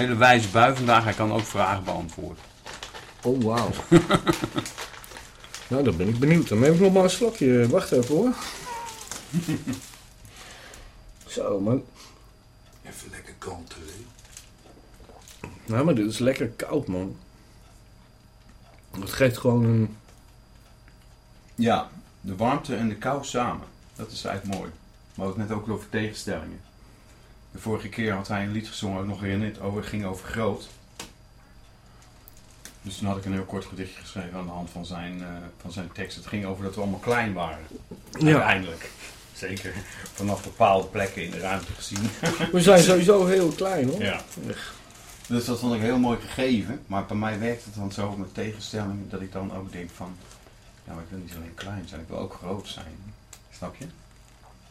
hele wijze bui vandaag. Hij kan ook vragen beantwoorden. Oh, wauw. nou, dan ben ik benieuwd. Dan neem ik nog maar een slokje. Wacht even hoor. Zo, man. Even lekker kantelen. Nou, maar dit is lekker koud, man. Het geeft gewoon een... Ja, de warmte en de kou samen. Dat is eigenlijk mooi. We hadden het net ook over tegenstellingen. De vorige keer had hij een lied gezongen, ook nog herinnerd, over, ging over groot. Dus toen had ik een heel kort gedichtje geschreven aan de hand van zijn, eh, van zijn tekst. Het ging over dat we allemaal klein waren. Ja. Uiteindelijk. Zeker vanaf bepaalde plekken in de ruimte gezien. We zijn sowieso heel klein, hoor. Ja. Dus dat vond ik heel mooi gegeven. Maar bij mij werkt het dan zo met tegenstellingen dat ik dan ook denk van... Ja, maar ik wil niet alleen klein zijn, ik wil ook groot zijn. Snap je?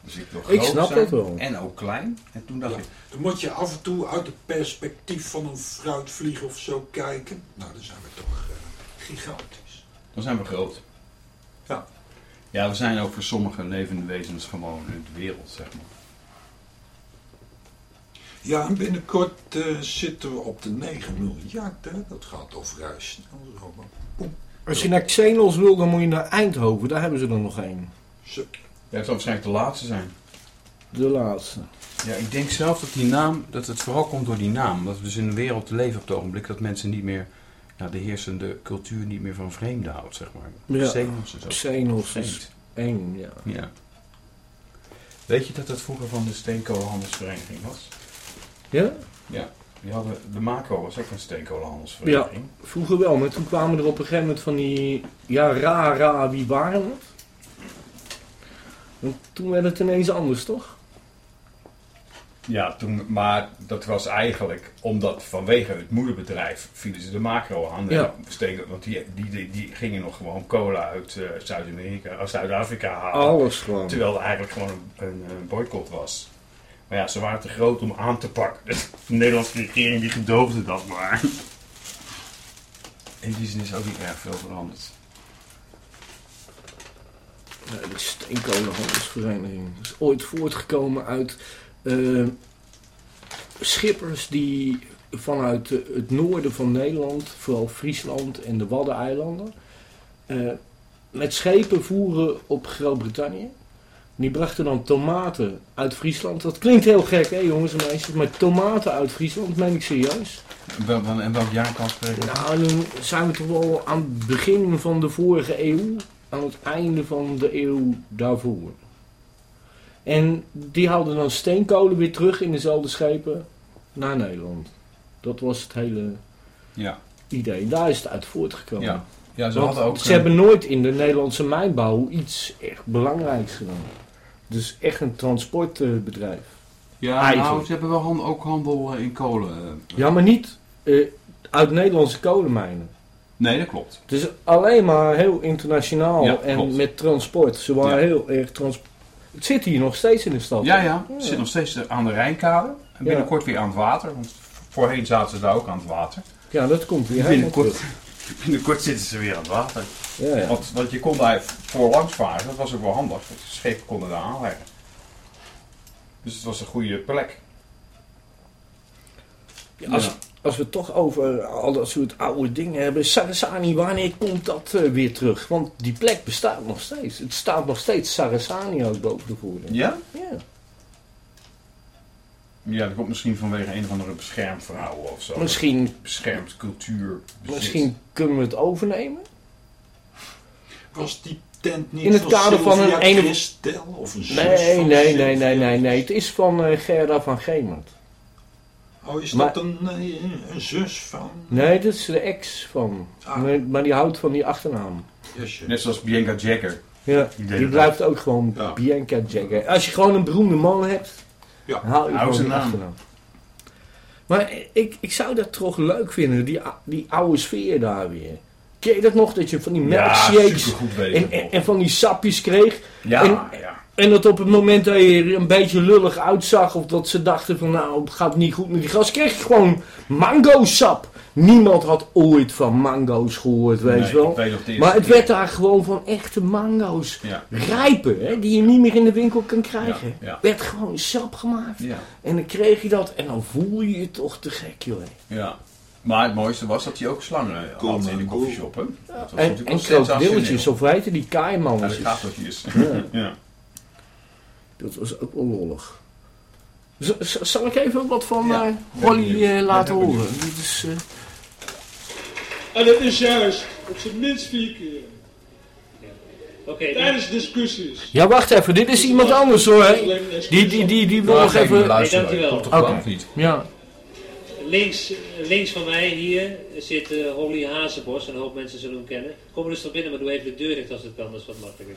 Dus ik wil groot Ik snap zijn dat wel. en ook klein. En toen dacht Ja. ik, Dan moet je af en toe uit het perspectief van een fruitvlieg of zo kijken. Nou, dan zijn we toch eh, gigantisch. dan zijn we groot. Ja. Ja, we zijn ook voor sommige levende wezens gewoon in de wereld, zeg maar. Ja, en binnenkort eh, zitten we op de 9 miljard. Hè? Dat gaat al vrij snel. Als je naar Xenos wil, dan moet je naar Eindhoven. Daar hebben ze er nog één. Ja, het zal waarschijnlijk de laatste zijn. De laatste. Ja, ik denk zelf dat die naam, dat het vooral komt door die naam. Dat we dus in een wereld leven op het ogenblik dat mensen niet meer, nou, de heersende cultuur niet meer van vreemden houdt, zeg maar. Ja. Xenos en zo. Xenos is één, ja. Ja. Weet je dat dat vroeger van de steenkolenhandelsvereniging was? Ja? Ja. Die hadden, de Macro was ook een steenkolenhandelsvereniging. Vroeger wel, maar toen kwamen er op een gegeven moment van die... Ja, ra, ra, wie waren het? Want toen werd het ineens anders, toch? Ja, toen, maar dat was eigenlijk omdat vanwege het moederbedrijf vielen ze de macro aan. Ja. Steken, want die, die, die, die gingen nog gewoon cola uit eh, Zuid-Amerika, uit Zuid-Afrika halen. Alles gewoon. Terwijl er eigenlijk gewoon een, een, boycott was. Maar ja, ze waren te groot om aan te pakken. Dus de Nederlandse regering die gedoogde dat maar. In die zin is ook niet erg veel veranderd. Ja, de Steenkolenhandelsvereniging. Dat is ooit voortgekomen uit eh, schippers die vanuit het noorden van Nederland, vooral Friesland en de Waddeneilanden, eh, met schepen voeren op Groot-Brittannië. Die brachten dan tomaten uit Friesland. Dat klinkt heel gek, hè jongens en meisjes, maar tomaten uit Friesland, meen ik serieus. En wel- wel- En welk jaar kan het spreken? Nou, dan zijn we toch wel aan het begin van de vorige eeuw, aan het einde van de eeuw daarvoor. En die haalden dan steenkolen weer terug in dezelfde schepen naar Nederland. Dat was het hele Ja. idee. Daar is het uit voortgekomen. Ja. Ja, ze Want ook... ze hebben nooit in de Nederlandse mijnbouw iets echt belangrijks gedaan. Dus echt een transportbedrijf. Ja, nou, ze hebben wel ook handel eh, in kolen. eh. Ja, maar niet eh, uit Nederlandse kolenmijnen. Nee, dat klopt. Het is alleen maar heel internationaal Ja, en klopt. met transport. Ze waren Ja. heel erg trans. Het zit hier nog steeds in de stad. Ja, ja. Het zit nog steeds aan de Rijnkade. En binnenkort weer aan het water. Want voorheen zaten ze daar ook aan het water. Ja, dat komt weer Binnenkort, binnenkort zitten ze weer aan het water. Ja, ja. Want, want je kon daar voorlangs varen. Dat was ook wel handig. Want de schepen konden daar aanleggen. Dus het was een goede plek. Ja, als, Ja. Als we het toch over al dat soort oude dingen hebben. Sarasani, wanneer komt dat eh, weer terug? Want die plek bestaat nog steeds. Het staat nog steeds Sarasani ook boven de voordeur. Ja? Ja. Ja, dat komt misschien vanwege een of andere beschermvrouw of zo. Misschien, Beschermd cultuur. bezit. misschien kunnen we het overnemen. Was die tent niet In het van kader van een ene- Christel of een zus Nee, van nee, nee, nee, nee, nee. Het is van eh, Gerda van Gemert. Oh, is Maar- dat een, eh, een zus van? Nee, dat is de ex van. Ah. Maar, maar die houdt van die achternaam. Net zoals Bianca Jagger. Ja, Die blijft ook gewoon Ja. Bianca Jagger. Als je gewoon een beroemde man hebt, Ja. dan hou je gewoon zijn die naam. achternaam. Maar ik, ik zou dat toch leuk vinden, die, die oude sfeer daar weer. Ken je dat nog, dat je van die Ja, milkshakes en, en, en van die sapjes kreeg? ja, en- ja. En dat op het moment dat je er een beetje lullig uitzag, of dat ze dachten van nou, het gaat niet goed met die gas, kreeg je gewoon mango sap. Niemand had ooit van mango's gehoord, weet Nee, je wel. weet Maar het keer. werd daar gewoon van echte mango's. Ja, Rijpen, hè, die je niet meer in de winkel kan krijgen. Ja, ja. Werd gewoon sap gemaakt. ja, En dan kreeg je dat en dan voel je je toch te gek, joh. ja. Maar het mooiste was dat hij ook slangen Cool, had in de koffieshop. Was En, en krokodilletjes, of heette die Ja, de kaaimannetjes. gaatjes. Ja, Ja. Dat was ook wel lollig. Z- z- zal ik even wat van Ja, eh, Holly eh, Ben laten horen? Dit is, eh, En dat is juist op zijn minst vier keer. Oké, Tijdens discussies. Ja, wacht even, dit is iemand anders hoor. Die, die, die, die wil nog even... luisteren. Nee, dankjewel. Komt toch niet? Ja, links, links van mij hier zit eh, Holly Hazenbos. Een hoop mensen zullen hem kennen. Kom toch binnen, maar doe even de deur dicht als het kan. Dat is wat makkelijker.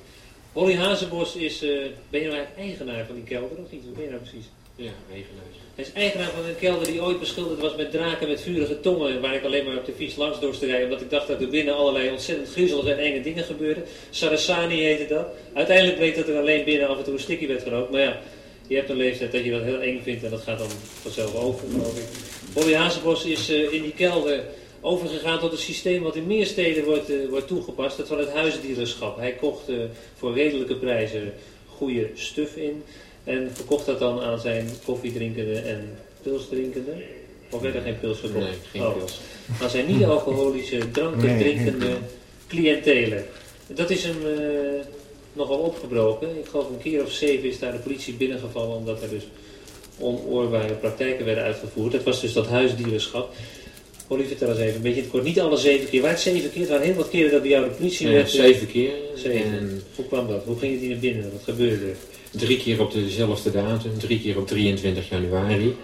Holly Hazenbos is... eh, ben je nou eigenaar van die kelder of niet? Hoe ben je nou precies? Ja, eigenaar. Hij is eigenaar van een kelder die ooit beschilderd was met draken met vurige tongen. Waar ik alleen maar op de fiets langs door te rijden. Omdat ik dacht dat er binnen allerlei ontzettend griezelige en enge dingen gebeurden. Sarasani heette dat. Uiteindelijk bleek dat er alleen binnen af en toe een stikkie werd gerookt. Maar ja, je hebt een leeftijd dat je dat heel eng vindt. En dat gaat dan vanzelf over, geloof ik. Bobby Hazenbos is eh, in die kelder overgegaan tot een systeem wat in meer steden wordt, eh, wordt toegepast. Dat van het huisdierenschap. Hij kocht eh, voor redelijke prijzen goede stuf in. En verkocht dat dan aan zijn koffiedrinkende en pilsdrinkende. Of werd er geen pils verkocht? Nee, geen Oh. pils. Aan zijn niet-alcoholische, dranken Nee, drinkende cliëntelen. Dat is hem eh, nogal opgebroken. Ik geloof een keer of zeven is daar de politie binnengevallen omdat er dus onoorbare praktijken werden uitgevoerd. Dat was dus dat huisdierenschap. Vertel eens even, een beetje in het kort. Niet alle zeven keer. Waar het zeven keer? Het waren heel wat keren dat bij jou de politie Ja, werd. eh, zeven keer. Zeven. En Hoe kwam dat? Hoe ging het hier naar binnen? Wat gebeurde er? drie keer op dezelfde datum. Drie keer op 23 januari.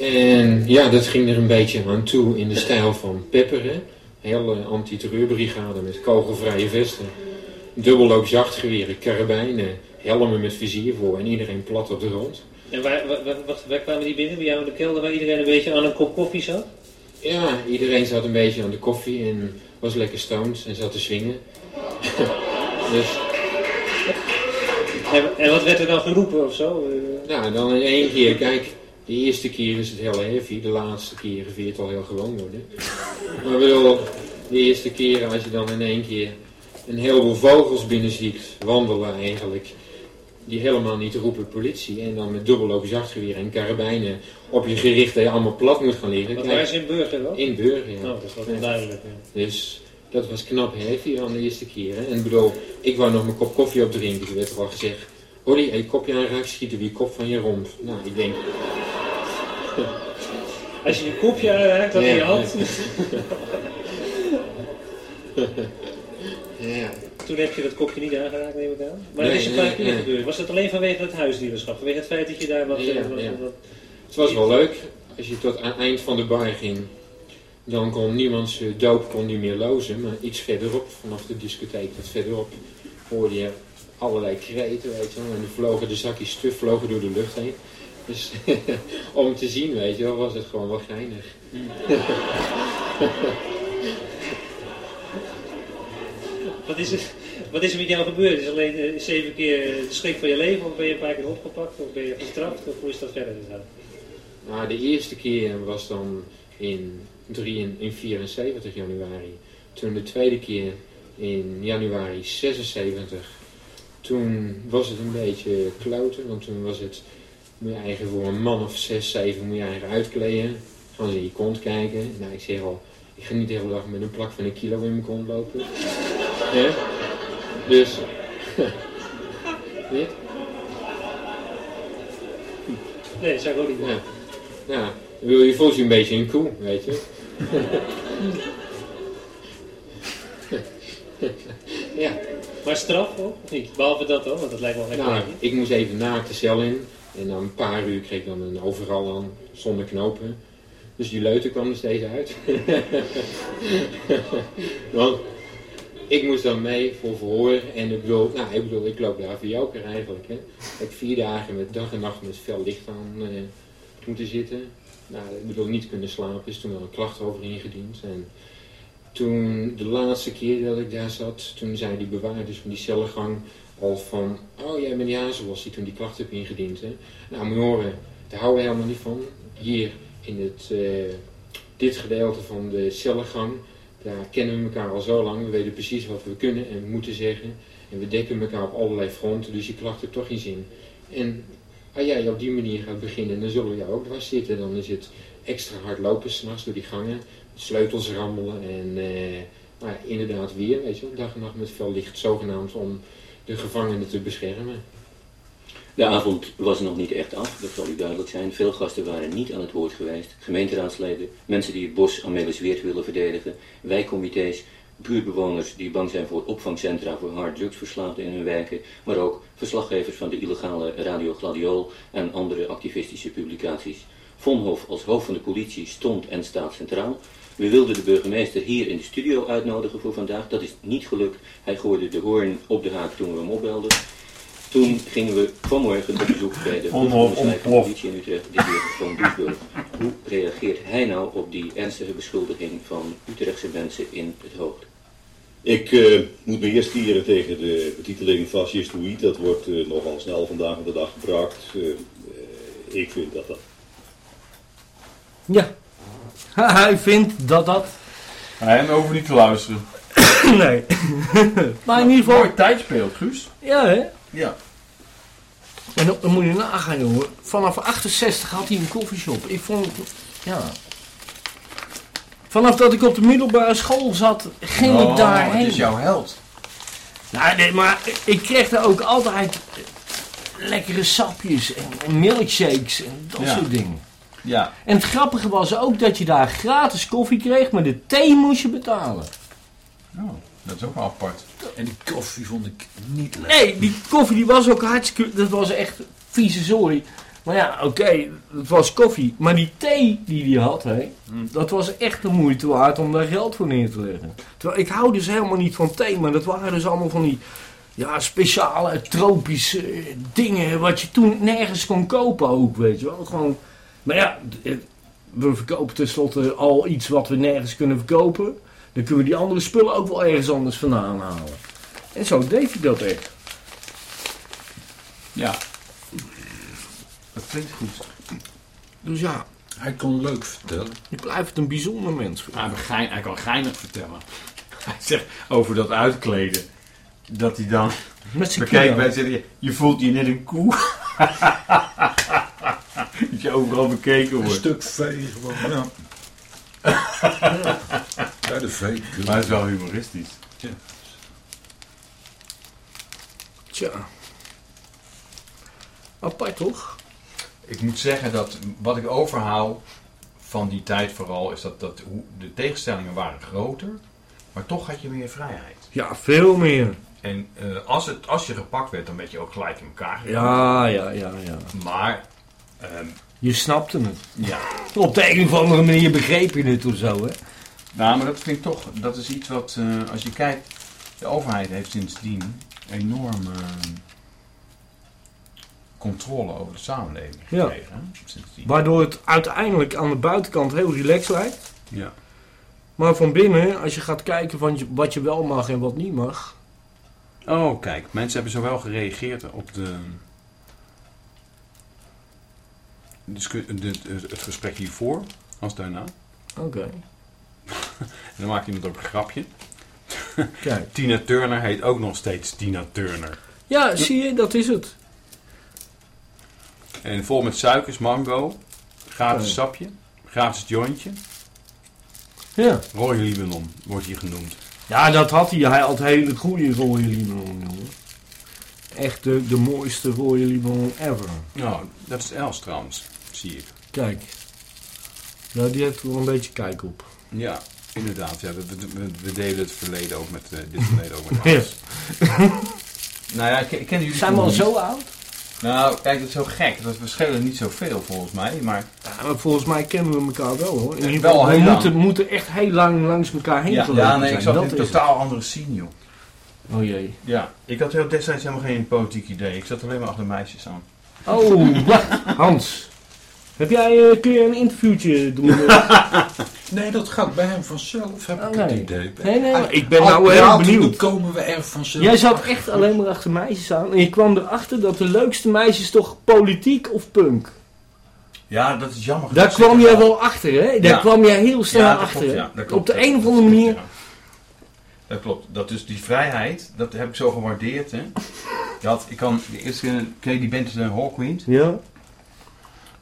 En ja, dat ging er een beetje aan toe in de stijl van Pepperen. Hele antiterreurbrigade met kogelvrije vesten. Dubbelloop jachtgeweren, karabijnen, helmen met vizier voor en iedereen plat op de grond. En waar, waar, waar kwamen die binnen? Bij jou in de kelder waar iedereen een beetje aan een kop koffie zat? Ja, iedereen zat een beetje aan de koffie en was lekker stoned en zat te swingen. dus En, en wat werd er dan geroepen of zo? Nou, dan in één keer, kijk, de eerste keer is het heel heavy, de laatste keer vind je het al heel gewoon worden. Maar bedoel, de eerste keer als je dan in één keer een heleboel vogels binnen ziet wandelen eigenlijk, die helemaal niet roepen politie, en dan met dubbelloop jachtgeweer en karabijnen op je gericht dat je allemaal plat moet gaan liggen. waar is in Burger wel? in Burger, ja. Oh, dat is wat onduidelijk. Ja. Dus dat was knap heavy dan de eerste keer. Hè? En ik bedoel, ik wou nog mijn kop koffie opdrinken. Er werd toch al gezegd, Holly, een kopje aanraakt, schieten we je kop van je romp. Nou, ik denk, Als je je kopje aanraakt, dat in je hand. ja, Toen heb je dat kopje niet aangeraakt, neem ik aan. Maar Nee, dat is een paar keer nee. gebeurd. Was dat alleen vanwege het huisdierenschap? Vanwege het feit dat je daar wat... eh, Ja, wat- ja. wat- het was wel leuk. Als je tot aan het eind van de bar ging, dan kon niemands eh, doop kon niet meer lozen. Maar iets verderop, vanaf de discotheek, wat verderop, hoorde je allerlei kreten, weet je wel. En er vlogen de zakjes stuf vlogen door de lucht heen. Dus om te zien, weet je wel, was het gewoon wel geinig. Wat is, er, wat is er met jou gebeurd? Is alleen eh, zeven keer de schrik van je leven? Of ben je een paar keer opgepakt? Of ben je gestraft? Of hoe is dat verder gegaan? Nou, de eerste keer was dan in, 3, in 74 januari. Toen de tweede keer in januari 76. Toen was het een beetje kloten, want toen was het, moet je eigenlijk voor een man of 6, 7 moet je eigenlijk uitkleden. Gaan ze in je kont kijken. Nou, ik zeg al, ik ga niet de hele dag met een plak van een kilo in mijn kont lopen. Ja? Dus, niet? Nee, dat zou ik ook niet doen. Ja. Ja, wil je voelt je een beetje een koe, weet je. ja, Maar straf? Of niet? Behalve dat hoor, want dat lijkt wel nou, lekker. ik moest even naakt de cel in. En na een paar uur kreeg ik dan een overal aan, zonder knopen. Dus die leuter kwam er steeds uit. Want ik moest dan mee voor verhoor. En ik bedoel, nou, ik bedoel, ik loop daar voor joker eigenlijk. Hè. Ik vier dagen met dag en nacht met fel licht aan eh, moeten zitten. Nou, ik bedoel, niet kunnen slapen. Is toen wel een klacht over ingediend. En toen, de laatste keer dat ik daar zat, toen zei die bewaarders van die cellengang... al van, oh jij bent die was die toen die klacht heb ingediend. Nou je horen, daar houden we helemaal niet van. Hier in het, eh, dit gedeelte van de cellengang, daar kennen we elkaar al zo lang. We weten precies wat we kunnen en moeten zeggen. En we dekken elkaar op allerlei fronten, dus je klacht er toch geen zin. En als jij op die manier gaat beginnen, dan zullen we jou ook dwars zitten. Dan is het extra hard lopen s'nachts door die gangen, sleutels rammelen en eh, nou ja, inderdaad weer, weet je wel, dag en nacht met fel licht, zogenaamd om de gevangenen te beschermen. De avond was nog niet echt af, dat zal u duidelijk zijn. Veel gasten waren niet aan het woord geweest. Gemeenteraadsleden, mensen die het bos Amelisweert willen verdedigen, wijkcomité's, buurtbewoners die bang zijn voor opvangcentra voor hard drugsverslaafden in hun wijken, maar ook verslaggevers van de illegale Radio Gladiool en andere activistische publicaties. Vonhof als hoofd van de politie stond en staat centraal. We wilden de burgemeester hier in de studio uitnodigen voor vandaag. Dat is niet gelukt. Hij gooide de hoorn op de haak toen we hem opbelden. Toen gingen we vanmorgen op bezoek bij de politie in Utrecht, de heer Van Doesburg. Hoe reageert hij nou op die ernstige beschuldiging van Utrechtse mensen in het hoofd? Ik eh, moet me eerst keren tegen de betiteling fascistoïd. Dat wordt eh, nogal snel vandaag op de dag gebruikt. Eh, ik vind dat dat Ja. Hij vindt dat dat... Hij hoeven niet te luisteren. nee. maar in ieder geval... Mooi tijd speelt, Guus. Ja, hè? Ja. En dan, dan moet je nagaan, jongen. Vanaf 68 had hij een koffieshop. Ik vond. Ja. Vanaf dat ik op de middelbare school zat, ging Oh, ik daarheen. Het is jouw held. Nou, nee, maar ik kreeg daar ook altijd lekkere sapjes en, en milkshakes en dat Ja. soort dingen. Ja. En het grappige was ook dat je daar gratis koffie kreeg, maar de thee moest je betalen. Oh, dat is ook wel apart. En die koffie vond ik niet lekker. Nee, die koffie die was ook hartstikke... Dat was echt vieze zooi. Maar ja, oké, het was koffie. Maar die thee die hij had, hè, dat was echt de moeite waard om daar geld voor neer te leggen. Terwijl ik hou dus helemaal niet van thee, maar dat waren dus allemaal van die ja, speciale tropische eh, dingen wat je toen nergens kon kopen ook, weet je wel. Gewoon, maar ja, eh, we verkopen tenslotte al iets wat we nergens kunnen verkopen. Dan kunnen we die andere spullen ook wel ergens anders vandaan halen. En zo deed hij dat echt. Ja. Dat klinkt goed. Dus ja, Hij kon leuk vertellen. ik blijf het een bijzonder mens. Hij, gein, hij kan geinig vertellen. Hij zegt over dat uitkleden. Dat hij dan Met zijn bekijkt kilo. bij zegt, je, voelt je net een koe. dat je overal bekeken Een wordt. stuk vee gewoon, ja. Bij de vee. Maar het is wel humoristisch. Tja. Apart toch? Ik moet zeggen dat wat ik overhaal van die tijd vooral is dat, dat de tegenstellingen waren groter, maar toch had je meer vrijheid. Ja, veel meer. En eh, als, het, als je gepakt werd, dan werd je ook gelijk in elkaar gegaan. Ja, ja, ja, ja. Maar, ehm, Je snapte het. ja. Op de een of andere manier begreep je het of zo, hè? Nou, maar dat vind ik toch, dat is iets wat, eh, als je kijkt, de overheid heeft sindsdien enorm eh, controle over de samenleving Ja. gekregen. Sindsdien. Waardoor het uiteindelijk aan de buitenkant heel relaxed lijkt. Ja. Maar van binnen, als je gaat kijken van wat je wel mag en wat niet mag. Oh, kijk, mensen hebben zowel gereageerd op de, discu- de, de- het gesprek hiervoor als daarna. Oké, En dan maakt iemand ook een grapje. kijk. Tina Turner heet ook nog steeds Tina Turner. Ja, zie je, dat is het. En vol met suikers, mango, gratis Oh. sapje, gratis jointje. Ja. Royal Libanon wordt hier genoemd. Ja, dat had hij. Hij had hele goede rode Libanon, jongen. Echt de, de mooiste rode Libanon ever. Nou, dat is Els trouwens, zie ik. Kijk. Ja, die heeft er wel een beetje kijk op. Ja, inderdaad. Ja, we, we, we delen het verleden ook met, eh, dit verleden ook met. Els. nou ja, ken- kennen jullie Zijn we al niet? zo oud? Nou, kijk, dat is zo gek. Dat we schelen niet zoveel volgens mij, maar... Ja, maar volgens mij kennen we elkaar wel hoor. In ieder geval, we moeten, moeten echt heel lang langs elkaar heen Ja, gelopen ja nee, zijn. ik zat in dat een is totaal andere scene, joh. Oh jee. Ja, ik had heel destijds helemaal geen politiek idee. Ik zat alleen maar achter meisjes aan. Oh. Hans. Heb jij, eh, kun je een interviewtje doen? Nee, dat gaat bij hem vanzelf, heb ik Oh, het idee. Nee, nee, maar ik ben nou heel benieuwd. komen we er vanzelf Jij zat achter. echt alleen maar achter meisjes aan. En je kwam erachter dat de leukste meisjes toch politiek of punk? Ja, dat is jammer. Daar Dat kwam jij wel achter, hè? Daar Ja. kwam jij heel snel Ja, dat achter. klopt, hè? ja, dat klopt. Op de Dat- een of dat andere manier. ja. Dat klopt. Dat is die vrijheid, dat heb ik zo gewaardeerd. Hè. Je had, ik kan, de eerste, ken je die band uh, Hawkwind? Ja.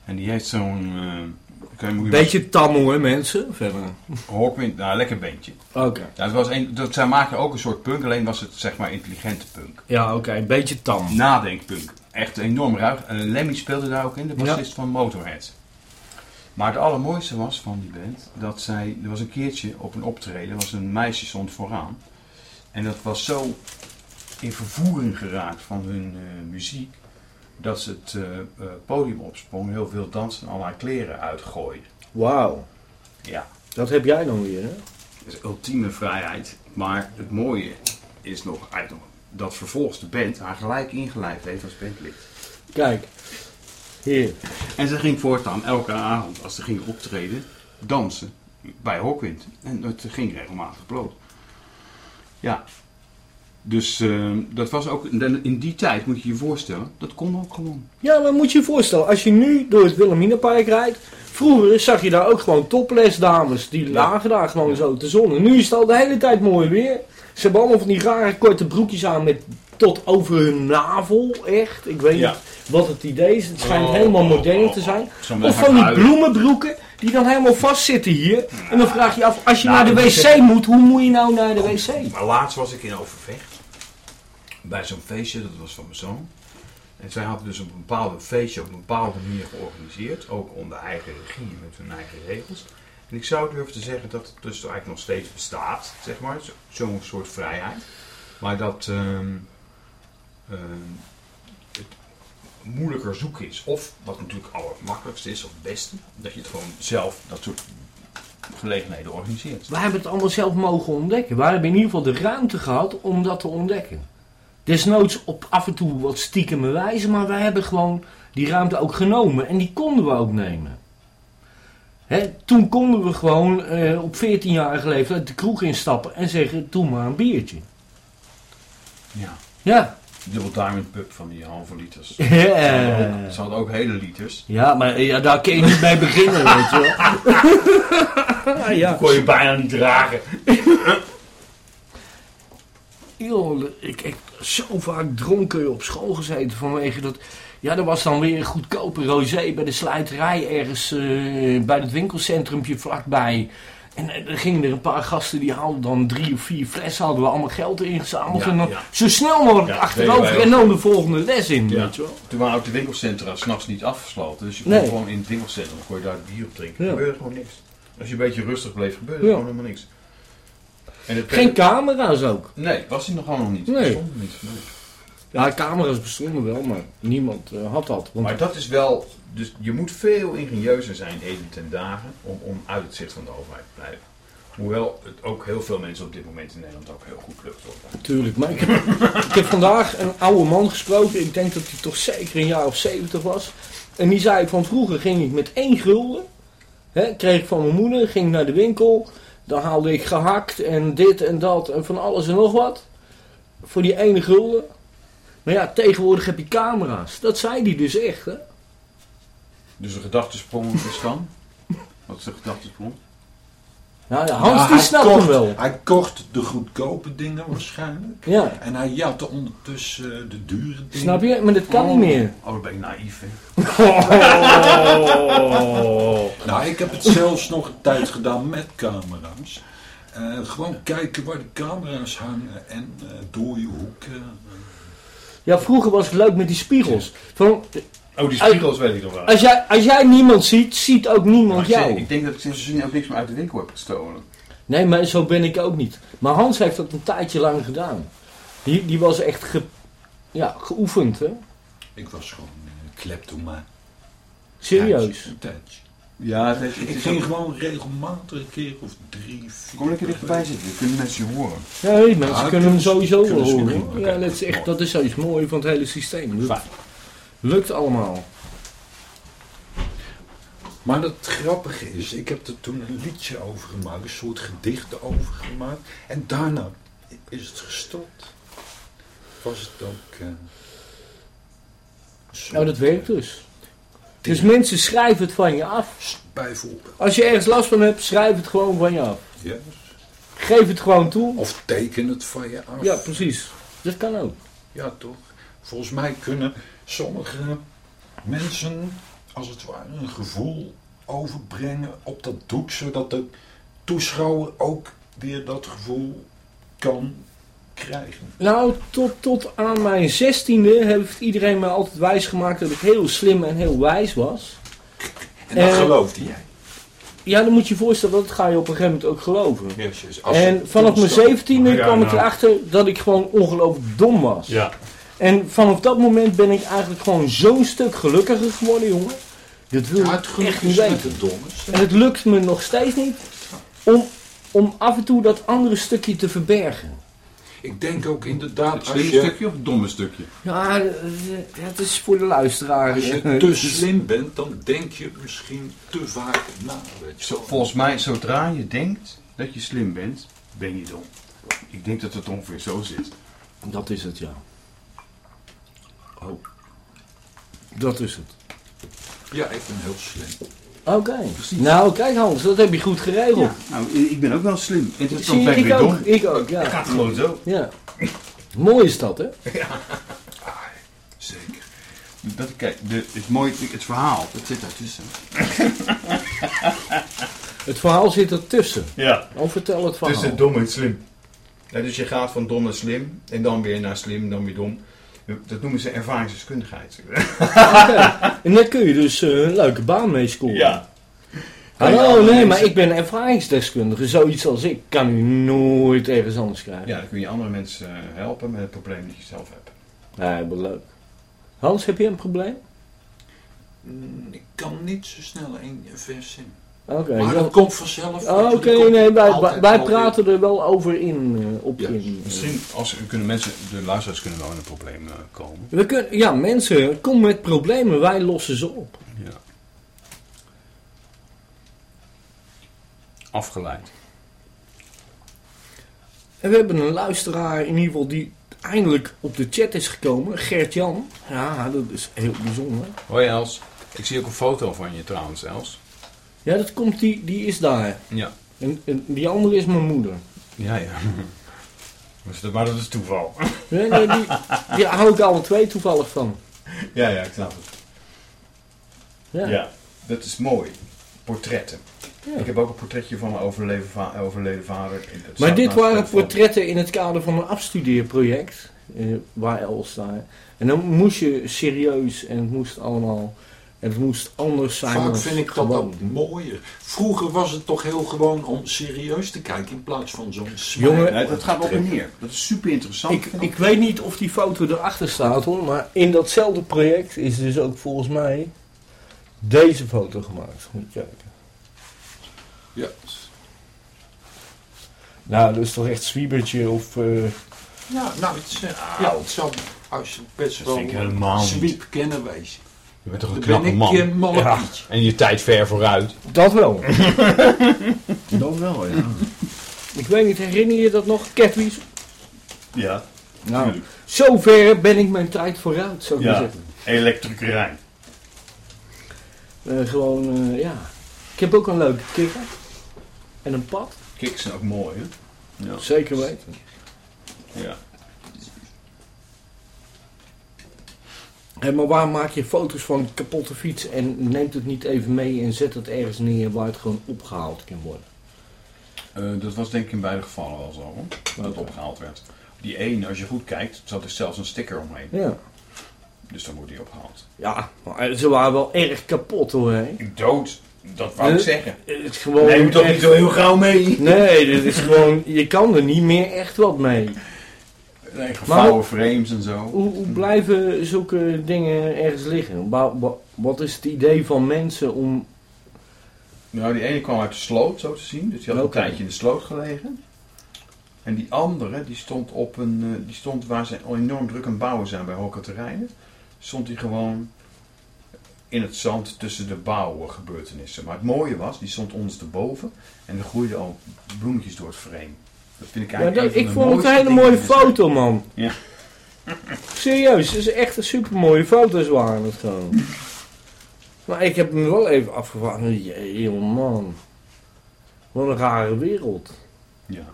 En die heeft zo'n... eh, je Beetje tam hoor, mensen. Verder. maar- Hawkwind, nou, lekker bandje. Oké. Ja, het was een, dat, zij maakten ook een soort punk, alleen was het zeg maar intelligente punk. Ja, oké. Een beetje tam. Nadenkpunk. Echt enorm ruig. En Lemmy speelde daar ook in, de bassist van Motorhead. Maar het allermooiste was van die band, dat zij, er was een keertje op een optreden, was een meisje stond vooraan. En dat was zo in vervoering geraakt van hun eh, muziek, dat ze het eh, eh, podium opsprong, heel veel dansen en allerlei kleren uitgooiden. Wauw. Ja, Dat heb jij dan weer, hè? dat is ultieme vrijheid. Maar het mooie is nog, eigenlijk nog dat vervolgens de band haar gelijk ingelijfd heeft als bandlid. Kijk. Hier. En ze ging voortaan elke avond, als ze ging optreden, dansen bij Hawkwind. En het ging regelmatig bloot. Ja. Dus eh, dat was ook, in die tijd moet je je voorstellen, dat kon ook gewoon. Ja, maar moet je je voorstellen, als je nu door het Wilhelminapark rijdt. Vroeger zag je daar ook gewoon topless dames. Die lagen daar gewoon zo te zonnen. Nu is het al de hele tijd mooi weer. Ze hebben allemaal van die rare korte broekjes aan met tot over hun navel. Echt. Ik weet Ja. niet wat het idee is. Het schijnt Oh, helemaal modern oh, te zijn. Of van die bloemenbroeken die dan helemaal vastzitten hier. En dan vraag je af, als je Nou, naar de wc moet, hoe moet je nou naar de wc? Maar laatst was ik in Overvecht. Bij zo'n feestje, dat was van mijn zoon. En zij hadden dus een bepaalde feestje op een bepaalde manier georganiseerd. Ook onder eigen regie, met hun eigen regels. En ik zou durven te zeggen dat het dus eigenlijk nog steeds bestaat, zeg maar. zo- Zo'n soort vrijheid. Maar dat ehm, ehm, het moeilijker zoeken is. Of, wat natuurlijk het allermakkelijkste is, of het beste, dat je het gewoon zelf dat soort gelegenheden organiseert. Wij hebben het allemaal zelf mogen ontdekken. Wij hebben in ieder geval de ruimte gehad om dat te ontdekken. Desnoods op af en toe wat stiekeme wijze, maar wij hebben gewoon die ruimte ook genomen. En die konden we ook nemen. Hè, toen konden we gewoon eh, op 14-jarige leeftijd de kroeg instappen en zeggen, doe maar een biertje. Ja. Ja. Dubbel Diamond Pub van die halve liters. Ze hadden Ja, ook, ze hadden ook hele liters. ja maar ja, daar kun je niet mee beginnen, weet je wel. ja. kon je bijna niet dragen. Joh, ik zo vaak dronken op school gezeten vanwege dat... Ja, er was dan weer een goedkope rosé bij de slijterij ergens eh, bij het winkelcentrumpje vlakbij. En eh, er gingen er een paar gasten die haalden dan drie of vier flessen, hadden we allemaal geld ingezameld. Ja, en dan ja. zo snel mogelijk Ja, achterover en dan de volgende les in, Ja. weet je wel. Toen waren ook de winkelcentra s'nachts niet afgesloten. Dus je kon Nee. gewoon in het winkelcentrum kon je daar bier op drinken. Ja. Er gebeurde gewoon niks. Als je een beetje rustig bleef, gebeurde Ja. er gewoon helemaal niks. En Geen camera's ook. Nee, was hij nog gewoon nog niet. Nee. Bestond niet. Nee. Ja, camera's bestonden wel, maar niemand eh, had dat. Want Maar dat is wel... Dus je moet veel ingenieuzer zijn heden ten dagen om, om uit het zicht van de overheid te blijven. Hoewel het ook heel veel mensen op dit moment in Nederland ook heel goed lukt. Hoor. Natuurlijk, maar ik heb, ik heb vandaag een oude man gesproken. Ik denk dat hij toch zeker een jaar of 70 was. En die zei van vroeger ging ik met één gulden. Hè, kreeg ik van mijn moeder, ging naar de winkel. Dan haalde ik gehakt en dit en dat en van alles en nog wat. Voor die ene gulden. Maar ja, tegenwoordig heb je camera's. Dat zei hij dus echt, hè. Dus de gedachtesprong is dan? Wat is de gedachtesprong? Nou Hans die hij snapt kocht- hem wel. Hij kocht de goedkope dingen waarschijnlijk. Ja, En hij jatte ondertussen eh, de dure dingen. snap je? Maar dat kan niet meer. Oh, dan ben ik naïef, hè? Nou, ik heb het zelfs nog een tijd gedaan met camera's. Eh, gewoon kijken waar de camera's hangen en eh, door je hoeken. Ja, vroeger was het leuk met die spiegels. Van, Oh, die spiegels weet ik nog wel. als, jij, als jij niemand ziet, ziet ook niemand Maar ik, zeg, jou. ik denk dat ik sindsdien ook niks meer uit de winkel heb gestolen. Nee, maar zo ben ik ook niet. Maar Hans heeft dat een tijdje lang gedaan. Die, die was echt ge, ja, geoefend, hè? Ik was gewoon uh, kleptomaan. Serieus. Tijdje, een tijdje. Ja, het, is- het Ik is ging ook- gewoon regelmatig een keer of drie, vier. Kom lekker dichterbij zitten, dan kunnen mensen je horen. Ja, mensen kunnen hem sowieso wel kunnen ze horen. Ja, dat is echt, dat is zoiets moois van het hele systeem. Dat Fijn. Lukt allemaal. Maar het grappige is, ik heb er toen een liedje over gemaakt, een soort gedicht over gemaakt. En daarna is het gestopt. Was het ook... eh, Nou, dat werkt dus. Dus mensen schrijven het van je af. Bijvoorbeeld. Als je ergens last van hebt, schrijf het gewoon van je af. Ja. Geef het gewoon toe. Of teken het van je af. Ja, precies. Dat kan ook. Ja, toch? Volgens mij kunnen sommige mensen, als het ware, een gevoel overbrengen op dat doek, zodat de toeschouwer ook weer dat gevoel kan krijgen. Nou, tot, tot aan mijn zestiende heeft iedereen me altijd wijsgemaakt dat ik heel slim en heel wijs was. En dat Eh, geloofde jij. Ja, dan moet je je voorstellen, dat ga je op een gegeven moment ook geloven. En vanaf mijn zeventiende Ja, kwam ik erachter dat ik gewoon ongelooflijk dom was. Ja. En vanaf dat moment ben ik eigenlijk gewoon zo'n stuk gelukkiger geworden, jongen. Dat wil Ja, geluk echt niet weten. En het lukt me nog steeds niet om, om af en toe dat andere stukje te verbergen. Ik denk ook inderdaad, Het als slimme je, stukje of het domme stukje? Ja, eh, het is voor de luisteraar. als je Eh, te dus- slim bent, dan denk je misschien te vaak na. Weet je Zo, wel. volgens mij, zodra je denkt dat je slim bent, ben je dom. Ik denk dat het ongeveer zo zit. Dat is het, ja. Oh. Dat is het. Ja, ik ben heel slim. Oké. Nou, kijk Hans, dat heb je goed geregeld. Nou, ik ben ook wel slim. En Zie ben ik ik weer ook. dom. Ik ook, ja. Het gaat gewoon zo. ja. Mooi is dat, hè? Zeker. Dat, kijk, de, het, mooie, het verhaal, dat zit daartussen. Het verhaal zit ertussen. Ja. Oh, vertel het verhaal. Tussen dom en slim. Ja, dus je gaat van dom naar slim. En dan weer naar slim, dan weer dom. Dat noemen ze ervaringsdeskundigheid. En daar kun je dus eh, een leuke baan mee scoren. Ja. Hallo, nee, maar ik ben ervaringsdeskundige. Zoiets als ik kan u nooit ergens anders krijgen. Ja, dan kun je andere mensen eh, helpen met het probleem dat je zelf hebt. Nee, wel leuk. Hans, heb je een probleem? Mm, Ik kan niet zo snel een vers in. Oké. Maar dan- dat komt vanzelf. Oh, Oké, nee, wij, wij praten er wel over in. eh, op Ja, in. Misschien als, kunnen mensen, de luisteraars kunnen wel in een probleem eh, komen. We kunnen, ja, mensen, kom met problemen, wij lossen ze op. Ja. Afgeleid. En we hebben een luisteraar in ieder geval die eindelijk op de chat is gekomen. Gert-Jan. Ja, dat is heel bijzonder. Hoi Els. Ik zie ook een foto van je trouwens, Els. Ja, dat komt, die, die is daar. Ja. En, en die andere is mijn moeder. Ja, ja. Dus dat- Maar dat is toeval. Nee, nee, die, die hou ik alle twee toevallig van. Ja, ja, ik snap het. Ja. Ja, dat is mooi. Portretten. Ja. Ik heb ook een portretje van mijn overleden, va- overleden vader. Het Maar dit waren portretten in het kader van een afstudeerproject. eh, waar Els daar. En dan moest je serieus en het moest allemaal. Het moest anders zijn. Vaak vind ik dat ook mooier. Vroeger was het toch heel gewoon om serieus te kijken in plaats van zo'n Jongen, Nee, dat gaat op en neer. Dat is super interessant. Ik, ik weet niet of die foto erachter staat hoor, maar in datzelfde project is dus ook volgens mij deze foto gemaakt. Moet je kijken. Ja. Nou, dat is toch echt Zwiebertje of... eh, ja, nou, het, is, eh, ja, het zou als je best Dat wel vind ik helemaal niet. Sweep kennen wezen. Je bent toch een knappe man. malle Ja. Pietje. En je tijd ver vooruit. dat wel. Dat wel, ja. Ik weet niet, herinner je dat nog, Catwies? Ja, Nou, tuurlijk. zover ben ik mijn tijd vooruit, zou ik Ja. zeggen. Elektrikerij. Eh, gewoon, eh, ja. Ik heb ook een leuke kikker. En een pad. Kicks zijn ook mooi, hè? Ja. Zeker weten. ja. Hé, maar waar maak je foto's van kapotte fiets en neemt het niet even mee en zet het ergens neer waar het gewoon opgehaald kan worden? Eh, dat was denk ik in beide gevallen wel zo, hoor. Dat het opgehaald werd. Die ene, als je goed kijkt, zat er zelfs een sticker omheen. Ja. Dus dan wordt die opgehaald. Ja, maar ze waren wel erg kapot hoor. Hè? Dood, dat wou ik zeggen. Het is gewoon Neem toch echt- niet zo heel gauw mee? Nee, dit is gewoon, je kan er niet meer echt wat mee. Nee, gevouwen frames en zo. Hoe, hoe blijven zulke dingen ergens liggen? Wa- wa- Wat is het idee van mensen om... Nou, die ene kwam uit de sloot, zo te zien. Dus die had een tijdje in de sloot gelegen. En die andere, die stond op een... eh, die stond waar ze enorm druk aan bouwen zijn bij Hokke Terreinen. Stond die gewoon in het zand tussen de bouwgebeurtenissen. Maar het mooie was, die stond ondersteboven en er groeiden al bloemetjes door het frame. Dat vind ik Ja, eigenlijk dat, een ik vond het een hele mooie foto, man. Ja. Serieus, het is echt een super mooie foto's waren het gewoon. Maar ik heb me wel even afgevraagd. Jee, man. Wat een rare wereld. Ja.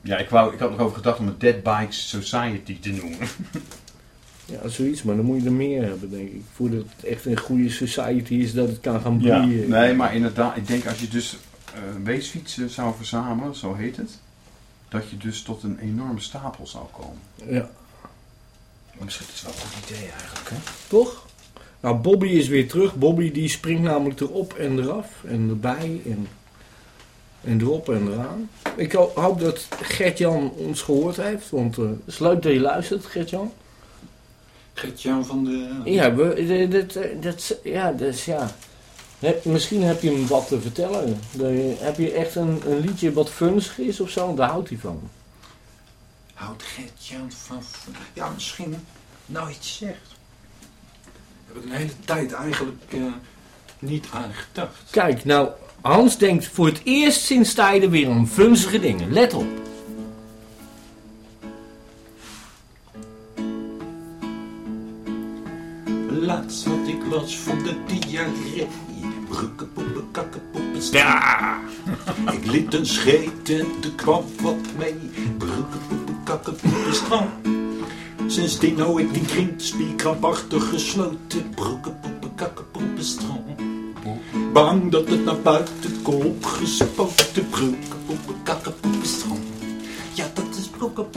Ja, ik, wou, ik had nog over gedacht om het Dead Bikes Society te noemen. Ja, zoiets, maar dan moet je er meer hebben, denk ik. Voordat het echt een goede society is dat het kan gaan Ja. bloeien. Nee, maar inderdaad, ik denk als je dus weesfietsen zou verzamelen, zo heet het, dat je dus tot een enorme stapel zou komen. Ja, Maar misschien is het wel een goed idee eigenlijk, hè? toch? Nou, Bobby is weer terug. Bobby die springt namelijk erop en eraf en erbij en, en erop en eraan. Ik ho- hoop dat Gert-Jan ons gehoord heeft, want eh, het is leuk dat je luistert, Gert-Jan. Gert-Jan van de... Ja, we, dat, eh, dat, ja, dus ja. Heb- misschien heb je hem wat te vertellen. De- heb je echt een, een liedje wat funstig is of zo? Daar houdt hij van. Houdt Gert-Jan van... Ja, misschien nou iets zegt. Heb ik een hele tijd eigenlijk eh, niet aan gedacht. Kijk, nou, Hans denkt voor het eerst sinds tijden weer aan vunzige dingen. Let op. Laatst had ik last van de diarree. Brukken, poepen, kakken, poepen, Ja! Ik liet een scheet en er kwam wat mee. Brukken, poepen, kakken, poepen, strand. Sindsdien hou ik die kringspier krampachtig gesloten. Broeken, poepen, kakken, poepen, strand. Bang dat het naar buiten komt gespoten. Broeken, poepen, kakken, poepen, strand. Ja, dat is broeken,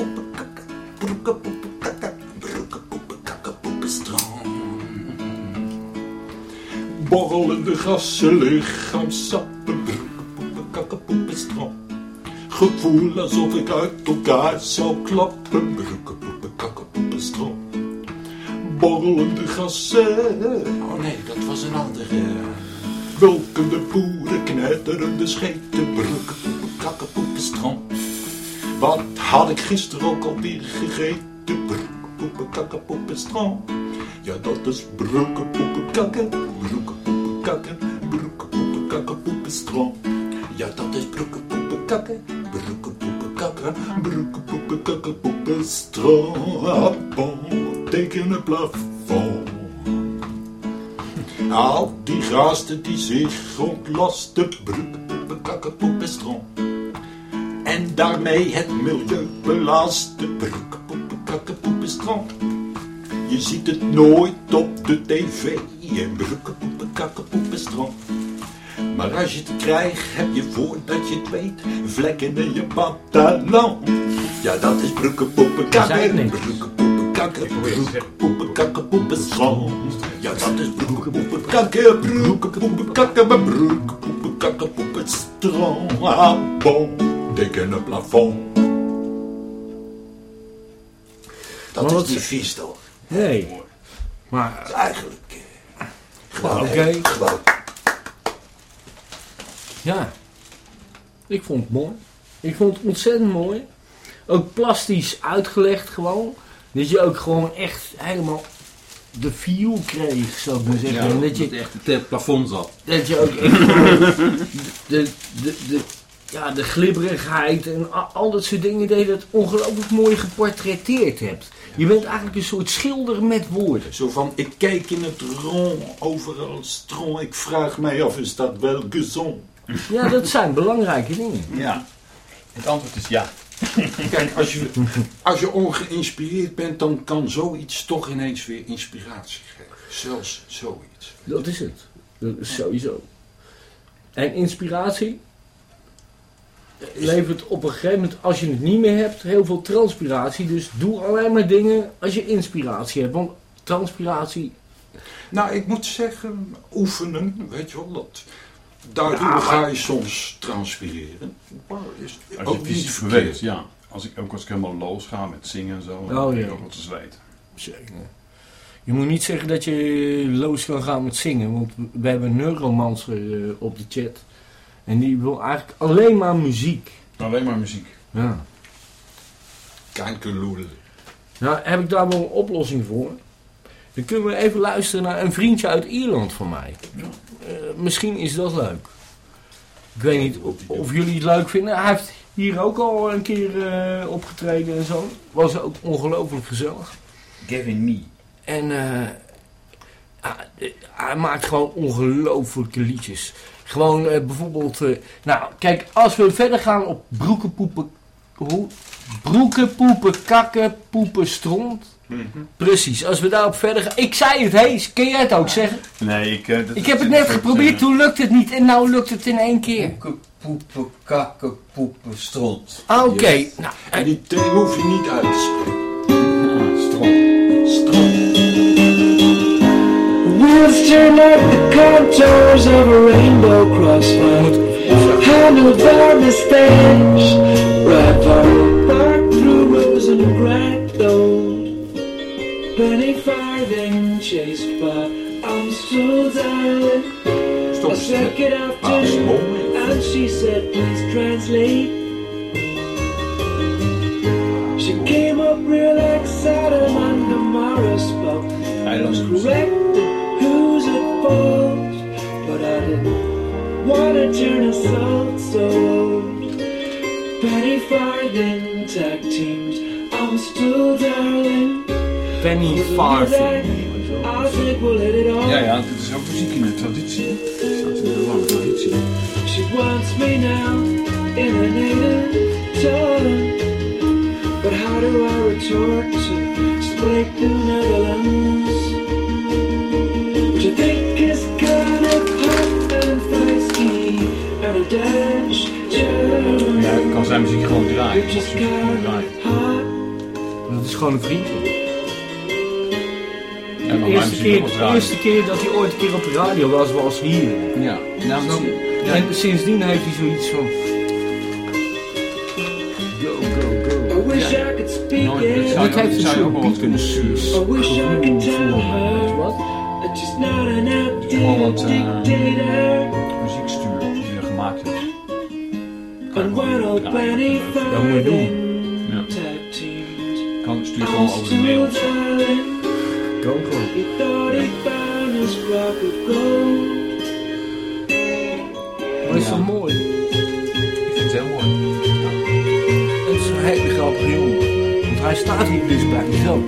Borrelende lichaamsappen, kakken, poepen, strand. Gevoel alsof ik uit elkaar zou klappen, broeken, poepen, kakken, poepen, strand. Borrelende gassen, oh nee, dat was een andere. Welkende poeren, knetterende scheten, broeken, poepen, kakken, poepen, strand. Wat had ik gisteren ook alweer gegeten? Broeken, poepen, kakken, poepen, strand. Ja, dat is broeken, poepen, kakken, broeken, kakken, broeken, poepen, kakken, poepen, strand. Ja, dat is broeken, poepen, kakken, broeken, poepen, kakken, broeken, poepen, kakken, poepen. Tegen het plafond. Al die gasten die zich ontlasten, broeken, poepen, kakken, poepen, strand. En daarmee het milieu belasten, broeken, poepen, kakken, poepen, strand. Je ziet het nooit op de tv. En broeken, poepen, strand. Maar als je het krijgt, heb je voordat je het weet vlekken in je pantalon. Ja, dat is broeken, poepen, zei het kakken. niet. Broeken, poepen, kakken. Broeken, poepen, kakken, poepen, strand. Ja, dat is broeken, poepen, kakken. Broeken, poepen, kakken. Maar broeken, poepen, kakken, poepen, strand. Ah, bon, tegen het plafond. Dat Maar is niet vies, toch? Nee. Maar, is eigenlijk... eh, Oké. eh, ja. Ik vond het mooi. Ik vond het ontzettend mooi. Ook plastisch uitgelegd gewoon. Dat je ook gewoon echt helemaal de feel kreeg, zou ik maar zeggen. en dat je, het echt het plafond zat. Dat je ook echt gewoon de, de, de, ja, de glibberigheid en al dat soort dingen deed dat ongelooflijk mooi geportretteerd hebt. Je bent eigenlijk een soort schilder met woorden. Zo van, ik kijk in het rond, overal stron. Ik vraag mij af, is dat wel gezond? Ja, dat zijn belangrijke dingen. Ja. Het antwoord is ja. Kijk, als je, als je ongeïnspireerd bent, dan kan zoiets toch ineens weer inspiratie geven. Zelfs zoiets. Dat is het. Dat is sowieso. En inspiratie levert op een gegeven moment, als je het niet meer hebt, heel veel transpiratie. Dus doe alleen maar dingen als je inspiratie hebt. Want transpiratie Nou, ik moet zeggen, oefenen, weet je wel, dat... Daardoor Ja, ga je soms transpireren. Maar is Als je fysiek beweegt, ja. Als ik, ook als ik helemaal los ga met zingen en zo, dan Oh, ben ik ook wel te zweten. Zeker. Je moet niet zeggen dat je los kan gaan met zingen, want we hebben een neuromancer eh, op de chat. En die wil eigenlijk alleen maar muziek. Alleen maar muziek. Ja. Kankerloel. Nou, heb ik daar wel een oplossing voor. Dan kunnen we even luisteren naar een vriendje uit Ierland van mij. Eh, misschien is dat leuk. Ik weet niet of, of jullie het leuk vinden. Hij heeft hier ook al een keer eh, opgetreden en zo. Was ook ongelooflijk gezellig. Gavin Me. En eh, hij maakt gewoon ongelooflijke liedjes. Gewoon eh, bijvoorbeeld... eh, nou, kijk, als we verder gaan op broeken, poepen... Hoe? Broeken, poepen, kakken, poepen, stront. Precies, als we daarop verder gaan... Ik zei het, hé, kun jij het ook zeggen? Nee, ik... eh, dat- Ik heb het net geprobeerd, toen lukt het niet. En nou lukt het in één keer. Poeken, poepen, kakken, poepen, stront. Ah, Oké, Yes. nou, En die T hoef je niet uit te spreken. Ah, stront. Wheels turn up the contours of a rainbow crossline. Handled by mustache, right from bark through rose and cracked old. Penny farthing chased by Amstel darling. Stop A eens. second Ah, after, Simone. and she said, please translate. She came up real excited and Amara spoke. I was corrected didn't want to turn us out so old. Penny farthing tag teams, I'm still darling. Penny Farthing. think we'll hit it off. Ja, ja, dit is ook muziek in de traditie. Het staat in de lange traditie. She wants me now in a native tongue. But how do I retort to speak the Netherlands? Zijn muziek gewoon draaien. Dat is gewoon een vriendje. Ja, ik De eerste keer, de eerste keer dat hij ooit een keer op de radio was, was hier. Ja, nou, ja. En sindsdien heeft hij zoiets van... Go, go, I wish I could speak Nooit, dat it. zou Dat heeft zou je ook wel wat kunnen. Weet je wat? an Gewoon wat, Kan gewoon draaien. Penny Dat moet je doen. Ja. Kan, stuur gewoon over de mail of zo. Go gewoon. He thought he found his rock of gold. Maar is toch mooi? Ik vind het heel mooi. Het is een hele grappige jongen. Want hij staat hier dus bij mezelf.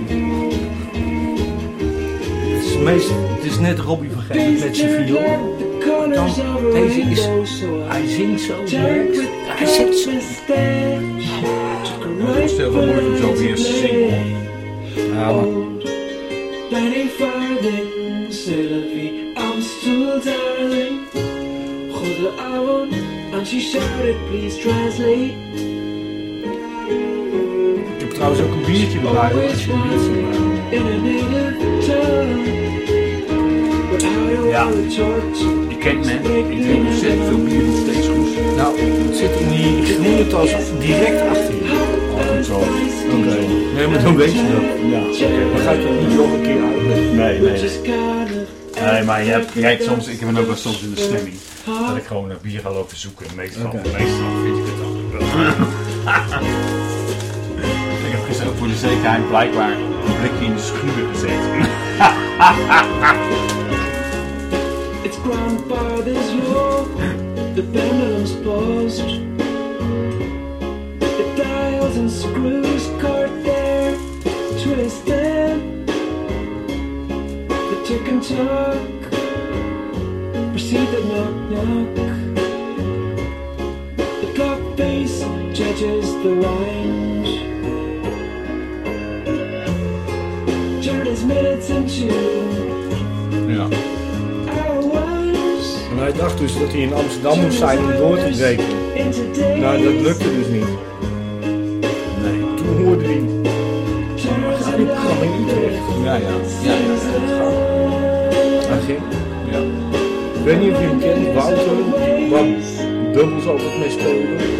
Het is, meest, het is net Robbie van Geest met zijn viool. Dan, deze is, hij zingt zo leuk. Hij zit zo. Het is heel veel moeite om zo weer te I'm still darling. Goede and she shouted, please translate. ik heb trouwens ook een biertje hoor, als je een biertje wil. Ja. Je kent me, ik drink ontzettend veel bier, nog steeds goed. Nou, het zit in die groene tas direct achter je. Altijd zo. Oké. Nee, maar dan weet je dat. Ja. Dan ga ik het niet nog een keer uitleggen. Nee, nee, nee. maar je hebt, kijk, soms, ik ben ook wel soms in de stemming dat ik gewoon naar bier ga lopen zoeken. Meestal, meestal vind ik het dan wel. ik heb gisteren ook voor de zekerheid blijkbaar een blikje in de schuur gezet. hij in Amsterdam moest zijn om door te breken. Nou, dat lukte dus niet. Nee. Toen hoorde hij, ga dit programma in Utrecht. Ja, ja. Ja, ja. Hij ging. ja. Ik weet niet of je hem kent, Wouter, waar dubbels altijd mee speelde.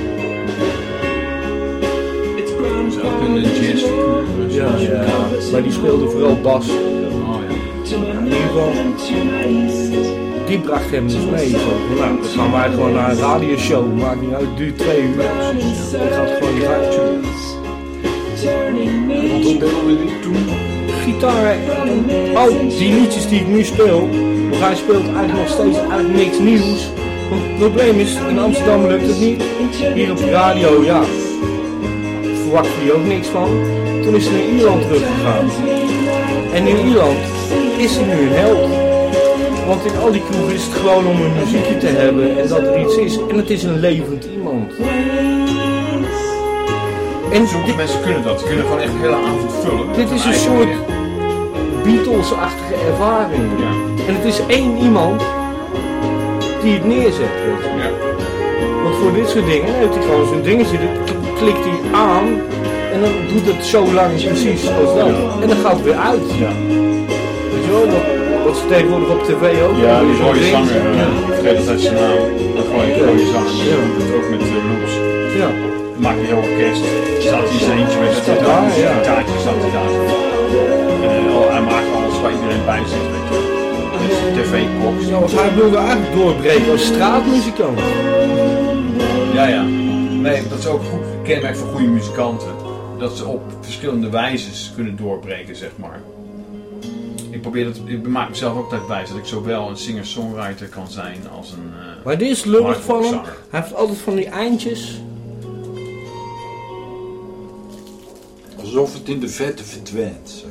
Is ook een dus- Ja, ja. Maar die speelde vooral bas. Oh ja. In ieder geval, die bracht hem dus mee. Zo. van, Nou, dan gaan wij gewoon naar een radioshow. Maakt niet uit, duurt twee uur. Hij gaat gewoon die radio. Wat we toen? gitaar en al die liedjes die ik nu speel, want hij speelt eigenlijk nog steeds eigenlijk niks nieuws. Want het probleem is, in Amsterdam lukt het niet. Hier op de radio, ja, verwacht je ook niks van. Toen is hij naar Ierland teruggegaan. En in Ierland is hij nu een held. Want in al die kroegen is het gewoon om een muziekje te hebben en dat er iets is. En het is een levend iemand. En Sommige mensen kunnen dat. Die kunnen gewoon echt de hele avond vullen. dit is een soort. Beatles-achtige ervaring. Ja. En het is één iemand die het neerzet. Weet je. Ja. Want voor dit soort dingen heeft hij gewoon zijn dingetje, dat klikt hij aan en dan doet het zo lang precies als dat. En dan gaat het weer uit. Ja. Weet je wel, ze tegenwoordig op tv ook Ja, die mooie zanger, Ja. eh, ik vergeet altijd zijn naam. Dat mooie, mooie zanger, Ja. ook met uh, loops. Ja. Dan maakt hij heel orkest. Staat hij zijn eentje met ja. kaartje staat hij daar. En eh, oh, hij maakt alles waar iedereen bij zit. Dus tv-koks. Ja, want hij wilde eigenlijk doorbreken als straatmuzikant. Ja, ja. Nee, dat is ook goed kenmerk van goede muzikanten. Dat ze op verschillende wijzes kunnen doorbreken, zeg maar. Ik probeer dat, ik maak mezelf ook altijd wijs dat ik zowel een singer-songwriter kan zijn als een. eh, Maar dit is lullig van hem. Hij heeft altijd van die eindjes. Alsof het in de vette verdwijnt. zeg.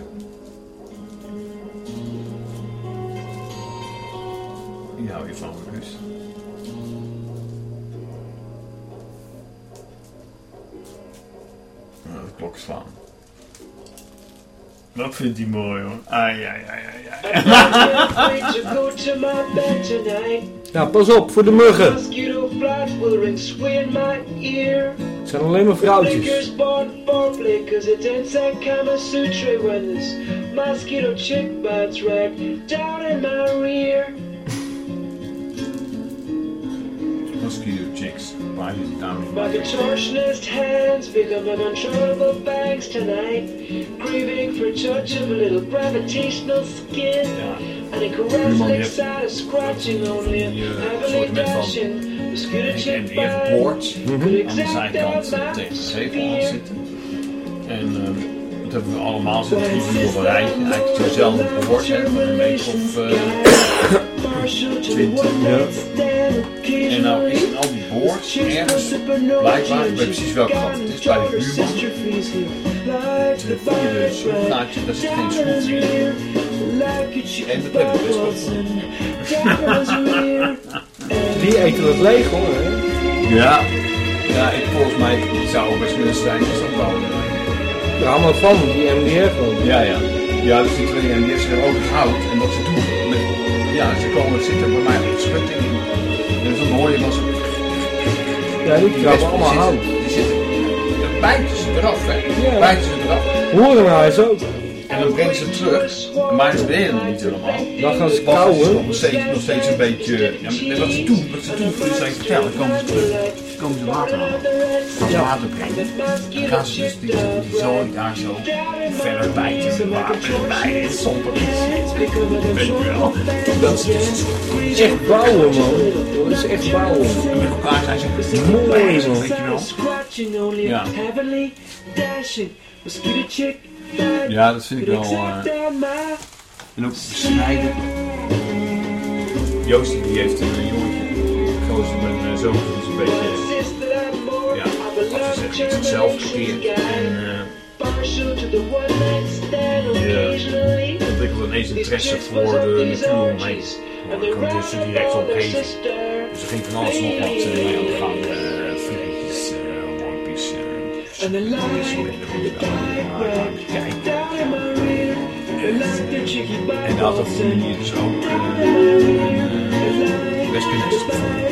Hier hou je van, Guus. Nou, de klok slaan. Dat vindt hij mooi hoor. Ai, ai, ai, ai. Ja, pas op voor de muggen. Het zijn alleen maar vrouwtjes. Mosquito chick bites right down in my rear. Mosquito chicks. Waar je down in My contortionist hands become uncontrollable bangs tonight. Craving for a touch of a little gravitational skin. Ja. And a Buurman, caress je like hebt side of scratching only a die, eh, heavily soorten met van- dashing. Mosquito En, en chick die heeft bite. boards Mhm. aan de zijkant tegen de gevel aan zitten. En ehm, dat hebben we allemaal zitten drie uur op een rij. Eigenlijk zo'nzelfde boord, hè, van een meter of eh, twintig. En nou is in al die boards ergens, blijkbaar, ik weet precies welke kant het is, bij de buurman. De vierde schroefgaatje, daar zit geen schroef in. En dat hebben we best wel Die eten het leeg hoor. hè. Ja. Ja, ik, volgens mij zou het best willen zijn als dat wel. Ja, maar van die MDF ook. Ja, ja. Ja, dus die twee en die is er ook hout. En wat ze doen, met, ja, ze komen zitten bij mij op de schutting in. En dan hoor je wel zo... Ja, die wespen allemaal hout. Die zitten... Dan bijten ze eraf, hè. Ja. Bijten ze eraf. Horen nou eens ook. En dan brengen ze terug. Maar ze deden het niet helemaal. Dan gaan ze kauwen. nog steeds, nog steeds een beetje... Ja, wat ze doen, wat ze doen, zal ik vertellen. Komen ze terug. Dan komen ze water halen. Gaan ze water brengen. Dan gaan ze dus die, die zooi daar zo verder bijten. en Water erbij. En zonder iets. Weet je wel. Dat is dus Echt bouwen man. Dat is echt bouwen. En met elkaar zijn ze Mooi man. weet je wel. Ja. Ja, dat vind ik wel... My En ook besnijden. Joost die heeft een jongetje. Met mijn zoon is een beetje, ja, wat ze zeggen, iets zelf gekeerd. En eh, die eh, ontwikkelde ineens interesse voor de natuur omheen. Nou, kan je dus direct op geven. Dus er ging van alles nog wat eh, mee aan de gang. eh Vliegetjes, uh, eh, En dat op die manier dus ook eh, een wespennest gevonden.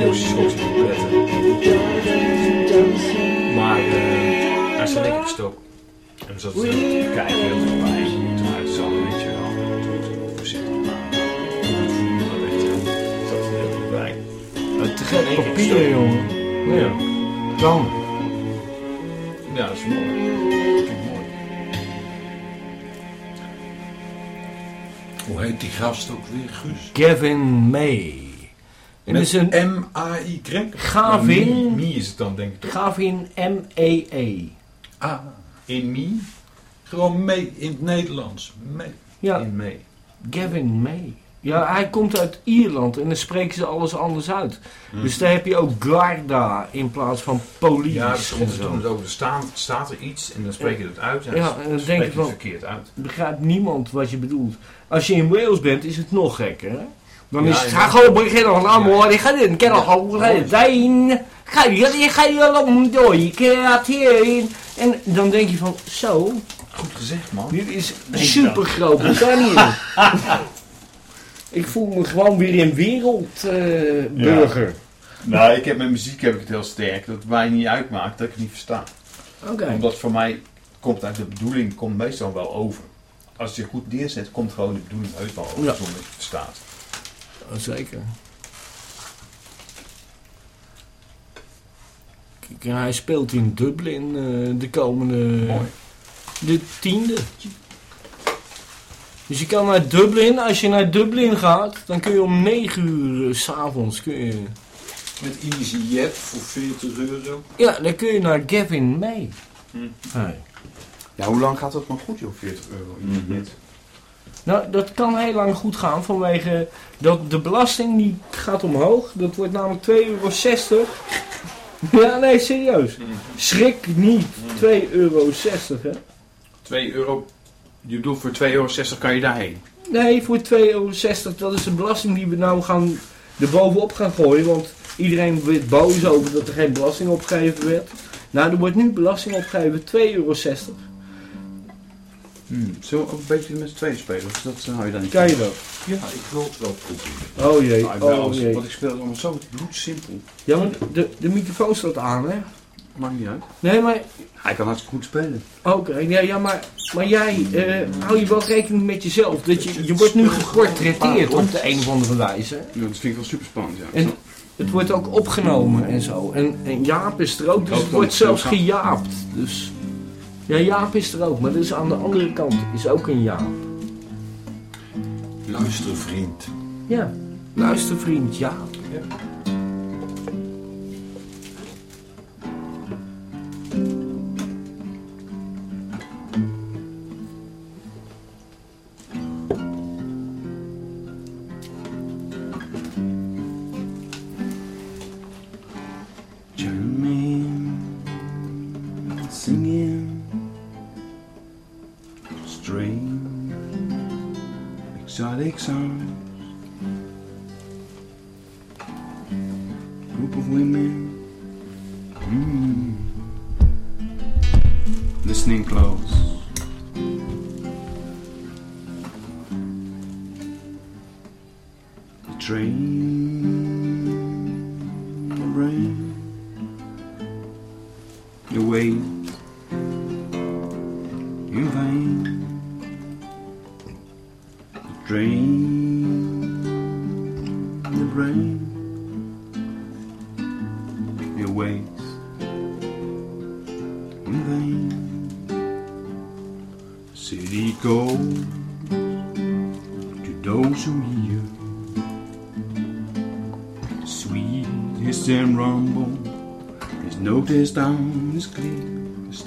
En schrok zich op letten. Maar uh, hij is er lekker gestoken. En dan zat ze te kijken heel veel bij. Toen wel. Wel. Zat heel veel bij. Te gek papier jongen. Ja. Dan. Hoe heet die gast ook weer, Guus? Gavin May. En is een M-A-Y? Gavin. Nou, is het dan, denk ik. toch? Gavin M-E-E. Ah, in Mi? Gewoon mee in het Nederlands. Mee. Ja, In mee. Gavin May. Ja, hij komt uit Ierland en dan spreken ze alles anders uit. Dus daar heb je ook Garda in plaats van police. Ja, en soms zo. doen het over. Er staat, staat er iets en dan spreek je het uit. En Ja, dan en dan spreek denk je ik het wel- verkeerd uit. begrijpt niemand wat je bedoelt. Als je in Wales bent, is het nog gekker. Hè? Dan Ja, is het, ga gewoon beginnen van amor, ik ga dit, nog al zijn. Ga je, je ga je lang door, je krijgt hierin. En dan denk je van, zo, Goed gezegd, man. dit is super groot Brittannië. ik voel me gewoon weer een wereldburger. Nou, ik heb met muziek heb ik het heel sterk. Dat het mij niet uitmaakt dat ik het niet versta. Oké. Omdat voor mij komt uit de bedoeling komt meestal wel over. Als je goed neerzet, komt gewoon de bedoeling uit wel over Ja. zonder dat je het verstaat. Oh, Zeker. Kijk, hij speelt in Dublin eh, de komende... Mooi. De tiende. Dus je kan naar Dublin. Als je naar Dublin gaat, dan kun je om 9 uur s s'avonds... Kun je, Met EasyJet voor 40 euro. ja, dan kun je naar Gavin mee. Hey. Ja, hoe lang gaat dat maar goed, joh? 40 euro in Mhm. net. Nou, dat kan heel lang goed gaan vanwege dat de belasting die gaat omhoog. Dat wordt namelijk 2,60 euro. Ja, nee, serieus. Schrik niet. 2,60 euro, hè. 2 euro. Je bedoelt voor 2,60 euro kan je daarheen. Nee, voor 2,60 euro. Dat is de belasting die we nou gaan erbovenop gaan gooien. Want iedereen werd boos over dat er geen belasting opgegeven werd. Nou, er wordt nu belasting opgegeven. 2,60 euro. Hmm. Zullen we ook een beetje met z'n tweeën spelen? Of dat hou je dan niet Kan je dat? Ja, ik wil het wel proberen. Oh jee, Nou, oh jee. Want ik speel het allemaal zo bloedsimpel. Ja, maar de, de microfoon staat aan, hè? Maakt niet uit. Nee, maar Hij kan hartstikke goed spelen. Oké, ja, ja, maar, maar jij, eh, hou je wel rekening met jezelf. Dat je, je wordt nu geportretteerd op de een of andere wijze. Ja, dat vind ik wel super spannend, ja. En het wordt ook opgenomen en zo. En, en Jaap is er ook, dus Ook het wordt zelfs gejaapt. Dus, ja, Jaap is er ook, maar dat is aan de andere kant is ook een Jaap. Luister, vriend. Ja, luister vriend, Jaap. German exotic.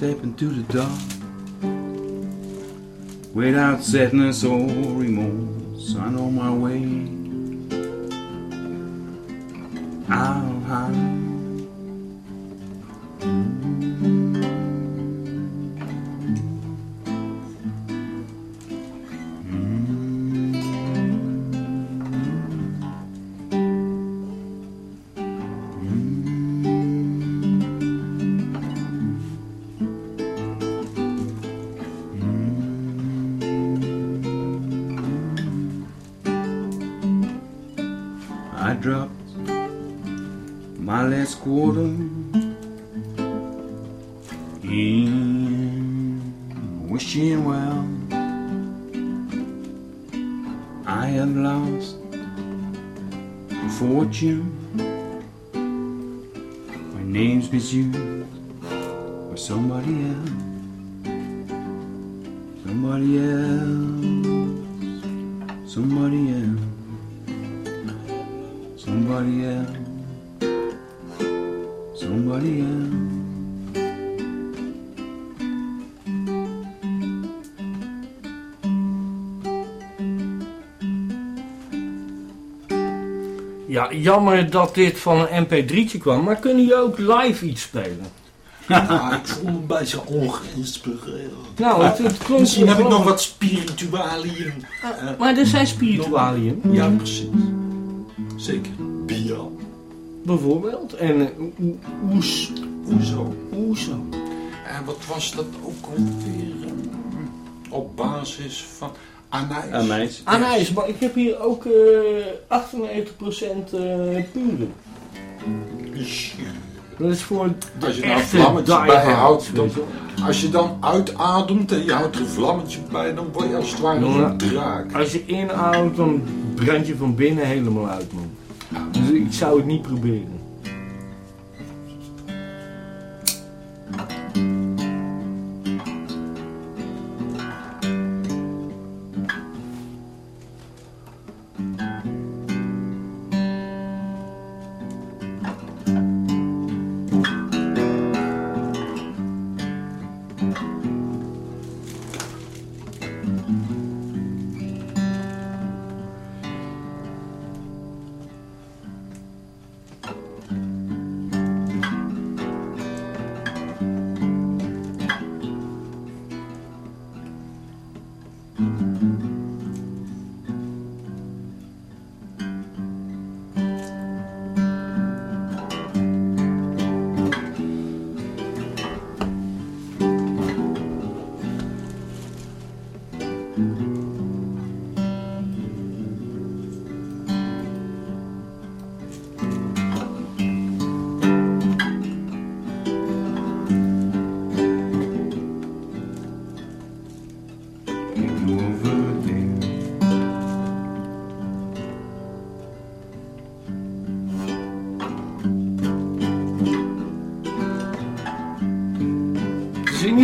Step into the dark without sadness or remorse. Jammer dat dit van een mp3'tje kwam, maar kunnen jullie ook live iets spelen? Ja, ik voel me een beetje ongeïnspireerd. Nou, het, het klonk Misschien heb ik nog wat spiritualium. Eh, Maar er zijn spiritualium, ja, precies. Zeker. Bier. bijvoorbeeld. En o- oes, Hoezo? oezo. En wat was dat ook alweer? ehm, op basis van anijs. Anijs. Anijs, maar ik heb hier ook eh 98% eh pure. Dus, Dat is voor de Als je nou een bijhoudt, dan, als je dan uitademt en je houdt er een vlammetje bij, dan word je als het ware een draak. Als je inademt, dan brand je van binnen helemaal uit, man. Dus ik zou het niet proberen.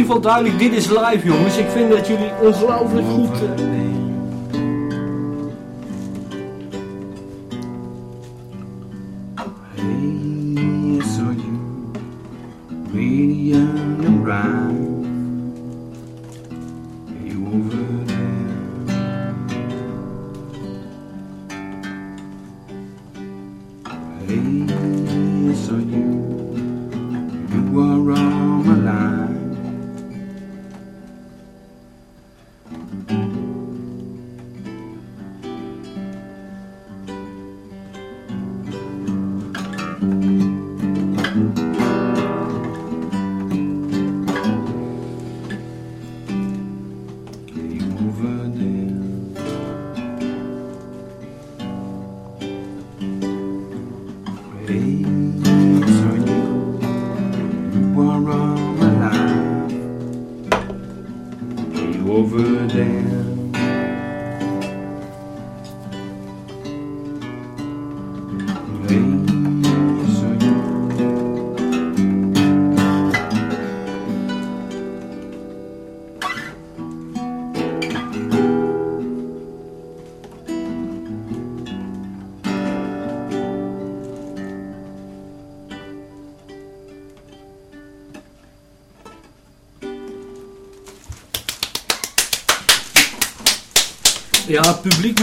Ieder duidelijk, dit is live jongens. Ik vind dat jullie ongelooflijk goed... Over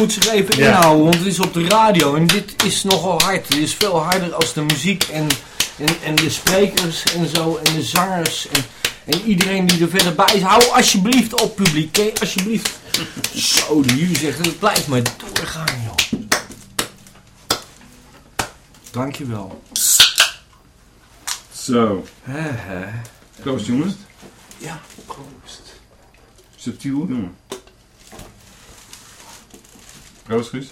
moet zich even Ja. inhouden, want het is op de radio en dit is nogal hard. Het is veel harder als de muziek en, en, en de sprekers en zo en de zangers en, en iedereen die er verder bij is. Hou alsjeblieft op publiek? Alsjeblieft. Zo, de jullie zeggen, het blijft maar doorgaan, joh. Dankjewel. Zo, proost jongens. Ja, proost. Subtiel, jongen. Proost Guus.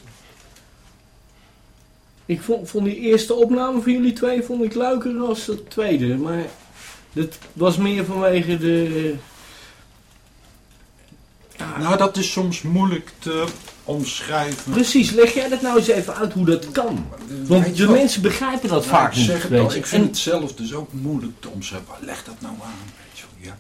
Ik vond, vond die eerste opname van jullie twee vond ik leuker dan de tweede, maar dat was meer vanwege de... Ja, Nou, dat is soms moeilijk te omschrijven. Precies, leg jij dat nou eens even uit hoe dat kan? Want de wat? mensen begrijpen dat Nou, vaak ik niet. zeg het weet al, je. ik vind En- het zelf dus ook moeilijk te omschrijven. Leg dat nou aan, weet je wel. Ja.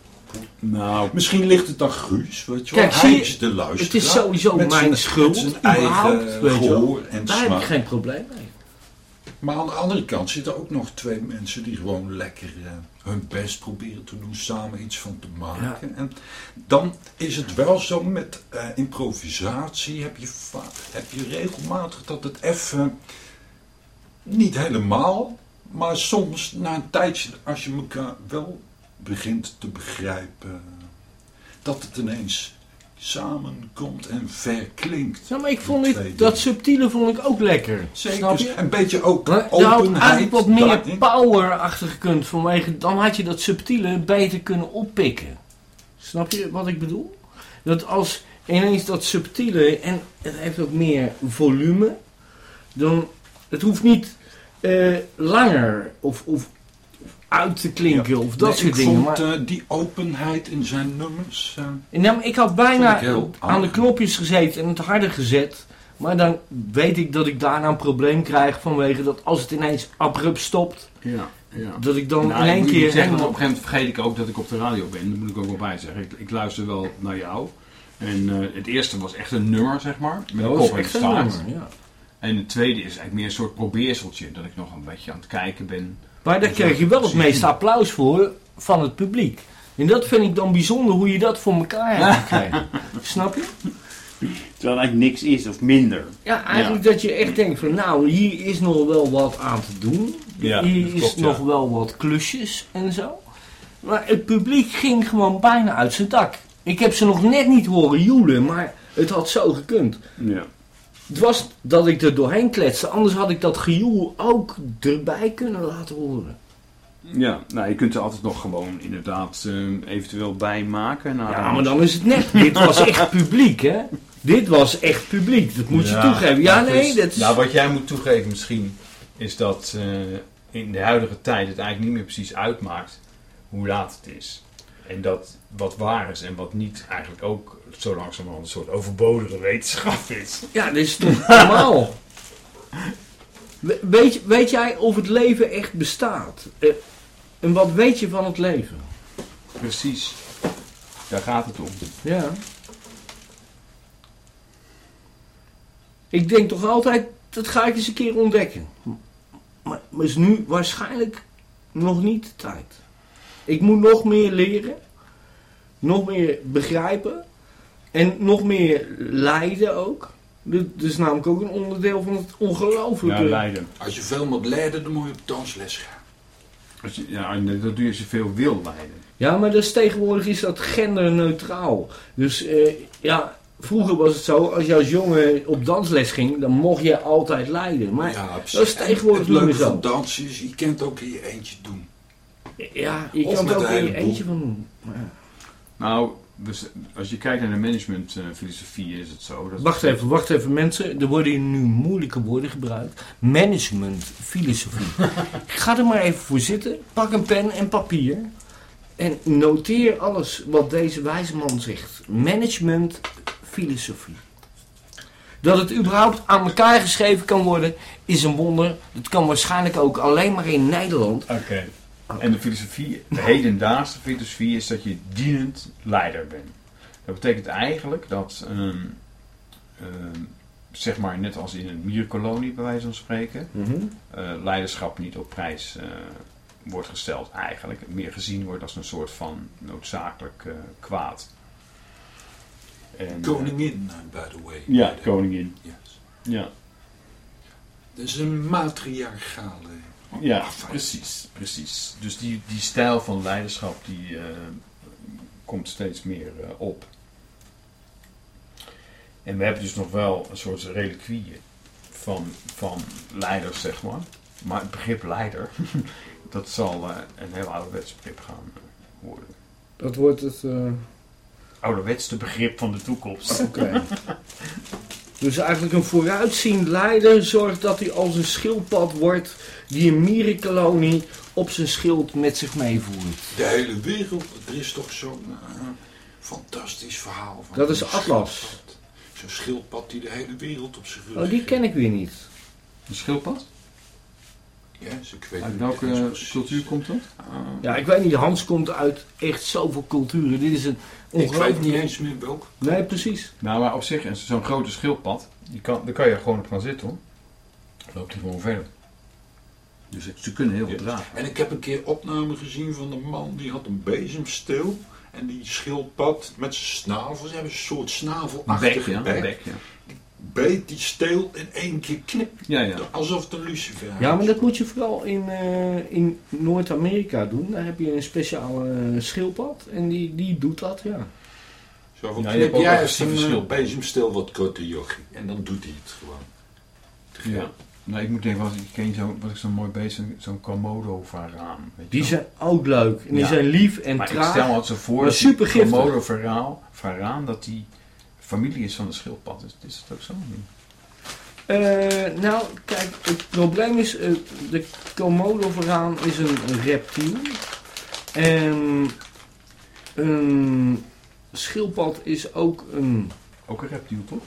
Nou, Misschien ligt het aan Guus, weet je wel. Kijk, Hij zie is de luisteraar. het is sowieso Met mijn zijn- schuld, met zijn eigen weet gehoor en Daar heb ik geen probleem mee. Maar aan de andere kant zitten ook nog twee mensen die gewoon lekker eh, hun best proberen te doen, samen iets van te maken. En dan is het wel zo met eh, improvisatie heb je, heb je regelmatig dat het even niet helemaal, maar soms na een tijdje, als je elkaar wel begint te begrijpen, dat het ineens samenkomt en verklinkt. Ja, maar ik vond twee dat dingen. subtiele vond ik ook lekker. Zeker, Snap je? een beetje ook Maar je had openheid. eigenlijk wat meer power achter gekund vanwege, dan had je dat subtiele beter kunnen oppikken. Snap je wat ik bedoel? Dat als ineens dat subtiele, en het heeft ook meer volume, dan, het hoeft niet eh, langer of, of uit te klinken of dat Nee, soort ik dingen. vond eh, die openheid in zijn nummers. eh, nou, ik had bijna ik aan de knopjes gezeten en het harder gezet. Maar dan weet ik dat ik daarna een probleem krijg vanwege dat als het ineens abrupt stopt, Ja, ja. dat ik dan Nou, in één keer zeggen, op een gegeven moment vergeet ik ook dat ik op de radio ben. Dat moet ik ook wel bij zeggen. Ik, ik luister wel naar jou. En eh, het eerste was echt een nummer, zeg maar. Met een kop en staart. En het tweede is eigenlijk meer een soort probeerseltje. Dat ik nog een beetje aan het kijken ben. Maar daar kreeg je wel het meeste applaus voor van het publiek. En dat vind ik dan bijzonder hoe je dat voor elkaar hebt gekregen. Snap je? Terwijl het eigenlijk niks is of minder. Ja, eigenlijk dat je echt denkt van nou, hier is nog wel wat aan te doen. Ja, hier is ja. nog wel wat klusjes en zo. Maar het publiek ging gewoon bijna uit zijn dak. Ik heb ze nog net niet horen joelen, maar het had zo gekund. Ja. Het was dat ik er doorheen kletste, anders had ik dat gejoel ook erbij kunnen laten horen. Ja, nou je kunt er altijd nog gewoon inderdaad eh, eventueel bij maken. Nou, Ja, maar dan is het net. Dit was echt publiek, hè? Dit was echt publiek, dat moet je toegeven. Ja, nou, nee, dat is... Nou, wat jij moet toegeven misschien, is dat eh, in de huidige tijd het eigenlijk niet meer precies uitmaakt hoe laat het is. En dat wat waar is en wat niet eigenlijk ook zo langzamerhand een soort overbodige wetenschap is. Ja, dit is toch normaal. We- Weet, weet jij of het leven echt bestaat? Eh, en wat weet je van het leven? Precies. Daar gaat het om. Ja. Ik denk toch altijd, dat ga ik eens een keer ontdekken. Maar, maar is nu waarschijnlijk nog niet de tijd. Ik moet nog meer leren. Nog meer begrijpen. En nog meer lijden ook. Dit is namelijk ook een onderdeel van het ongelooflijke. Ja, Leiden. Als je veel moet leiden, dan moet je op dansles gaan. Als je, ja, dat doe je als je veel wil leiden. Ja, maar dus tegenwoordig is dat genderneutraal. Dus eh, ja, vroeger was het zo, als je als jongen op dansles ging, dan mocht je altijd leiden. Maar Ja, dat is tegenwoordig En niet het meer leuke zo. van dansen is, je kent ook in je eentje doen. Ja, je Of kan het ook in je eentje van doen. Maar ja. Nou, dus als je kijkt naar de managementfilosofie is het zo. Dat Wacht even, wacht even mensen. Er worden hier nu moeilijke woorden gebruikt. Managementfilosofie. Ik ga er maar even voor zitten. Pak een pen en papier. En noteer alles wat deze wijze man zegt. Managementfilosofie. Dat het überhaupt aan elkaar geschreven kan worden, is een wonder. Dat kan waarschijnlijk ook alleen maar in Nederland. Oké. En de filosofie, de hedendaagse filosofie, is dat je dienend leider bent. Dat betekent eigenlijk dat, ehm, ehm, zeg maar net als in een mierkolonie bij wijze van spreken, eh, leiderschap niet op prijs eh, wordt gesteld eigenlijk. Meer gezien wordt als een soort van noodzakelijk eh, kwaad. En, Koningin, by the way. ja, koningin. Yes. Ja. Dat is een matriarchale. Ja, afwijking. precies, precies. Dus die, die stijl van leiderschap die eh, komt steeds meer eh, op. En we hebben dus nog wel een soort reliquieën van, van leiders, zeg maar. Maar het begrip leider, dat zal eh, een heel ouderwets begrip gaan worden. Dat wordt het. Ouderwetse begrip van de toekomst. Oké. Dus eigenlijk een vooruitziend leider zorgt dat hij als een schildpad wordt die een mierenkolonie op zijn schild met zich meevoert. De hele wereld, er is toch zo'n eh, fantastisch verhaal van. Dat is Atlas. Zo'n schildpad die de hele wereld op zich rug Oh, die ken ik weer niet. Een schildpad? Ik weet Uit welke cultuur komt dat? Ja, ik weet niet, Hans komt uit echt zoveel culturen. Dit is een ik weet ongelooflijk niet eens meer welk. Nee, precies. Nou, maar op zich, zo'n grote schildpad, die kan, daar kan je gewoon op gaan zitten hoor. Dan loopt hij gewoon verder. Dus ze kunnen heel veel dragen. En ik heb een keer opname gezien van een man die had een bezemsteel. En die schildpad met zijn snavel, ze hebben een soort snavelachtige bek, ja. bek. Een bek, ja. Beet die steel in één keer knip. Ja, ja. Alsof het een lucifer Ja, maar dat moet je vooral in, eh, in Noord-Amerika doen. Daar heb je een speciale eh, schildpad en die, die doet dat, ja. Zo van, Ja, je knip hebt ook jij eens een verschil. bezemsteel wat korter, jochie. En dan doet hij het gewoon. Ja. Nou, ik moet denken, wat ik ken zo, wat ik zo mooi bezig, zo'n Komodo je Die zijn ook leuk. En die Ja. zijn lief en maar ik traag. stel me altijd zo voor dat die super giftig. Komodo verhaal, varaan, dat die familie is van de schildpad. Is, is dat ook zo? Eh, nou, kijk, het probleem is, eh, de Komodo-varaan is een reptiel. En een schildpad is ook een... Ook een reptiel, toch?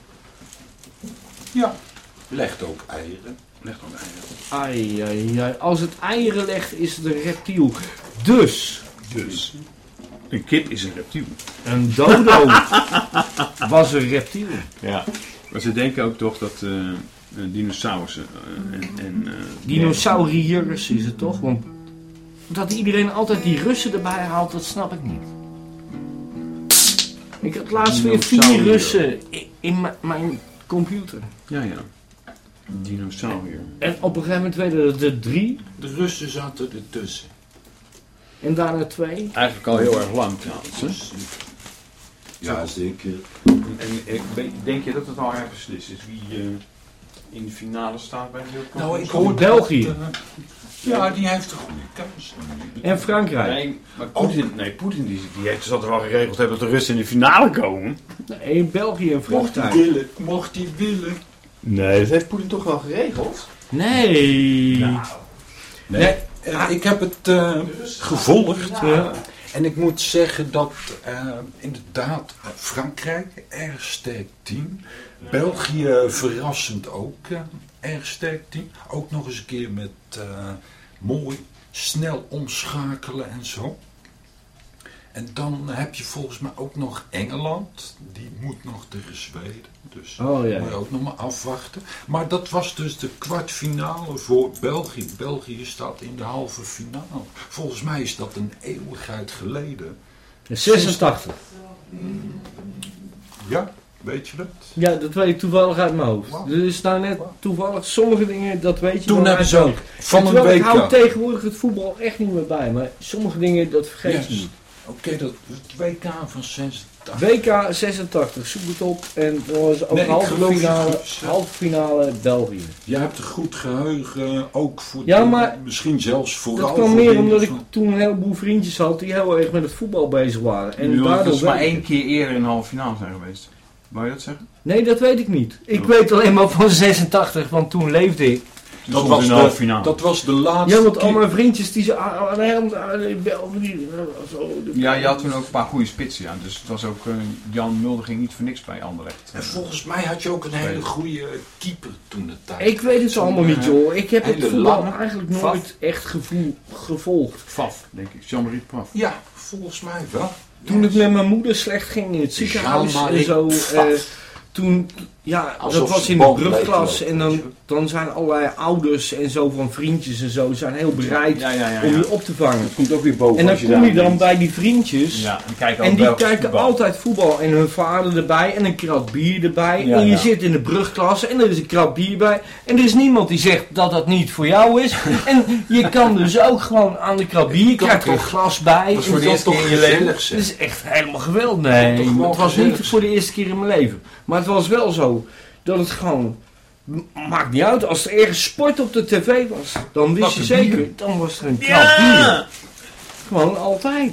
Ja. Legt ook eieren. Leg dan eieren. Ai, ai, ai. Als het eieren legt, is het een reptiel. Dus, Dus, een kip is een reptiel. een dodo was een reptiel. Ja. Maar ze denken ook toch dat eh, eh, dinosaurussen eh, en... en eh, Dinosauriërs is het toch? Want dat iedereen altijd die Russen erbij haalt, dat snap ik niet. Ik had laatst weer vier. Russen in mijn computer. Ja, ja. Dinosaurier. En op een gegeven moment werden het er drie De Russen zaten ertussen. En daarna twee. Eigenlijk al heel erg lang trouwens. Hè? Ja, zeker. En weet- denk je dat het al erg beslist is wie eh, in de finale staat bij de? Nou, ik hoorde België. dat, eh, ja, die heeft een goede kans. En Frankrijk. Nee, maar Poetin, nee, Poetin die, die heeft, zal er wel geregeld hebben dat de Russen in de finale komen. Nee, België en Mocht hij Frankrijk. willen, mocht hij willen. Nee, dat heeft Poetin toch wel geregeld? Nee. Nou, Nee, eh, ik heb het eh, gevolgd. Ja. En ik moet zeggen dat eh, inderdaad eh, Frankrijk erg sterk team. België verrassend ook eh, erg sterk team. Ook nog eens een keer met eh, mooi snel omschakelen en zo. En dan heb je volgens mij ook nog Engeland. Die moet nog tegen Zweden. Dus Oh ja. moet je ook nog maar afwachten. Maar dat was dus de kwartfinale voor België. België staat in de halve finale. Volgens mij is dat een eeuwigheid geleden. 86. Ja, weet je dat? Ja, dat weet ik toevallig uit mijn hoofd. Dus nou net toevallig sommige dingen, dat weet je Toen hebben uit ze je ook van een ik hou tegenwoordig het voetbal echt niet meer bij. Maar sommige dingen, dat vergeet je niet. Oké, dat het WK van 86. WK 86, zoek het op. En dan was ook Nee, halve, finale, halve finale België. Jij hebt een goed geheugen, ook voor Ja, de- maar misschien zelfs vooral Dat kwam meer omdat ik toen een heleboel vriendjes had die heel erg met het voetbal bezig waren. En dat daardoor is maar één keer eerder in de halve finale zijn geweest. Wou je dat zeggen? Nee, dat weet ik niet. Ik Oh. weet alleen maar van 86, want toen leefde ik. Dat was, de finale. dat was de laatste Ja, want al mijn vriendjes die ze Ja, je had toen ook een paar goede spitsen, ja. Dus het was ook, eh, Jan Mulder ging niet voor niks bij Anderlecht. En volgens mij had je ook een hele goede keeper toen de tijd. Ik weet het allemaal niet, joh. Ik heb het voetbal eigenlijk nooit echt gevoel, gevolgd. Faf, denk ik. Jean-Marie Paf. Ja, volgens mij wel. Toen het met mijn moeder slecht ging in het ziekenhuis en zo. Eh, toen, ja, Alsof dat was in de brugklas. En dan, dan zijn allerlei ouders en zo van vriendjes en zo zijn heel bereid Ja, ja, ja. om ja. je op te vangen. Dat komt ook weer boven En dan als je kom je dan bent. bij die vriendjes. Ja, en kijken En die kijken voetbal. altijd voetbal. En hun vader erbij. En een krat bier erbij. Ja, en je ja. zit in de brugklas. En er is een krat bier bij. En er is niemand die zegt dat dat niet voor jou is. en je kan dus ook gewoon aan de krat bier. Je krijgt er een toch- glas bij. Dat is voor En de eerste toch keer in je leven. zijn. is echt helemaal geweldig. Nee, het was gezellig. niet voor de eerste keer in mijn leven. Maar het was wel zo dat het gewoon... Maakt niet uit, als er ergens sport op de tv was, dan wist je zeker, bier. dan was er een krat bier. Gewoon altijd.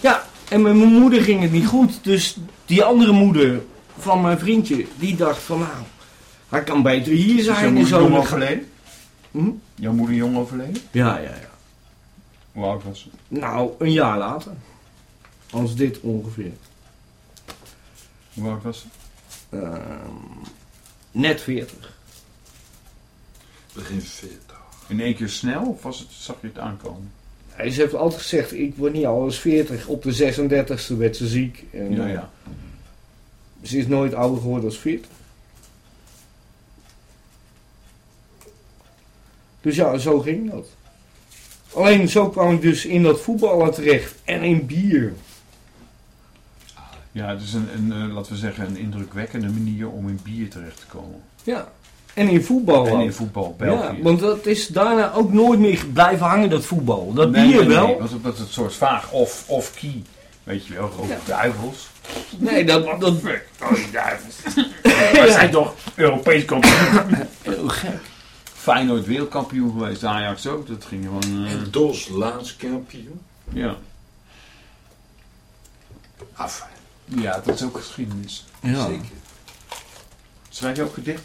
Ja, en met mijn moeder ging het niet goed. Dus die andere moeder van mijn vriendje, die dacht van nou, hij kan beter hier Is jouw zijn moeder zo. jong overleden? Hm? Jouw moeder jong overleden? Ja, ja, ja. Hoe oud was ze? Nou, een jaar later. Als dit ongeveer. Hoe oud was ze? Ehm, net 40. Begin 40. In één keer snel of was het, zag je het aankomen? Hij ze heeft altijd gezegd, ik word niet al eens 40. Op de 36e werd ze ziek. En, Ja, eh, ja. Ze is nooit ouder geworden als 40. Dus ja, zo ging dat. Alleen zo kwam ik dus in dat voetballen terecht en in bier. Ja, het is een, een eh, laten we zeggen, een indrukwekkende manier om in bier terecht te komen. Ja. En in voetbal En in voetbal, België. Ja, want dat is daarna ook nooit meer blijven hangen, dat voetbal. Dat Nee, bier nee, nee, wel. want het was een soort vaag of, of key. Weet je wel, rode Ja. duivels. Nee, dat... dat Fuck, rode duivels. Wij zijn toch Europees kampioen. Heel gek. Feyenoord wereldkampioen geweest, Ajax ook. Dat ging gewoon... eh, En Dos laatst kampioen. ja. Af. Ja, dat is ook geschiedenis. Ja. Zeker. Schrijf je ook gedicht?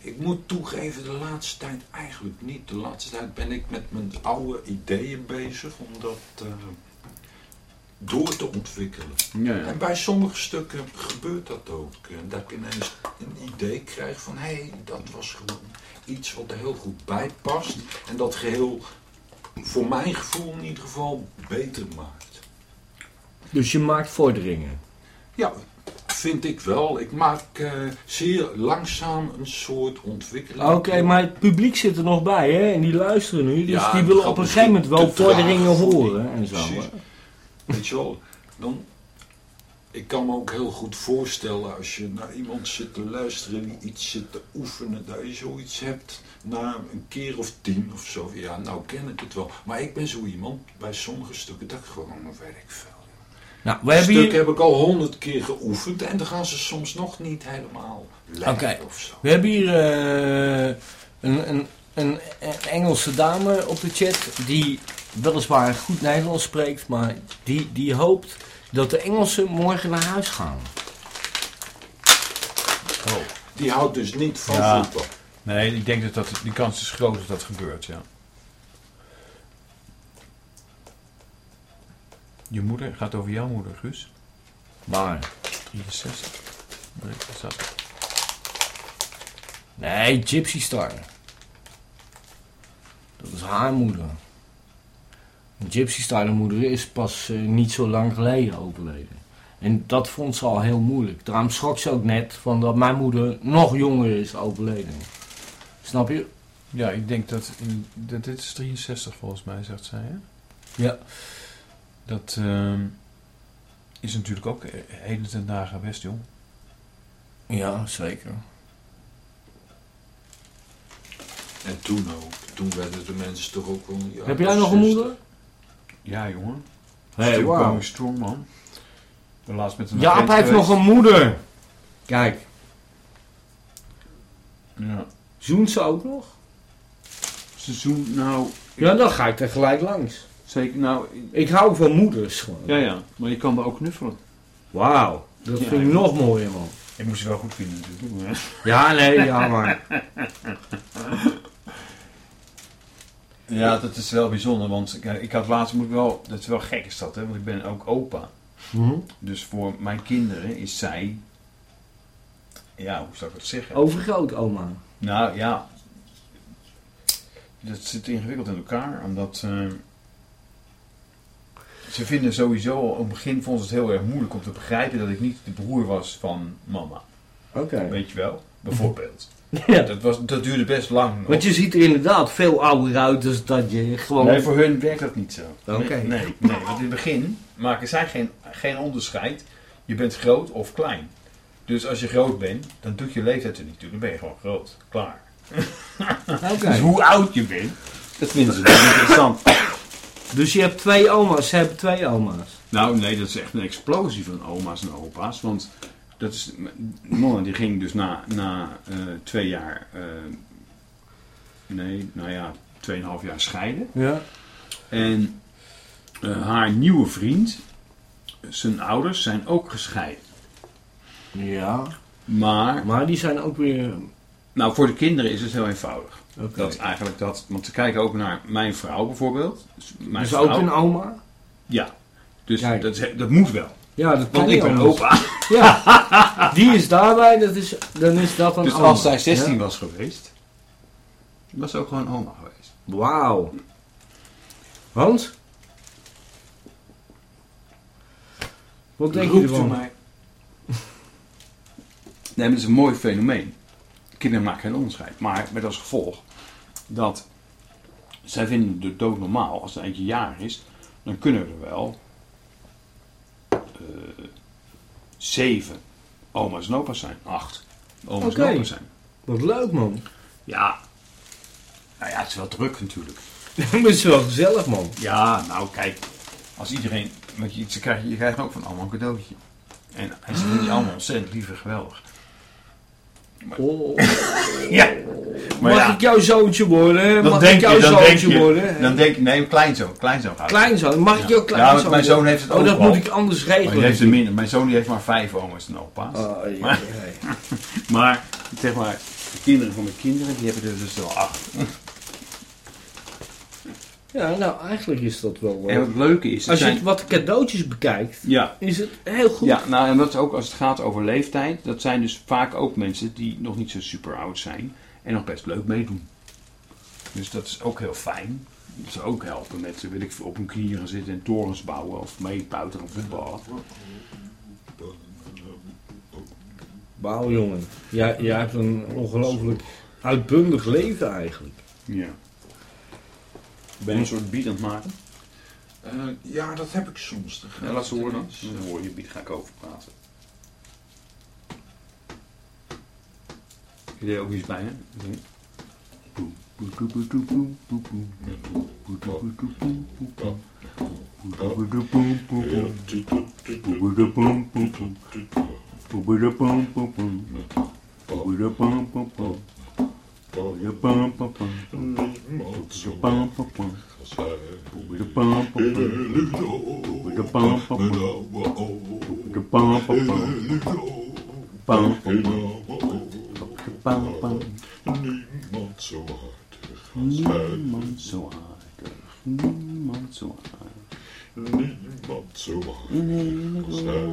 Ik moet toegeven, de laatste tijd eigenlijk niet. De laatste tijd ben ik met mijn oude ideeën bezig om dat eh, door te ontwikkelen. Ja, ja. En bij sommige stukken gebeurt dat ook. eh, Dat ik ineens een idee krijg van, hé, hey, dat was gewoon iets wat er heel goed bij past. En dat geheel, voor mijn gevoel in ieder geval, beter maakt. Dus je maakt vorderingen. Ja, vind ik wel. Ik maak eh, zeer langzaam een soort ontwikkeling. Oké, maar het publiek zit er nog bij, hè? En die luisteren nu. Dus Ja, die willen op een gegeven moment wel vorderingen horen en zo. Precies. Weet je wel, dan, ik kan me ook heel goed voorstellen als je naar iemand zit te luisteren die iets zit te oefenen, dat je zoiets hebt na een keer of tien of zo. Ja, nou ken ik het wel. Maar ik ben zo iemand, bij sommige stukken, dat ik gewoon werk veel. Nou, we Een hebben stuk hier, heb ik al honderd keer geoefend en dan gaan ze soms nog niet helemaal lekker Oké. of zo. we hebben hier eh, een, een, een Engelse dame op de chat die weliswaar goed Nederlands spreekt, maar die, die hoopt dat de Engelsen morgen naar huis gaan. Die houdt dus niet van Ja. voetbal. Nee, ik denk dat, dat die kans is groot dat dat gebeurt, ja. Je moeder gaat over jouw moeder, Guus. Maar, 63. Nee, dat staat nee, Gypsy Star. Dat is haar moeder. Gypsy Star, de moeder, is pas eh, niet zo lang geleden overleden. En dat vond ze al heel moeilijk. Daarom schrok ze ook net van dat mijn moeder nog jonger is overleden. Snap je? Ja, ik denk dat, in, dat dit is 63 volgens mij, zegt zij. Hè? Ja. Dat ehm, is natuurlijk ook eh, heden ten dagen best jong. Ja, zeker. En toen ook. Toen werden de mensen toch ook wel... ja, Heb jij nog een 60. moeder? Ja, jongen. Hey, Still wauw. going strong, man. Laatst met een Jaap heeft geweest. nog een moeder. Kijk, Ja. zoent ze ook nog? Seizoen, nou... Ja, dan ga ik er gelijk langs. Zeker, nou... Ik hou van moeders gewoon. Ja, ja. Maar je kan er ook knuffelen. Wauw, dat Ja, vind ik nog mooier, man. Ik moest je wel goed vinden natuurlijk. Ja, nee, ja, maar... Ja, dat is wel bijzonder, want ik had laatst moet ik wel, dat is wel gek is dat, hè, want ik ben ook opa. Mhm. Dus voor mijn kinderen is zij, ja, hoe zou ik het zeggen? Overgroot, oma. Nou ja, dat zit ingewikkeld in elkaar, omdat eh, ze vinden sowieso, op het begin vonden ze het heel erg moeilijk om te begrijpen dat ik niet de broer was van mama. Oké. Weet je wel, bijvoorbeeld. Ja. Dat, was, dat duurde best lang. Want je ziet er inderdaad veel ouder uit dus dat je gewoon... Nee, voor hun werkt dat niet zo. Oké. Nee, nee, nee, want in het begin maken zij geen, geen onderscheid. Je bent groot of klein. Dus als je groot bent, dan doet je leeftijd er niet toe. Dan ben je gewoon groot. Klaar. Oké. Dus hoe oud je bent, dat vinden ze wel interessant. Dus je hebt twee oma's, ze hebben twee oma's. Nou, nee, dat is echt een explosie van oma's en opa's. Want dat is, Mona die ging dus na, na eh, twee jaar, eh, nee, nou ja, tweeënhalf jaar scheiden. Ja. En eh, haar nieuwe vriend, zijn ouders zijn ook gescheiden. Ja. Maar, Maar die zijn ook weer... nou voor de kinderen is het heel eenvoudig. Oké. Dat is eigenlijk dat, want ze kijken ook naar mijn vrouw bijvoorbeeld. Dus mijn Dus vrouw, ook een oma? Ja, dus dat, dat moet wel. Ja, dat kan Want ik ben anders. opa. Ja, die is daarbij, dat is, dan is dat een Dus oma. als zij 16 Ja? was geweest, was ze ook gewoon oma geweest. Wauw. Hans? Wat denk je ervan? mij. Nee, maar dat is een mooi fenomeen. kinderen maken geen onderscheid. Maar met als gevolg dat zij vinden de dood normaal. Als er eentje jarig is, dan kunnen er wel eh, zeven oma's en opa's zijn. Acht oma's Oké. en opa's zijn. Wat leuk, man. Ja. Nou ja, het is wel druk natuurlijk. Maar het is wel gezellig, man. Ja, nou kijk, als iedereen, want je, ze krijgen, je krijgt ook van allemaal een cadeautje. En, en ze vinden allemaal ontzettend lief en geweldig. Oh. Ja, maar Mag ja, ik jouw zoontje worden? dan Mag denk ik jouw je, dan denk zoontje je, worden? dan denk je, nee, kleinzoon, kleinzoon gaat. Kleinzoon, mag ik Ja. jouw Ja, kleinzoon want mijn zoon worden? heeft het Oh, ook dat wel. moet ik anders regelen. heeft er minder. Mijn zoon die heeft maar vijf oma's en opa's. Oh, ja, maar, ja. maar, zeg maar, de kinderen van mijn kinderen, die hebben er dus wel acht. Ja, nou, eigenlijk is dat wel... eh, En wat het leuke is, als je zijn- wat cadeautjes bekijkt, Ja. is het heel goed. Ja, nou en dat is ook als het gaat over leeftijd. Dat zijn dus vaak ook mensen die nog niet zo super oud zijn. En nog best leuk meedoen. Dus dat is ook heel fijn. Dat ze ook helpen met, weet ik op hun knieën gaan zitten en torens bouwen. Of mee buiten gaan voetballen. Wauw, jongen. Jij, jij hebt een ongelooflijk uitbundig leven eigenlijk. Ja. Ben je een soort beat aan het maken? Eh, ja, dat heb ik soms. Ja, laat ze horen dan. eh, hoor je beat, ga ik over praten. Je deed ook iets bij, hè? Niemand zo hartig Niemand zo aardig, niemand zo aardig. Niemand zo hartig als hij.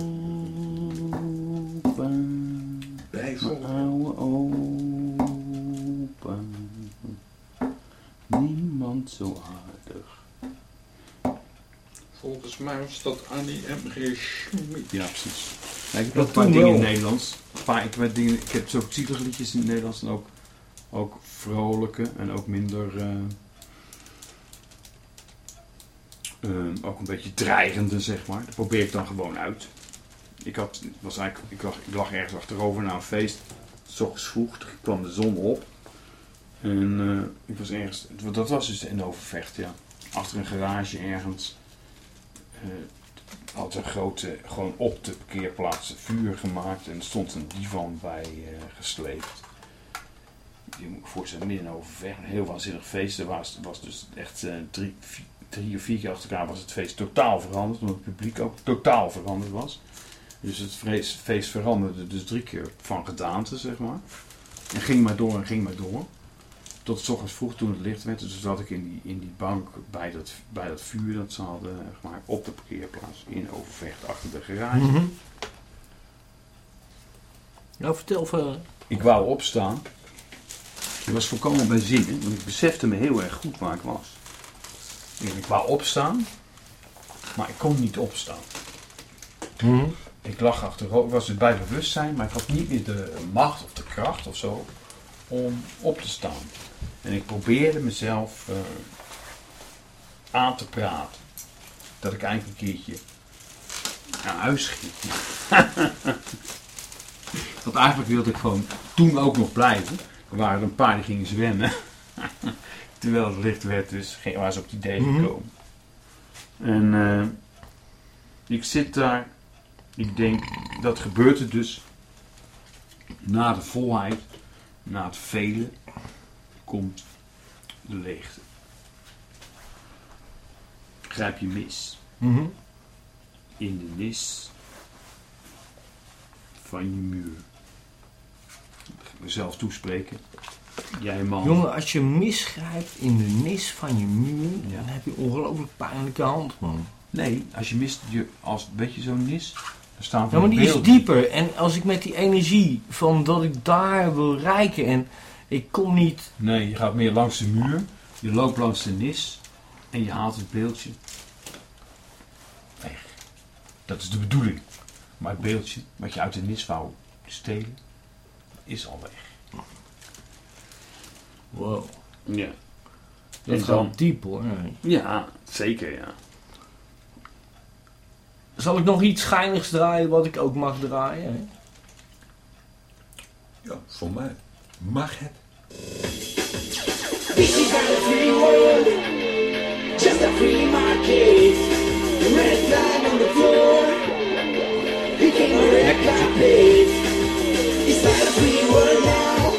Blijf oude opa. Niemand zo aardig. Volgens mij was dat Annie M.G. Schmid. Ja, precies. Ja, ik heb Dat een paar dingen in het Nederlands. Een paar, ik, heb dingen, ik heb zo zielige liedjes in het Nederlands en ook, ook vrolijke en ook minder. eh, eh, ook een beetje dreigende, zeg maar. Dat probeer ik dan gewoon uit. Ik, had, was eigenlijk, ik, lag, ik lag ergens achterover na een feest. S ochtends vroeg, toen kwam de zon op. En eh, ik was ergens, dat was dus in Overvecht, ja. Achter een garage ergens. eh, had een grote, gewoon op de parkeerplaats vuur gemaakt en er stond een divan bij eh, gesleept. Je moet je voorstellen, midden over weg, een heel waanzinnig feest. Er was, was dus echt drie, vi- drie of vier keer achter elkaar was het feest totaal veranderd, omdat het publiek ook totaal veranderd was. Dus het feest veranderde dus drie keer van gedaante, zeg maar. En ging maar door en ging maar door. Tot s ochtends vroeg toen het licht werd. Dus zat ik in die, in die bank bij dat, bij dat vuur dat ze hadden gemaakt op de parkeerplaats in Overvecht achter de garage. Mhm. Nou, vertel verder. Ik wou opstaan. Ik was volkomen bij zinnen, want ik besefte me heel erg goed waar ik was. Ik, ik wou opstaan, maar ik kon niet opstaan. Mhm. Ik lag achterover, ik was dus bij bewustzijn, maar ik had niet meer de macht of de kracht of zo om op te staan. En ik probeerde mezelf eh, aan te praten. Dat ik eigenlijk een keertje naar huis ging. Want eigenlijk wilde ik gewoon toen ook nog blijven. Er waren een paar die gingen zwemmen. Terwijl het licht werd, dus waren ze op het idee Mhm. gekomen. En eh, ik zit daar. Ik denk, dat gebeurt er dus. Na de volheid, na het vele, komt de leegte. Grijp je mis. Mhm. In de nis van je muur. Mezelf toespreken. Jij man. Jongen, als je misgrijpt in de nis van je muur, dan heb je ongelooflijk pijnlijke hand, man. Nee, als je mist, je, als, weet je zo'n nis? Er staan Ja, van maar die die is beelden. dieper. En als ik met die energie van dat ik daar wil rijken en ik kom niet... Nee, je gaat meer langs de muur. Je loopt langs de nis. En je haalt het beeldje weg. Dat is de bedoeling. Maar het beeldje wat je uit de nis wou stelen, is al weg. Wow. Ja. Dat gaat dan- diep hoor. Ja, zeker ja. Zal ik nog iets schijnigs draaien wat ik ook mag draaien? Hè? Ja, voor mij mag het. This is a free world, just a free market. Red flag on the floor, became a red carpet. It's not a free world now,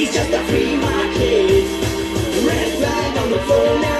it's just a free market. Red flag on the floor now,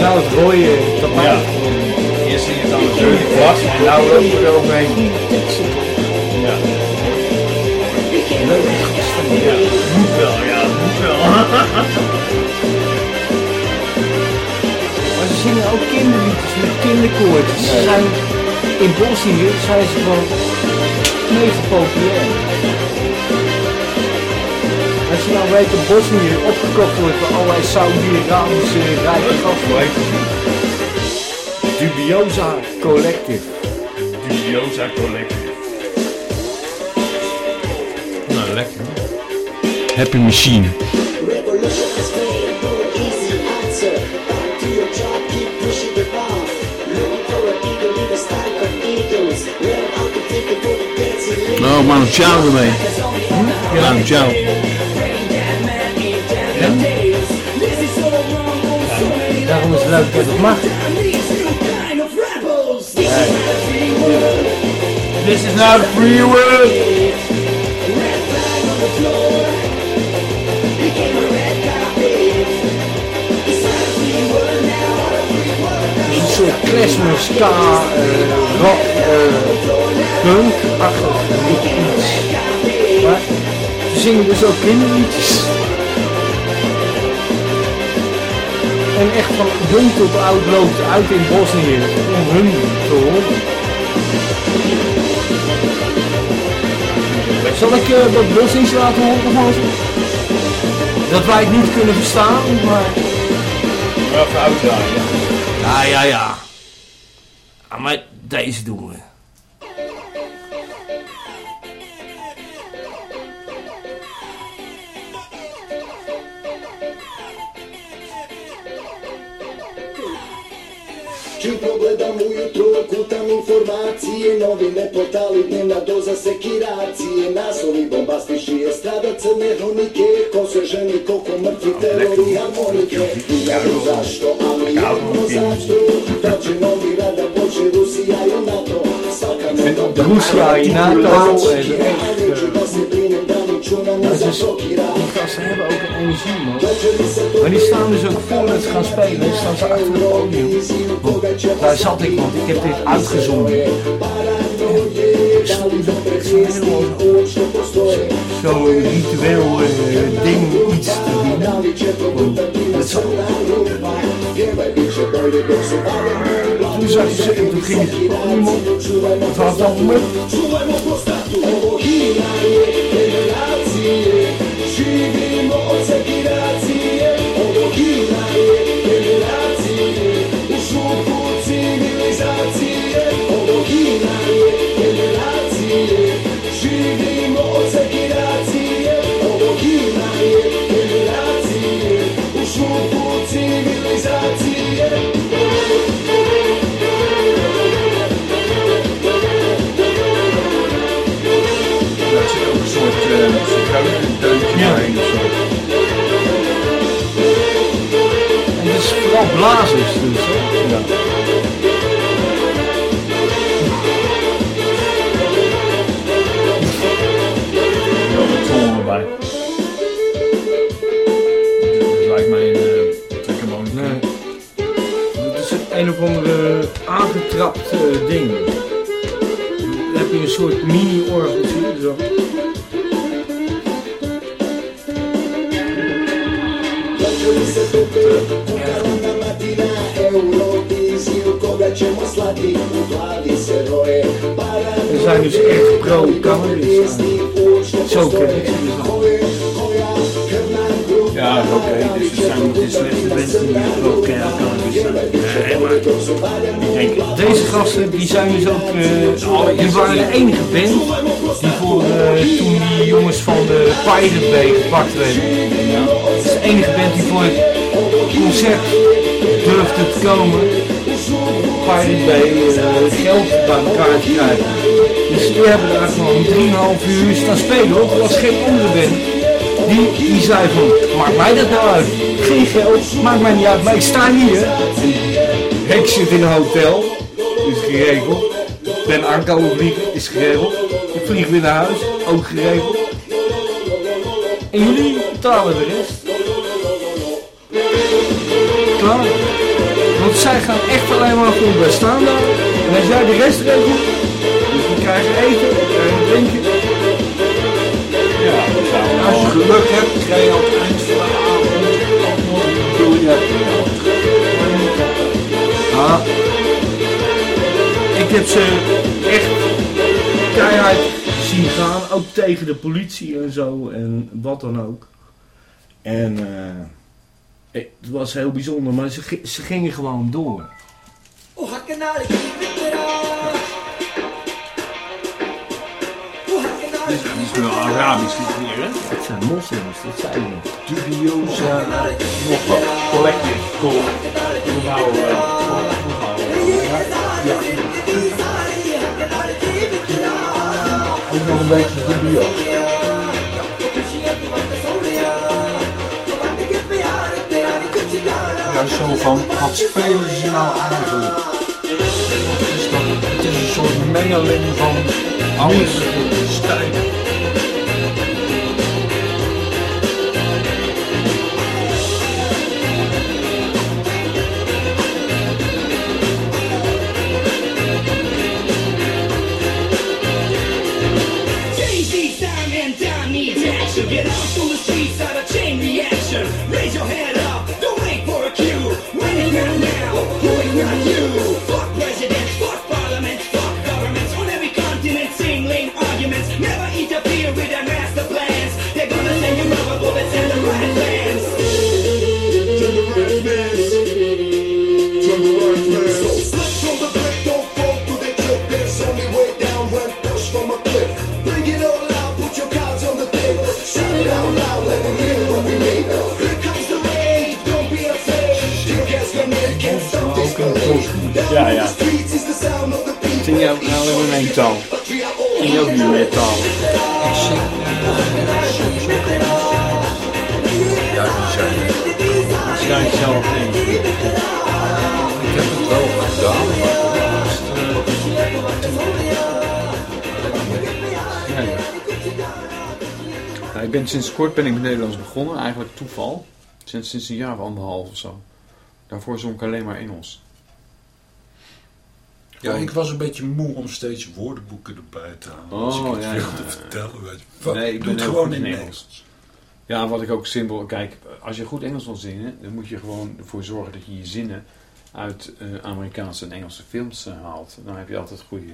Nou, het rode tapijt. Eerst zie je het dan natuurlijk en nou. Ja. Leuke gasten. Ja, moet wel, ja, moet wel. Zingen ook kinderliedjes met kinderkoortjes. Ze zijn, in Bosnië zijn ze gewoon mega populair. Als je nou weet dat Bosnië opgekocht wordt door allerlei Saudi-Arabische rijke gasten. Dubiosa Collective. Dubiosa Collective. Nou, lekker. Happy Machine. Nou, Manu Chao ermee. Manu Chao. Daarom is het leuk dat het mag. This is not a free world. Een soort ska, eh, rock, eh, punk-achtig iets. Maar ze zingen dus ook kinderliedjes. En echt van jong tot oud loopt uit in Bosnië om hun te horen. Zal ik eh, dat Bosnisch laten horen van? Dat wij het niet kunnen verstaan, maar... Even uitdraaien. Ja, ja, ja. Ah, maar deze doen we. Čim pogledam ujutro, kutam informacije, novine, portali, dnevna doza sekiracije, naslovi bombastični, estrada crne hronike, ko se ženi, koliko mrtvi terori harmonike. Ja znam zašto, ali jedno zašto, dođe novi rada, počne Rusija i NATO, svaka Rusija i NATO ne zablokira. Die gasten hebben ook een energie, man. Maar die staan dus ook voordat ze gaan spelen, staan ze achter het podium. Want Daar zat ik, want ik heb dit uitgezonden. Zo'n ritueel eh, ding, iets te doen. Dat zat Toen zag je ze en toen ging het podium op. Het blazers dus. Ja. Bij. Dit lijkt mij een trekkermolen. Nee. Dat is het een of andere aangetrapt uh, ding. Dan heb je een soort mini-orgel, zie je zo. Tot, We zijn dus echt pro-cannabis. Zo ken ik ze dus al. Ja, oké, dus het zijn de slechte mensen die ook cannabis zijn. Nee, maar ik denk, Deze gasten die zijn dus ook, eh, die waren de enige band die voor eh, toen die jongens van de Pirate Bay gepakt werden. Het is de enige band die voor het concert durfde te komen. Pirate Bay eh, geld bij elkaar te krijgen. Dus die hebben daar gewoon 3,5 uur staan spelen. Er was geen andere band. Die, die zei van, maakt mij dat nou uit? Geen geld, maakt mij niet uit, maar ik sta hier. Ik zit in een hotel, is geregeld. Ben aankomen vliegen, is geregeld. Ik vlieg weer naar huis, ook geregeld. En jullie betalen de rest. Klaar. Want zij gaan echt alleen maar voor staan daar. En als jij de rest regelt, dus we krijgen eten, krijgen drinken. ja, Als je geluk hebt, krijg je aan het eind van de avond nog een. Ja. Ik heb ze echt keihard zien gaan, ook tegen de politie en zo en wat dan ook. En eh, het was heel bijzonder, maar ze, ze gingen gewoon door. Dit is wel Arabisch hier, hè? Het zijn moslims, dat zijn we nog. Dubioze. Nog wat. Collective. Cool. Nou, eh, Ook nog een beetje dubioos. Zo van, wat spelen ze nou eigenlijk? Het is een soort mengeling van alles stijlen. The people. Zing jij ook alleen maar in één taal? Zing je ook niet meer taal? Ja, die zijn Schrijf zelf in. Ik heb het wel gedaan, maar Ja, ja. Nou, ik ben sinds kort ben ik met Nederlands begonnen, eigenlijk toeval. Sinds, sinds een jaar of anderhalf of zo. Daarvoor zong ik alleen maar Engels. Ja, ik was een beetje moe om steeds woordenboeken erbij te halen. Als ik Oh, iets ja, wilde ja, ja. vertellen, weet je. Wat, Nee, ik doe ben het gewoon in Engels. Ja, wat ik ook simpel... Kijk, als je goed Engels wil zingen, dan moet je gewoon ervoor zorgen dat je je zinnen uit eh, Amerikaanse en Engelse films eh, haalt. Dan heb je altijd goede...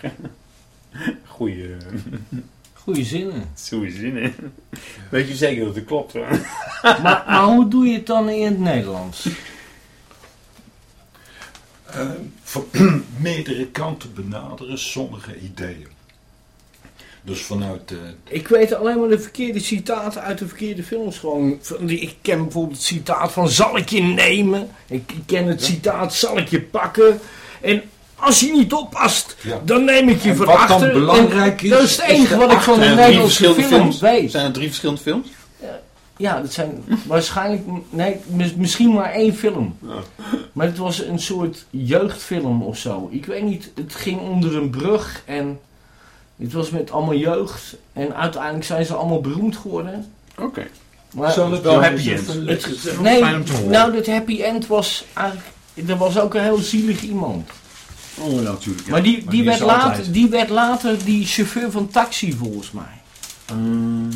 goede... Goeie zinnen. goede zinnen. Weet je zeker dat het klopt, hoor. Maar, maar hoe doe je het dan in het Nederlands? Eh, van meerdere kanten benaderen sommige ideeën. Dus vanuit de... Ik weet alleen maar de verkeerde citaten uit de verkeerde films gewoon. Ik ken bijvoorbeeld het citaat van zal ik je nemen? Ik ik ken het citaat zal ik je pakken? En als je niet oppast, Ja. dan neem ik je En van wat dan achter. belangrijk En is, Dat is het is enige wat ik van de er Nederlandse verschillende films films? weet. Zijn er drie verschillende films? Ja, dat zijn waarschijnlijk, nee, mis- misschien maar één film. Maar het was een soort jeugdfilm of zo. Ik weet niet, het ging onder een brug en het was met allemaal jeugd. En uiteindelijk zijn ze allemaal beroemd geworden. Oké. Maar Zal het wel happy end. het, lezen? nee, fijn om te horen. nou, dat happy end was eigenlijk dat was ook een heel zielig iemand. Oh, natuurlijk. ja. Maar die, die, is werd altijd. later, die werd later die chauffeur van taxi volgens mij. Ehm,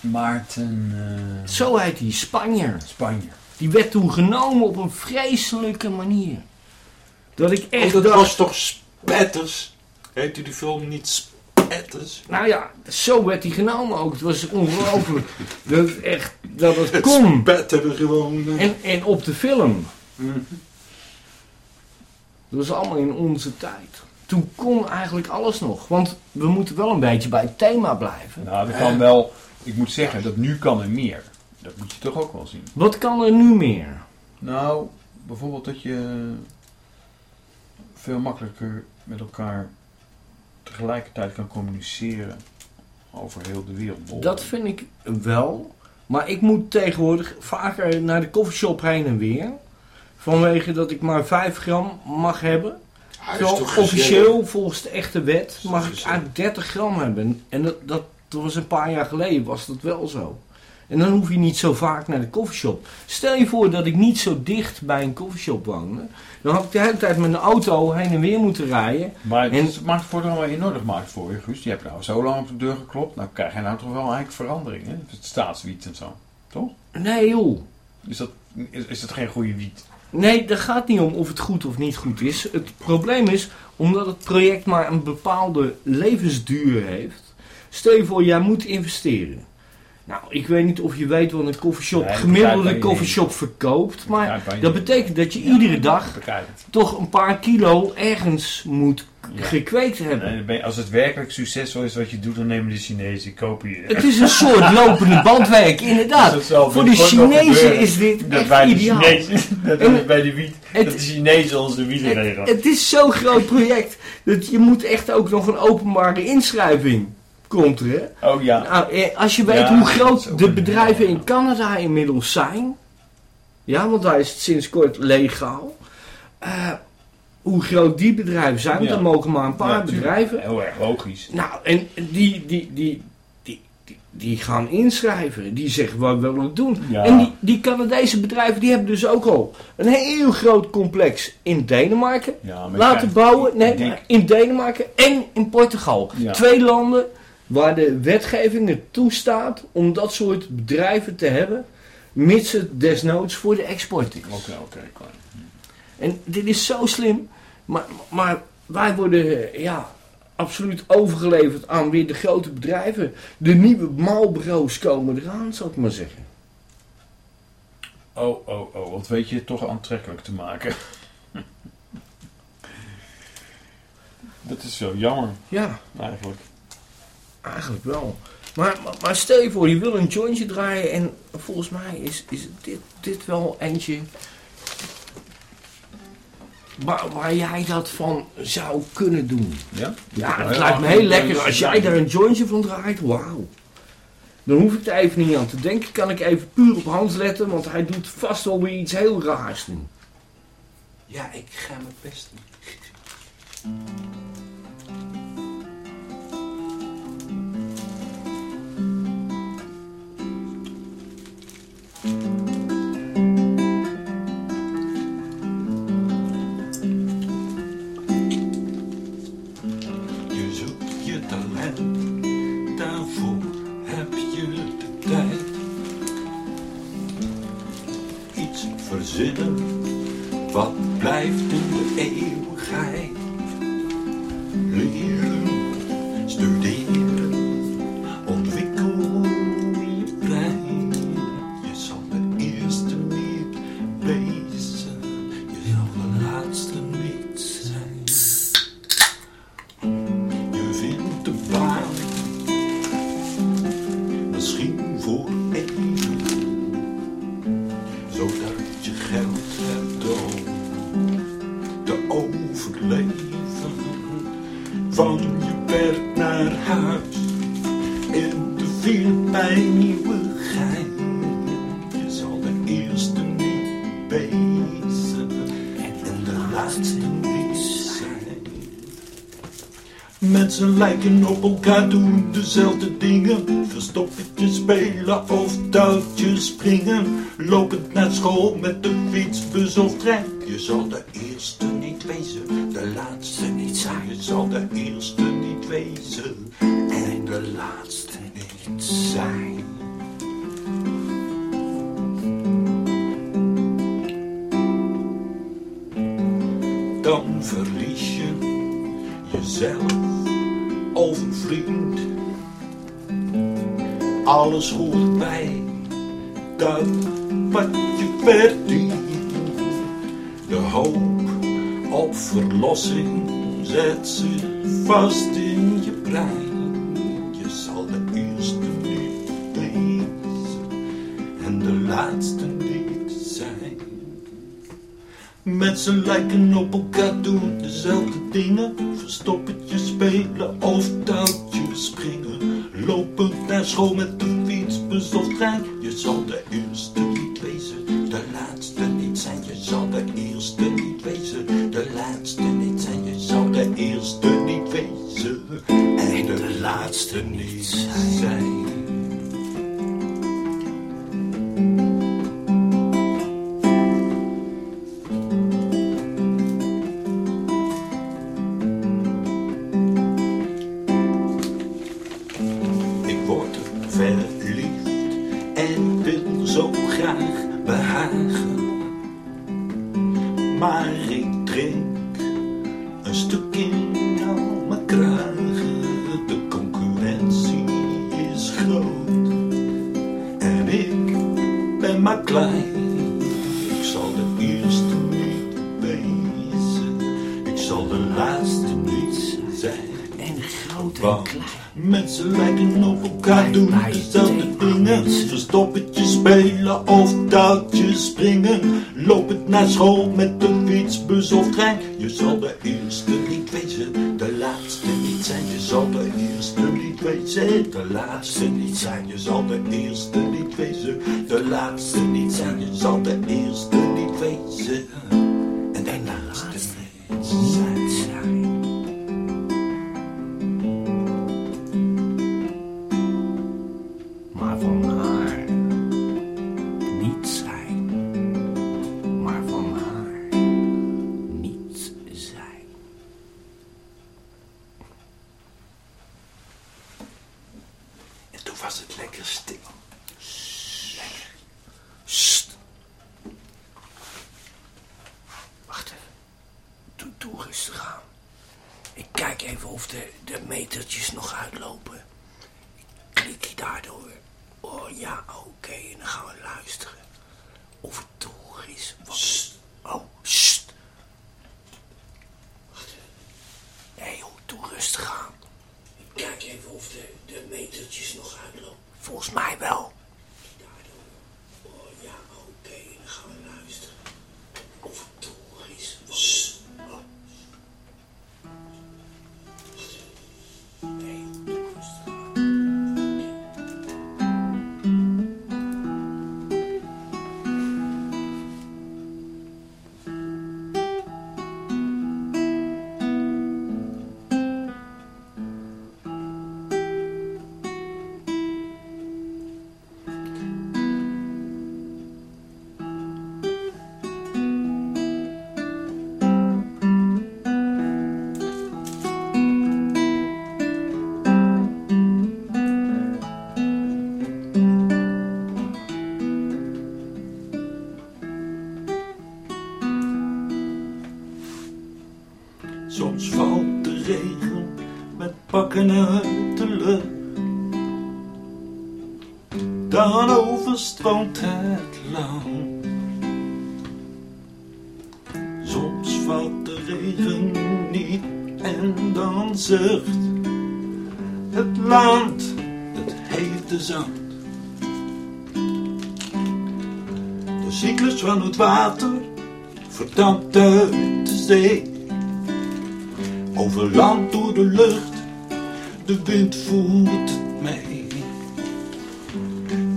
Maarten... eh, Zo heet hij, Spanjer. Spanje. Die werd toen genomen op een vreselijke manier. Dat ik echt Oh, dat dacht, was toch Spetters? Heet u die film niet Spetters? nou ja, zo werd hij genomen ook. Het was ongelooflijk. dat het echt, dat het kon. Spetteren gewoon. En, en op de film. Mhm. Dat was allemaal in onze tijd. Toen kon eigenlijk alles nog. Want we moeten wel een beetje bij het thema blijven. Nou, dat kan wel... Ik moet zeggen, dat nu kan er meer. Dat moet je toch ook wel zien. Wat kan er nu meer? Nou, bijvoorbeeld dat je veel makkelijker met elkaar tegelijkertijd kan communiceren over heel de wereld. Dat vind ik wel. Maar ik moet tegenwoordig vaker naar de koffieshop heen en weer. Vanwege dat ik maar 5 gram mag hebben. Terwijl officieel, volgens de echte wet, mag ik eigenlijk 30 gram hebben. En dat, dat was een paar jaar geleden, was dat wel zo. En dan hoef je niet zo vaak naar de koffieshop. Stel je voor dat ik niet zo dicht bij een koffieshop woonde. Dan had ik de hele tijd met een auto heen en weer moeten rijden. Maar het En- is- maakt voordeel wel enorm gemaakt voor je, Guus. Je hebt nou zo lang op de deur geklopt. Nou krijg je nou toch wel eigenlijk verandering, hè? Het staatswiet en zo. Toch? Nee joh. Is dat, is, is dat geen goede wiet? Nee, daar gaat niet om of het goed of niet goed is. Het probleem is, omdat het project maar een bepaalde levensduur heeft. Stel je voor, jij moet investeren. Nou, ik weet niet of je weet wat een koffieshop, Nee, dat gemiddelde koffieshop verkoopt. Maar dat betekent dat je iedere dag toch een paar kilo ergens moet Ja. gekweekt hebben. Als het werkelijk succesvol is wat je doet, dan nemen de Chinezen, kopen je. Het is een soort lopende bandwerk, inderdaad. Voor de Chinezen is dit dat de ideaal. Chinezen, dat En- bij de wiet, het- dat de Chinezen onze wiet regelen. Het is zo'n groot project dat je moet echt ook nog een openbare inschrijving komt er. Hè? Oh ja. Nou, eh, als je weet Ja, hoe groot de bedrijven in Canada inmiddels zijn. Ja, want daar is het sinds kort legaal. eh, hoe groot die bedrijven zijn, want Ja. er mogen maar een paar Ja, bedrijven. Heel erg logisch. Nou, en die, die, die, die, die, die gaan inschrijven. Die zeggen wat willen we doen. Ja. En die, die Canadese bedrijven die hebben dus ook al een heel groot complex in Denemarken laten bouwen. Nee, denk- in Denemarken en in Portugal. Twee landen waar de wetgeving het toestaat om dat soort bedrijven te hebben. Mits het desnoods voor de export is. Oké, oké, klaar. En dit is zo slim. Maar, maar wij worden ja, absoluut overgeleverd aan weer de grote bedrijven. De nieuwe maalbureaus komen eraan, zou ik maar zeggen. Oh, oh, oh, wat weet je toch aantrekkelijk te maken. Dat is zo jammer, Ja, eigenlijk. Eigenlijk wel. Maar, maar, maar stel je voor, je wil een jointje draaien en volgens mij is, is dit, dit wel eentje waar, waar jij dat van zou kunnen doen. Ja? Ja, het lijkt me heel lekker als jij daar een jointje van draait. Wauw. Dan hoef ik er even niet aan te denken. Kan ik even puur op Hans letten, want hij doet vast wel weer iets heel raars nu. Ja, ik ga mijn best doen. lijken op elkaar, doen dezelfde dingen. Verstoppertje spelen of touwtjes springen. Lopend naar school met de fiets, bus of trein. Je zal de eerste niet wezen, de laatste niet zijn. Je zal de eerste niet wezen. alles hoort bij dat wat je verdient. De hoop op verlossing zet zich vast in je brein. Je zal de eerste niet zijn en de laatste niet zijn. Mensen lijken op elkaar doen dezelfde dingen laatste niet zijn, je zal de eerste uit de lucht. Dan overstroomt het land. Soms valt de regen niet en dan zucht het land, het hete zand. De cyclus van het water verdampt uit de zee. Over land door de lucht de wind voert het mee.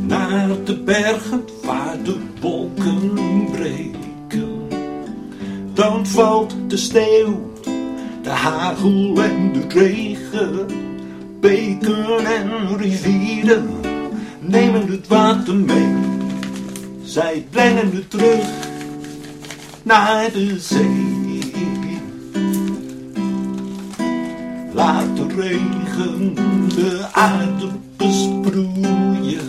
Naar de bergen waar de wolken breken. Dan valt de sneeuw, de hagel en de regen. Beken en rivieren nemen het water mee. Zij brengen het terug naar de zee. Laat de regen de aarde besproeien.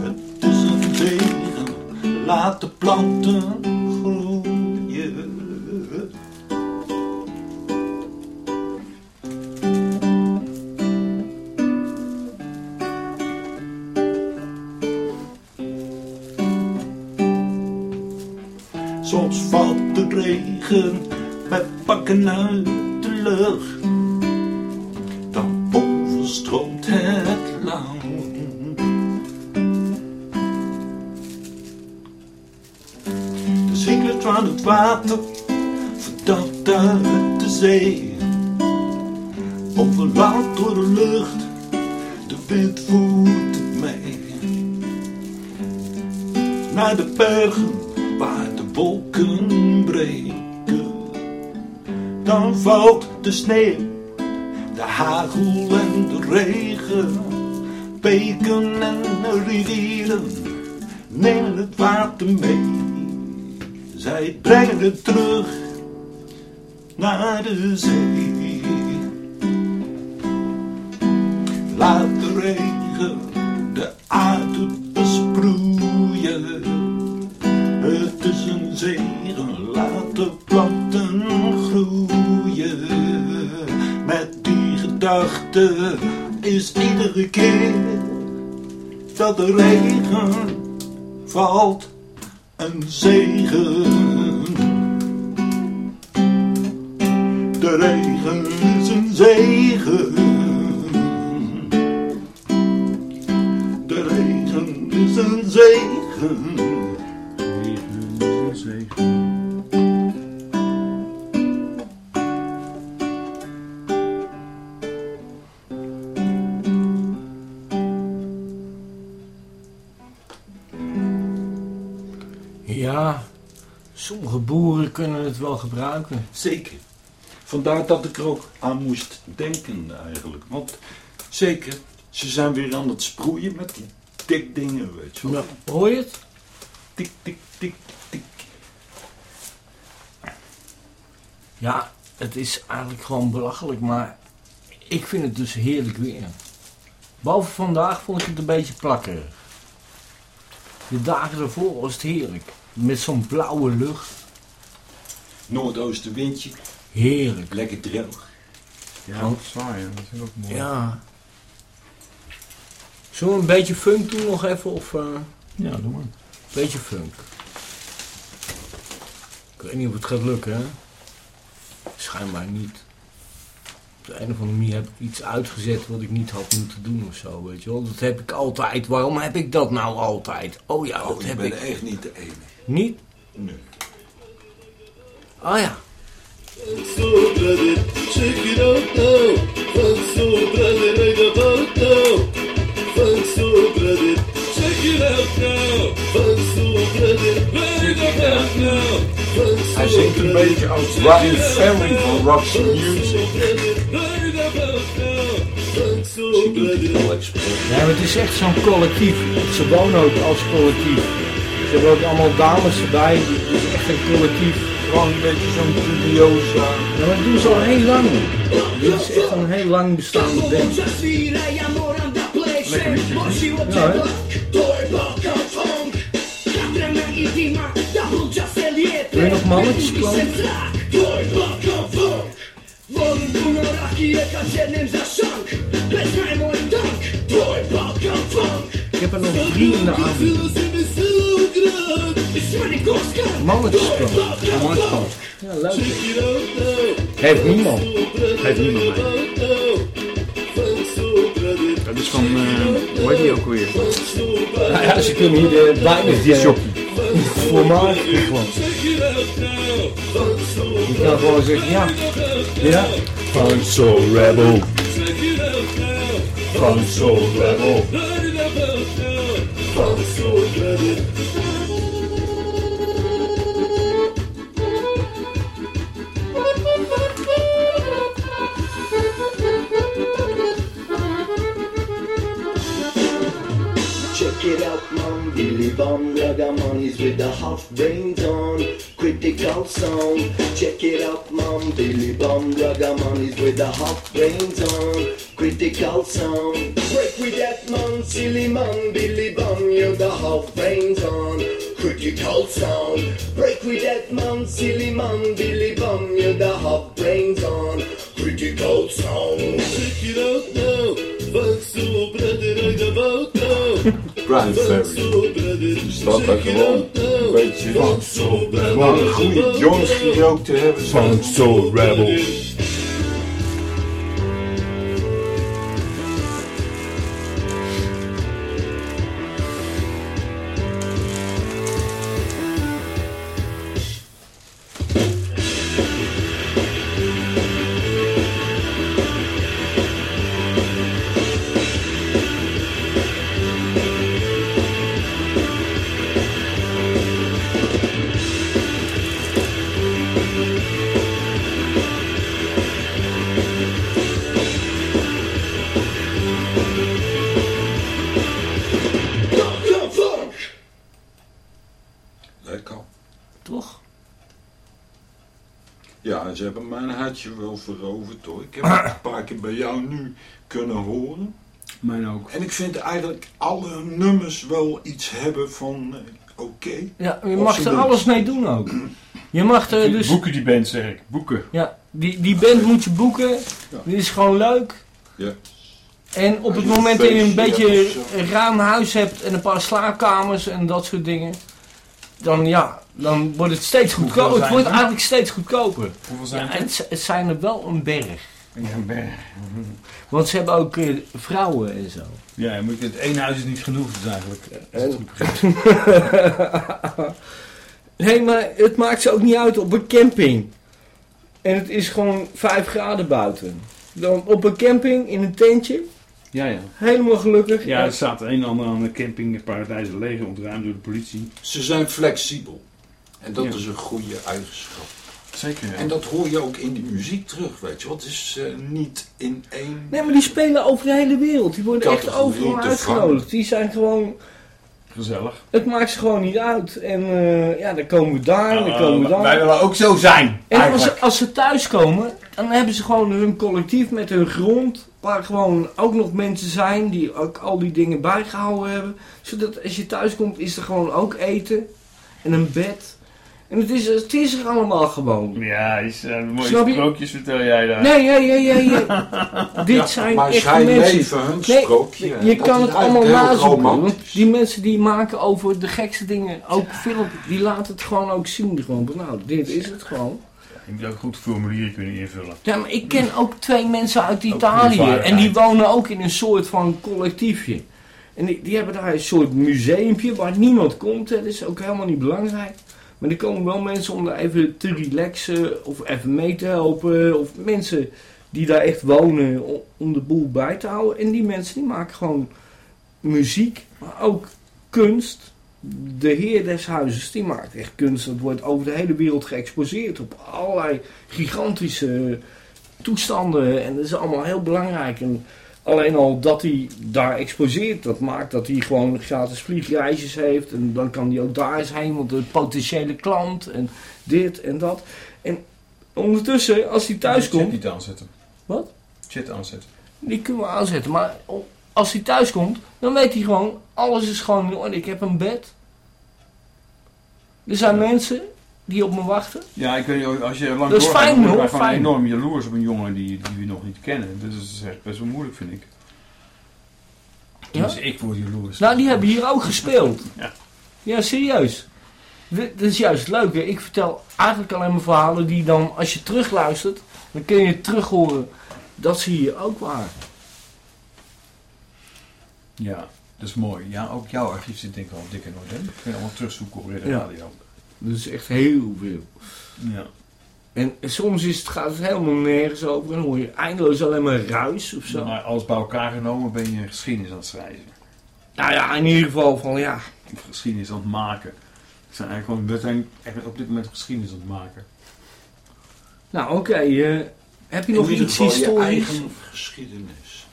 Het is een zegen, laat de planten groeien. Soms valt de regen met pakken uit de hagel en de regen. Beken en rivieren nemen het water mee. Zij brengen het terug naar de zee. Is iedere keer dat de regen valt een zegen. De regen is een zegen. De regen is een zegen. Kunnen het wel gebruiken. Zeker. Vandaar dat ik er ook aan moest denken eigenlijk. Want zeker, ze zijn weer aan het sproeien met die dik dingen, weet je wel. Hoor je het? Tik, tik, tik, tik. Ja, het is eigenlijk gewoon belachelijk, maar ik vind het dus heerlijk weer. Behalve vandaag vond ik het een beetje plakkerig. De dagen ervoor was het heerlijk. Met zo'n blauwe lucht. Noordoostenwindje, Heerlijk. lekker droog. Ja, Want- zwaaien, dat is ook mooi. Ja. Zullen we een beetje funk doen nog even? Of, eh, Ja, doe maar. beetje funk. Ik weet niet of het gaat lukken, hè? Schijnbaar niet. Op de een of andere manier heb ik iets uitgezet wat ik niet had moeten doen of zo, weet je wel. Dat heb ik altijd. Waarom heb ik dat nou altijd? Oh ja, dat Oh, ik heb ben ik. echt niet de ene. Niet? Nee. Oh ja. Hij zingt een beetje als Ryan Ferry van Roxy Music. Ja, maar het is echt zo'n collectief. Ze wonen ook als collectief. Ze hebben ook allemaal dames erbij. Het is echt een collectief. Gewoon een beetje zo'n dubiosa. Ja, maar dat doen ze al heel lang. Dit is echt een heel lang bestaande band. Lekker liedje. Ja, hè? Wil je nog mannetjes? Ik heb er nog drie in de arm. Mannetjes klappen. Mannetjeskamp. Ja, leuk. Heeft niemand. Geeft niemand. Dat is van, eh hoe heet die ook weer? Nou ja, ze kunnen hier de bijna Die jockey. formaat gewoon. Je kan gewoon zeggen, ja. Ja. Funk so rebel. Funk so rebel. Funk so rebel. Mum, Billy Bum, Ragamuffins with the half brains on. Critical sound, check it out, mum, Billy Bum, Ragamuffins with the half brains on. Critical sound, break with that man, silly man, Billy Bum, you're the half brains on. Critical sound, break with that man, silly man, Billy Bum, you're the half brains on. Critical sound, check it out now. Fuck so brother, I about now. Brian Ferry. Staat daar gewoon een beetje van. Gewoon een goede joint gerookt te hebben. Van Soul Rebel. Ze hebben mijn hartje wel veroverd hoor. Ik heb het een paar keer bij jou nu kunnen horen. Mijn ook. En ik vind eigenlijk alle nummers wel iets hebben van eh, oké. Ja, je mag er alles mee doen ook. Je mag er dus... Boeken die band, zeg ik. Boeken. Ja, die, die band moet je boeken. Die is gewoon leuk. Ja. En op het moment dat je een beetje een ruim huis hebt en een paar slaapkamers en dat soort dingen, dan ja, dan wordt het steeds goedkoper. Het wordt er? eigenlijk steeds goedkoper. Hoeveel zijn Ja, het, het zijn er wel een berg. Ja, een berg. Want ze hebben ook eh, vrouwen en zo. Ja, moet je- het één huis is niet genoeg, dus eigenlijk. eh, nee, maar het maakt ze ook niet uit op een camping. En het is gewoon 5 graden buiten. Dan op een camping in een tentje, Ja, ja. helemaal gelukkig. Ja, er staat een en ander aan de camping Paradijs leger ontruimd door de politie. Ze zijn flexibel. En dat Ja. is een goede eigenschap. Zeker, ja. En dat hoor je ook in die muziek terug, weet je wat? Het is eh, niet in één... Nee, maar die spelen over de hele wereld. Die worden echt overal uitgenodigd. Die zijn gewoon... Gezellig. Het maakt ze gewoon niet uit. En eh, ja, dan komen we daar, en dan Ah, komen we daar. wij willen ook zo zijn, En als als ze thuiskomen, dan hebben ze gewoon hun collectief met hun grond. Waar gewoon ook nog mensen zijn die ook al die dingen bijgehouden hebben. Zodat als je thuis komt, is er gewoon ook eten. En een bed. En het is, het is er allemaal gewoon. Ja, is, eh, mooie Snap je? sprookjes vertel jij daar. Nee, nee, nee, nee. nee. Dit Ja, zijn maar echt mensen. leven hun Nee, sprookje. je kan het allemaal nazoeken. die mensen die maken over de gekste dingen, ook film, die laten het gewoon ook zien. Gewoon, van, nou, dit is het gewoon. Je moet ook goed formulieren kunnen invullen. Ja, maar ik ken ook twee mensen uit Italië. En die wonen ook in een soort van collectiefje. En die, die hebben daar een soort museumpje waar niemand komt. hè. Dat is ook helemaal niet belangrijk. Maar er komen wel mensen om daar even te relaxen. Of even mee te helpen. Of mensen die daar echt wonen om, de boel bij te houden. En die mensen die maken gewoon muziek. Maar ook kunst. De heer des huizes die maakt echt kunst. Dat wordt over de hele wereld geëxposeerd. Op allerlei gigantische toestanden. En dat is allemaal heel belangrijk. En alleen al dat hij daar exposeert, dat maakt dat hij gewoon gratis vliegreisjes heeft. En dan kan hij ook daar eens heen, want de potentiële klant en dit en dat. En ondertussen, als hij thuis Chat komt, niet aanzetten. Wat? Chat aanzetten. die kunnen we aanzetten. Maar als hij thuis komt, dan weet hij gewoon, alles is gewoon in orde. Ik heb een bed. Er zijn mensen die op me wachten. Ja, ik weet niet, als je lang Dat is fijn, dan word je hoor, gewoon fijn. enorm jaloers op een jongen die, die we nog niet kennen. Dus dat is echt best wel moeilijk, vind ik. Dus ik word jaloers. Nou, die hebben hier ook gespeeld. Ja. Ja, serieus. Dit dit is juist het leuke. Ik vertel eigenlijk alleen maar verhalen die dan, als je terugluistert, dan kun je terug horen dat ze hier ook waren. Ja, dat is mooi. Ja, ook jouw archief zit denk ik wel dik in orde. Dat kun je allemaal terugzoeken op de Ja. radio. Dat is echt heel veel. Ja. En soms is het, gaat het helemaal nergens over. En dan hoor je eindeloos alleen maar ruis of zo. Maar alles bij elkaar genomen ben je geschiedenis aan het schrijven. Nou ja, in ieder geval van ja. Of geschiedenis aan het maken. We zijn eigenlijk gewoon, we zijn echt op dit moment geschiedenis aan het maken. Nou oké, eh, heb je nog In iets geval je historisch? eigen geschiedenis.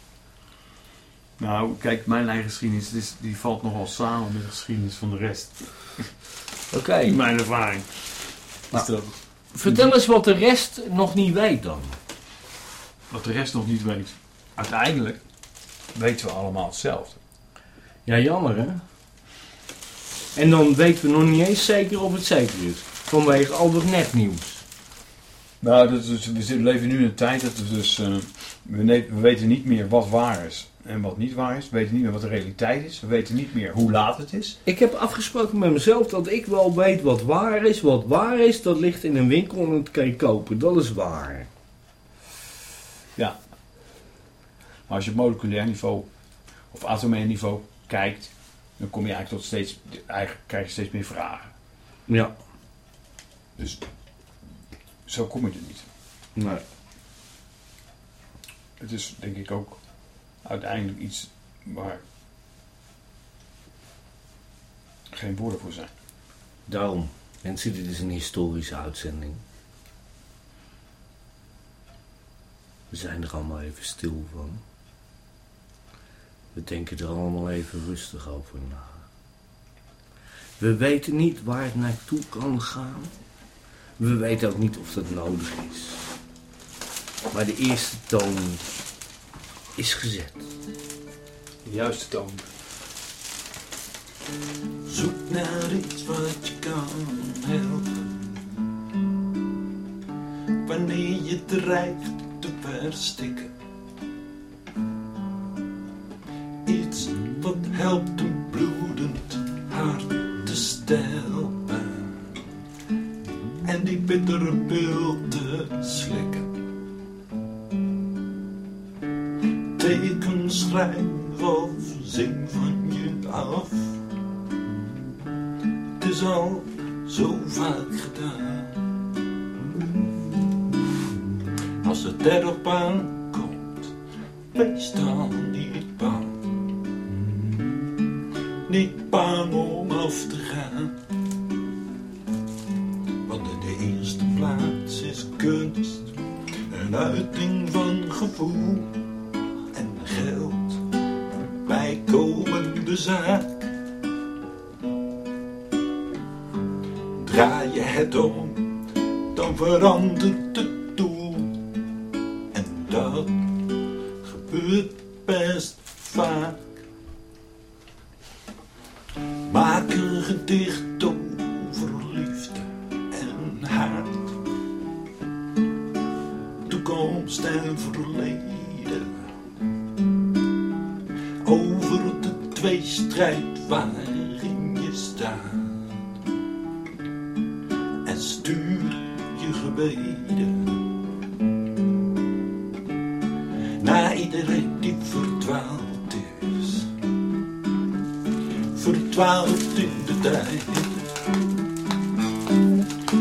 Nou, kijk, mijn eigen geschiedenis is, die valt nogal samen met de geschiedenis van de rest. Oké. In mijn ervaring. Nou, dat Vertel eens wat de rest nog niet weet dan. wat de rest nog niet weet. Uiteindelijk weten we allemaal hetzelfde. Ja, jammer hè. En dan weten we nog niet eens zeker of het zeker is. Vanwege al dat nepnieuws. Nou, dat is, we leven nu in een tijd dat we dus... eh, we weten niet meer wat waar is en wat niet waar is. We weten niet meer wat de realiteit is. We weten niet meer hoe laat het is. Ik heb afgesproken met mezelf dat ik wel weet wat waar is. Wat waar is, dat ligt in een winkel en dat kan je kopen. Dat is waar. Ja. Maar als je op moleculair niveau of atomair niveau kijkt, dan kom je eigenlijk tot steeds, eigenlijk krijg je steeds meer vragen. Ja. Dus zo kom je er niet. Nee. Het is denk ik ook uiteindelijk iets waar geen woorden voor zijn. Daarom. Mensen, dit is een historische uitzending. We zijn er allemaal even stil van. We denken er allemaal even rustig over na. We weten niet waar het naartoe kan gaan. We weten ook niet of dat nodig is. Maar de eerste toon is gezet. De juiste toon. Zoek naar iets wat je kan helpen. Wanneer je dreigt te verstikken. Iets wat helpt een bloedend hart te stelpen. En die bittere pil te slikken. Teken, schrijf of zing van je af. Het is al zo vaak gedaan. Als het erop aankomt, wees dan niet bang. Niet bang om af te gaan. Want in de eerste plaats is kunst een uiting van gevoel Draai je het om, dan verandert het doel. En dat gebeurt best vaak. Tweestrijd waarin je staat en stuur je gebeden naar iedereen die verdwaald is. Verdwaald in de tijd,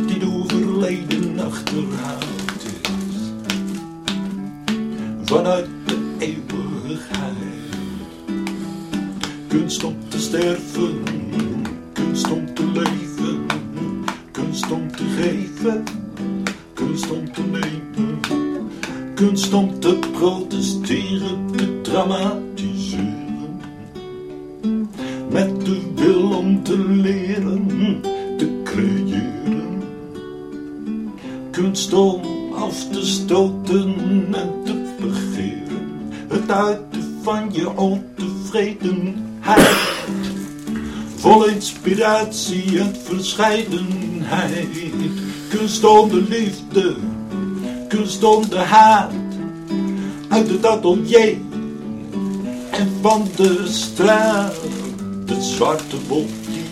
die door verleden achterhaald is. Vanuit kunst om te sterven, kunst om te leven kunst om te geven, kunst om te nemen, kunst om te protesteren, te dramatiseren. Met de wil om te leren, te creëren. Kunst om af te stoten en te begeren. Het uiten van je Vol inspiratie en verscheidenheid. Kunst om de liefde, kunst om de haat. Uit het atelier en van de straat. De zwarte wolk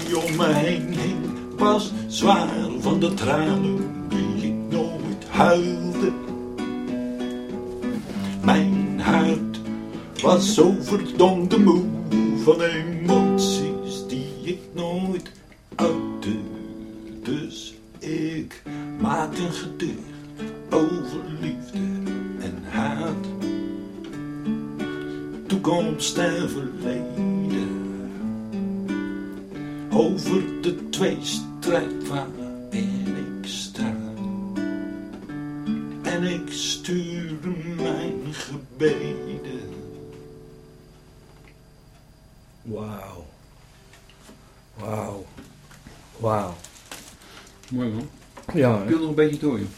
die om mij heen hing, was zwaar van de tranen die ik nooit huilde. Mijn hart was zo verdomde moe van emoties die ik nooit uitte. Dus ik maak een gedicht over liefde en haat. Toekomst en verleden. Over de tweestrijd waarin Ja, Ik wil nog een beetje door, joh.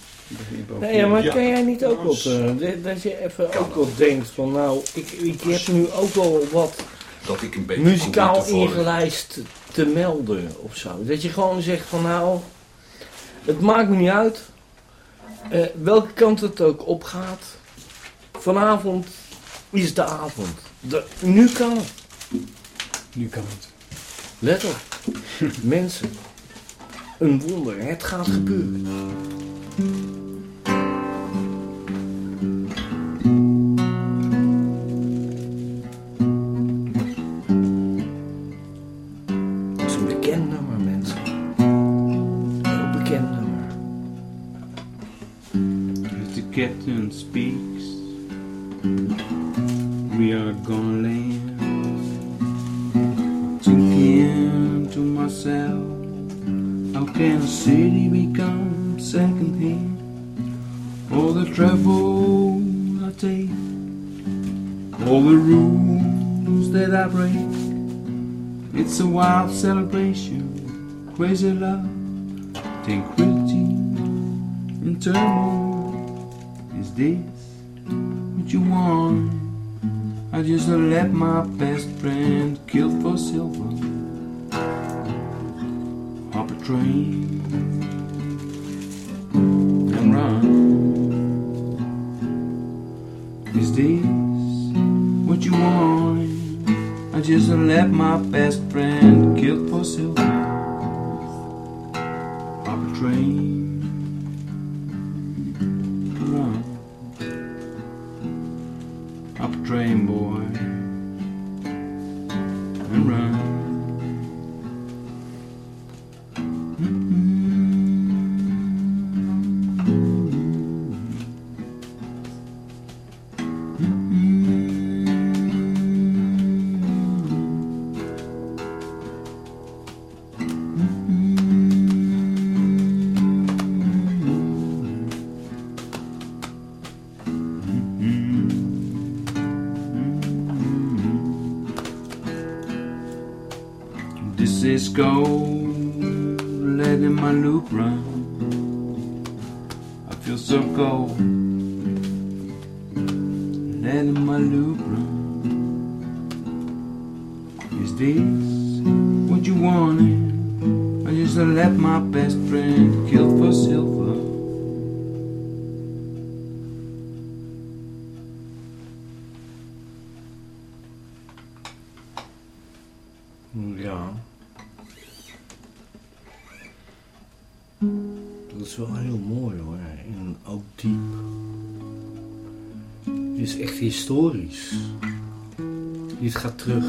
Nee, ja, maar over- kan jij niet ook Ja, wat, s- eh, dat- je even ook wat denkt van nou, ik, ik heb nu ook wel wat Dat ik een beetje muzikaal ingelijst te melden of zo. Dat je gewoon zegt van nou, het maakt me niet uit eh, welke kant het ook opgaat. Vanavond is de avond. De- nu kan het. Nu kan het. Let op. Mensen. Een wonder. Het gaat gebeuren. Het is een bekend nummer, mensen. Heel bekend nummer. As the captain speaks, city become second hand? All the travel I take, all the rules that I break. It's a wild celebration, crazy love, tranquility and turmoil. Is this what you want? I just let my best friend kill for silver. Hop a train run. Is this what you want? I just let my best friend kill for silver. A train gold, letting my loop run. I feel so cold, letting my loop run. Is this what you wanted? I just let my best friend kill for silver. Historisch. Dit gaat terug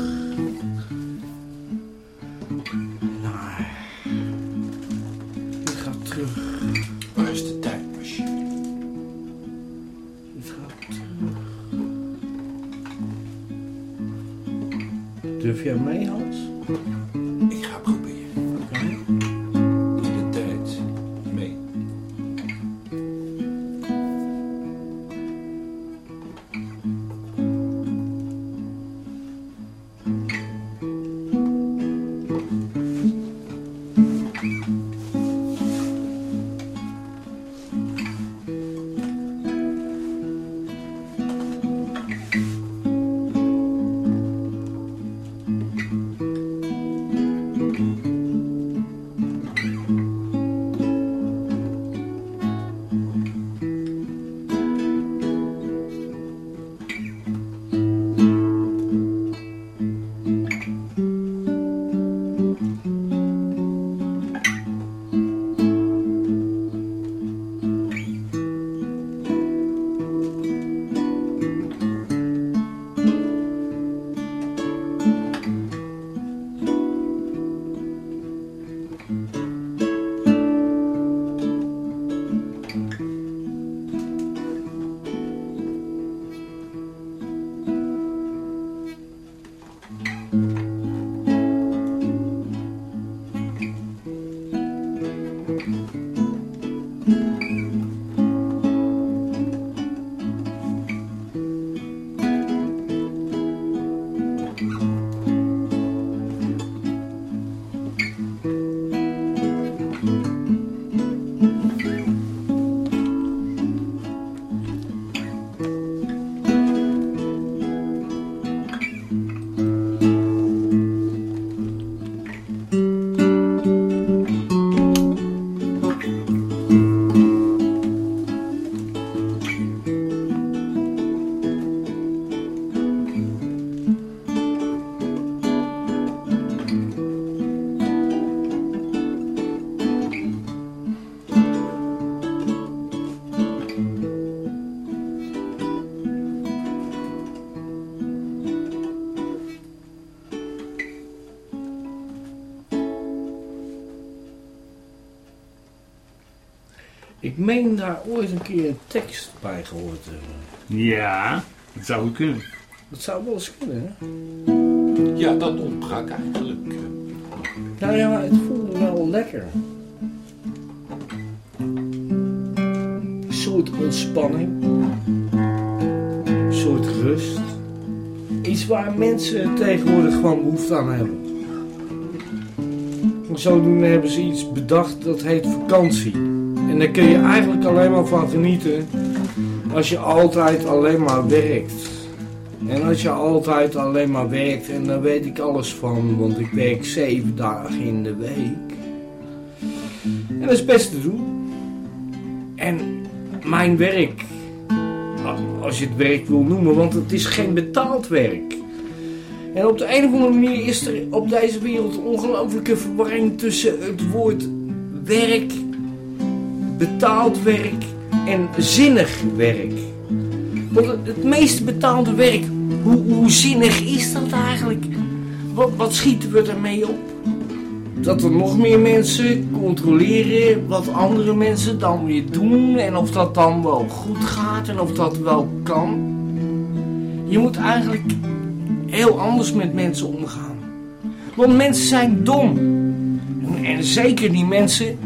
meen daar ooit een keer een tekst bij gehoord te hebben. Ja, dat zou goed kunnen. Dat zou wel eens kunnen, hè? Ja, dat ontbrak eigenlijk. Nou ja, het voelde wel lekker. Een soort ontspanning. Een soort rust. Iets waar mensen tegenwoordig gewoon behoefte aan hebben. En zodoende hebben ze iets bedacht dat heet vakantie. En daar kun je eigenlijk alleen maar van genieten als je altijd alleen maar werkt. En als je altijd alleen maar werkt, en daar weet ik alles van, want ik werk zeven dagen in de week. En dat is best te doen. En mijn werk, als je het werk wil noemen, want het is geen betaald werk. En op de een of andere manier is er op deze wereld ongelooflijke verwarring tussen het woord werk, betaald werk en zinnig werk. Want het, meest betaalde werk, hoe, hoe zinnig is dat eigenlijk? Wat, wat schieten we ermee op? Dat er nog meer mensen controleren wat andere mensen dan weer doen en of dat dan wel goed gaat en of dat wel kan. Je moet eigenlijk heel anders met mensen omgaan. Want mensen zijn dom. En zeker die mensen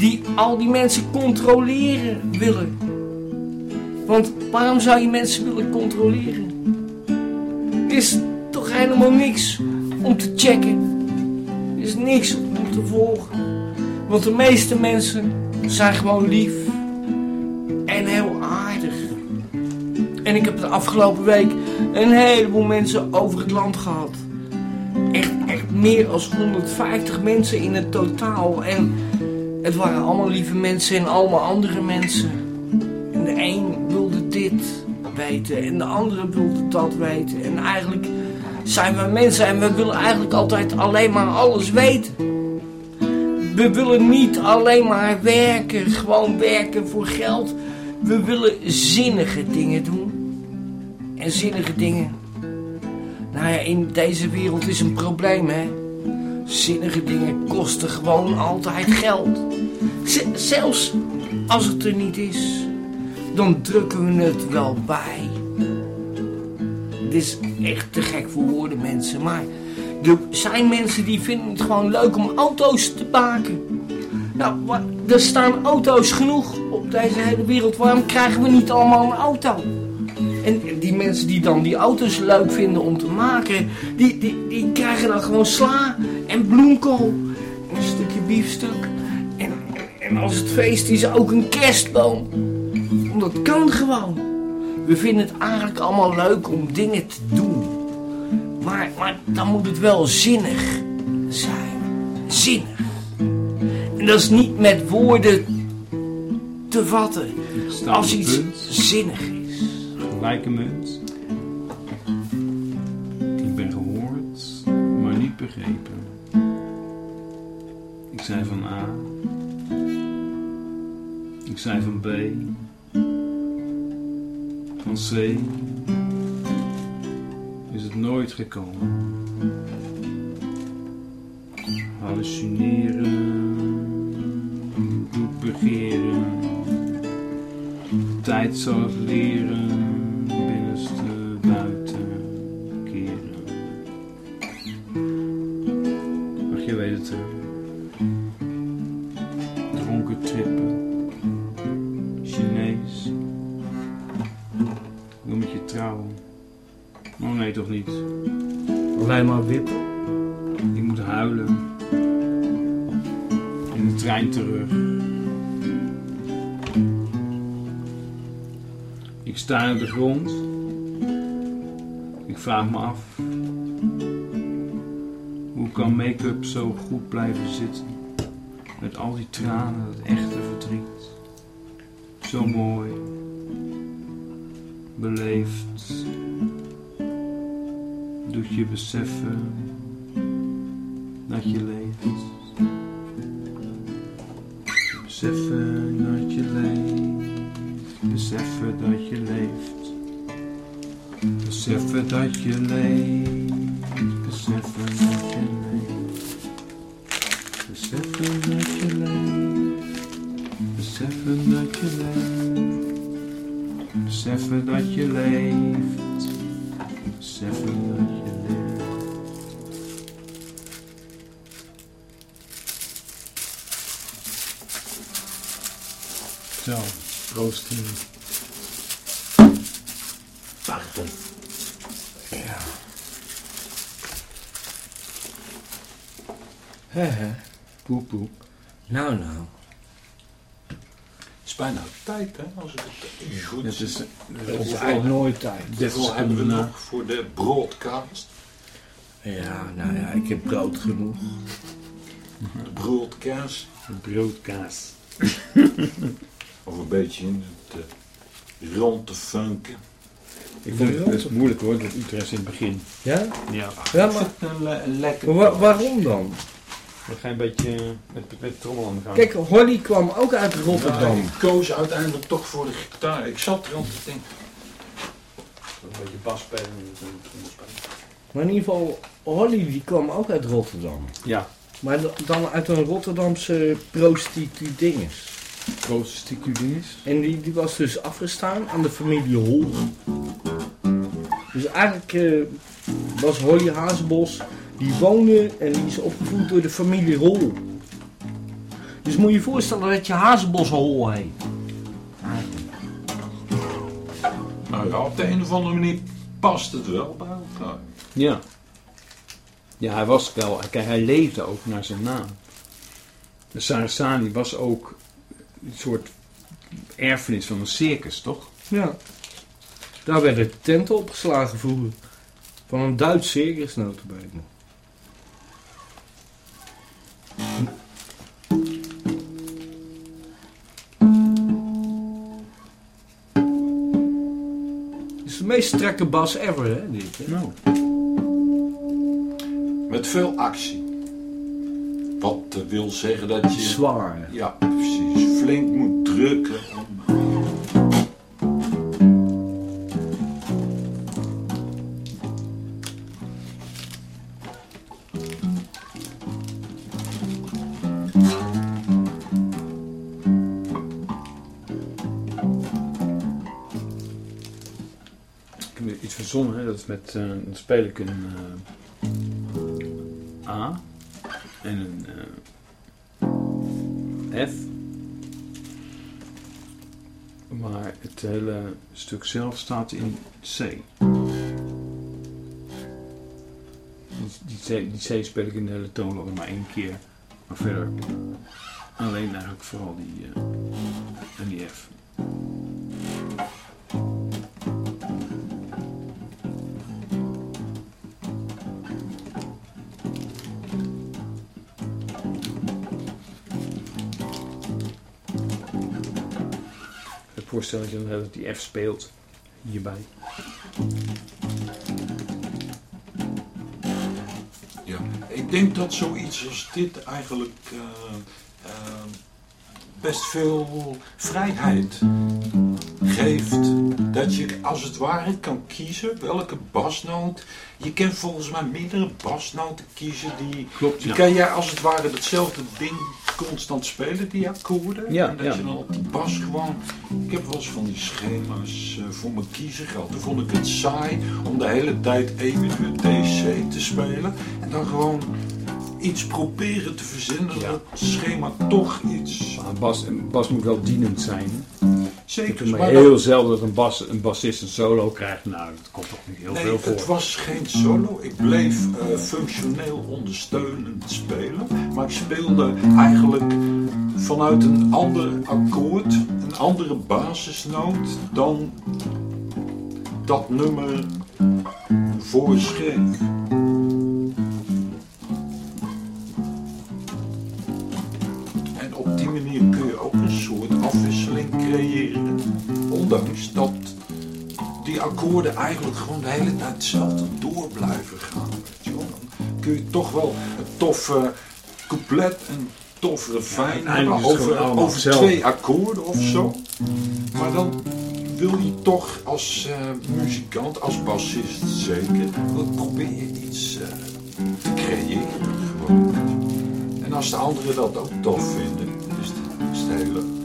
die al die mensen controleren willen. Want waarom zou je mensen willen controleren? Er is toch helemaal niks om te checken. Er is niks om te volgen. Want de meeste mensen zijn gewoon lief en heel aardig. En ik heb de afgelopen week een heleboel mensen over het land gehad. Echt, echt meer dan 150 mensen in het totaal. En het waren allemaal lieve mensen en allemaal andere mensen. En de een wilde dit weten en de andere wilde dat weten. En eigenlijk zijn we mensen en we willen eigenlijk altijd alleen maar alles weten. We willen niet alleen maar werken, gewoon werken voor geld. We willen zinnige dingen doen. En zinnige dingen. Nou ja, in deze wereld is een probleem, hè. Zinnige dingen kosten gewoon altijd geld. Zelfs als het er niet is, dan drukken we het wel bij. Het is echt te gek voor woorden, mensen. Maar er zijn mensen die vinden het gewoon leuk om auto's te maken. Nou, er staan auto's genoeg op deze hele wereld. Waarom krijgen we niet allemaal een auto? En die mensen die dan die auto's leuk vinden om te maken, die, die, die krijgen dan gewoon sla en bloemkool. En een stukje biefstuk. En, en als het feest is, ook een kerstboom. Want dat kan gewoon. We vinden het eigenlijk allemaal leuk om dingen te doen. Maar, maar dan moet het wel zinnig zijn. Zinnig. En dat is niet met woorden te vatten. Als iets zinnig is. Gelijke munt. Ik ben gehoord, maar niet begrepen. Ik zei van A. Ik zei van B. Van C. Is het nooit gekomen. Hallucineren. Doet begeren. Tijd zal het leren, buiten keren. Ach, je weet het hè. Dronken trippen, Chinees. Wil met je trouwen. Oh nee, toch niet. Alleen maar wippen. Ik moet huilen. In de trein terug. Ik sta op de grond. Vraag me af. Hoe kan make-up zo goed blijven zitten? Met al die tranen, dat echte verdriet. Zo mooi. Beleefd. Doet je beseffen dat je leeft. Beseffen dat je leeft. Beseffen dat je leeft. Beseffen dat je leeft. Beseffen dat je leeft. Beseffen dat je leeft. Beseffen dat je leeft. Beseffen dat je leeft. Beseffen dat je leeft. Zo, proost. Hè hè. Poep poep. Nou nou. Het is bijna tijd, hè? Als ik het goed Het is, zie. het is eigenlijk nooit tijd. Hoeveel hebben we nog voor de broadcast? Ja, nou ja, ik heb brood genoeg. De broadcast. Broodkaas. Of een beetje in het eh, rond te funken. Ik vond het best moeilijk hoor, dat Utrecht in het begin. Ja? Ja. Ja, maar... Een, le- een lekker. Wa- waarom dan? Dan ga je een beetje eh, met, met de trommel aan de gang. Kijk, Holly kwam ook uit Rotterdam. Ja, ik koos uiteindelijk toch voor de gitaar. Ik zat er te denken. Een beetje bas spelen en trommel spelen. Maar in ieder geval, Holly die kwam ook uit Rotterdam. Ja. Maar dan uit een Rotterdamse prostitudinges. Prostitudinges? En die, die was dus afgestaan aan de familie Hol. Dus eigenlijk eh, was Holly Hazebos, die woonde en die is opgevoed door de familie Hol. Dus moet je je voorstellen dat je Hazebos Hol heet. Nou ja, op de een of andere manier past het wel bij elkaar. Ja. Ja, hij was wel, kijk, hij leefde ook naar zijn naam. De Sarasani was ook een soort erfenis van een circus, toch? Ja. Daar werden tenten opgeslagen vroeger. Van een Duits circus notabene. Het is de meest strakke bas ever, hè? Dit, hè? Nou. Met veel actie. Wat wil zeggen dat je... Zwaar. Ja, precies. Flink moet drukken. Verzonnen, dat is met, eh, dan speel ik een eh, A en een eh, F. Maar het hele stuk zelf staat in C. Die, C, die C speel ik in de hele toonladder maar één keer. Maar verder alleen eigenlijk vooral die, en die F. Dat je dan dat die F speelt hierbij. Ja, ik denk dat zoiets als dit eigenlijk eh, eh, best veel vrijheid geeft. Dat je als het ware kan kiezen welke basnoot. Je kan volgens mij meerdere basnoten kiezen. Die, Klopt, die kan jij als het ware hetzelfde ding constant spelen, die akkoorden. Ja, en dat ja. je dan op die bas gewoon... Ik heb wel eens van die schema's eh, voor mijn kiezen gehad. Toen vond ik het saai om de hele tijd even uur DC te spelen. En dan gewoon iets proberen te verzinnen dat het schema toch iets... Maar bas, bas moet wel dienend zijn. Zeker, Het is maar heel dat- zelden dat een, bas, een bassist een solo krijgt. Nou, dat komt toch niet heel Nee, veel voor. het was geen solo. Ik bleef eh, functioneel ondersteunend spelen. Maar ik speelde eigenlijk vanuit een ander akkoord, een andere basisnoot dan dat nummer voorschreef. En op die manier kun je ook Ondanks dat die akkoorden eigenlijk gewoon de hele tijd hetzelfde door blijven gaan. Weet. Dan kun je toch wel een toffe couplet en toffe refrein Ja, over, twee akkoorden of zo. Maar dan wil je toch als eh, muzikant, als bassist zeker, dan probeer je iets eh, te creëren. En als de anderen dat ook tof vinden, is het, is het hele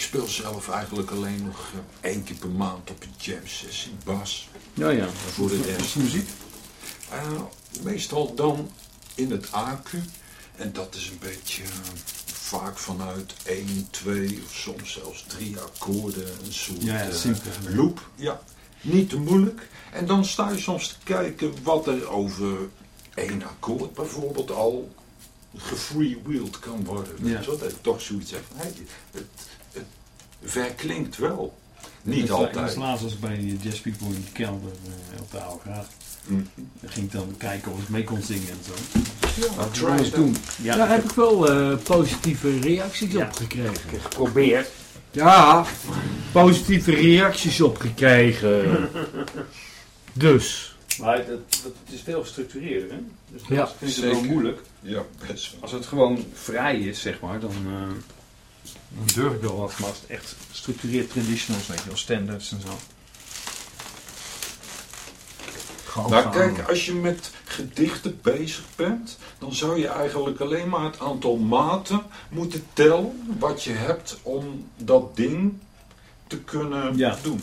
ik speel zelf eigenlijk alleen nog eh, één keer per maand op een jam sessie, bas. Ja, ja. Voor de rest. muziek? Eh, meestal dan in het AQ. En dat is een beetje eh, vaak vanuit één, twee of soms zelfs drie akkoorden. Een soort Ja, ja, simpel. loop. Ja, niet te moeilijk. En dan sta je soms te kijken wat er over één akkoord bijvoorbeeld al gefreewheeld kan worden. Ja. je? Dat ik toch zoiets hey, het, het verklinkt wel. Niet Dat altijd. was laatst was ik bij Jazz People in de kelder eh, op de oude graad. Mhm. Dan ging ik dan kijken of ik mee kon zingen en zo. Ja, Wat try eens doen. Ja, daar heb ik wel eh, positieve reacties op gekregen. Geprobeerd. Ja, positieve reacties op gekregen. dus. Maar het, het, het is veel gestructureerder, hè? Dus dat Ja, vind ik wel moeilijk. Ja, best wel. Als het gewoon vrij is, zeg maar, dan, eh, dan durf ik wel wat. Maar als het echt gestructureerd traditionals, weet je wel, standards en zo. Nou kijk, als je met gedichten bezig bent, dan zou je eigenlijk alleen maar het aantal maten moeten tellen wat je hebt om dat ding te kunnen Ja. doen.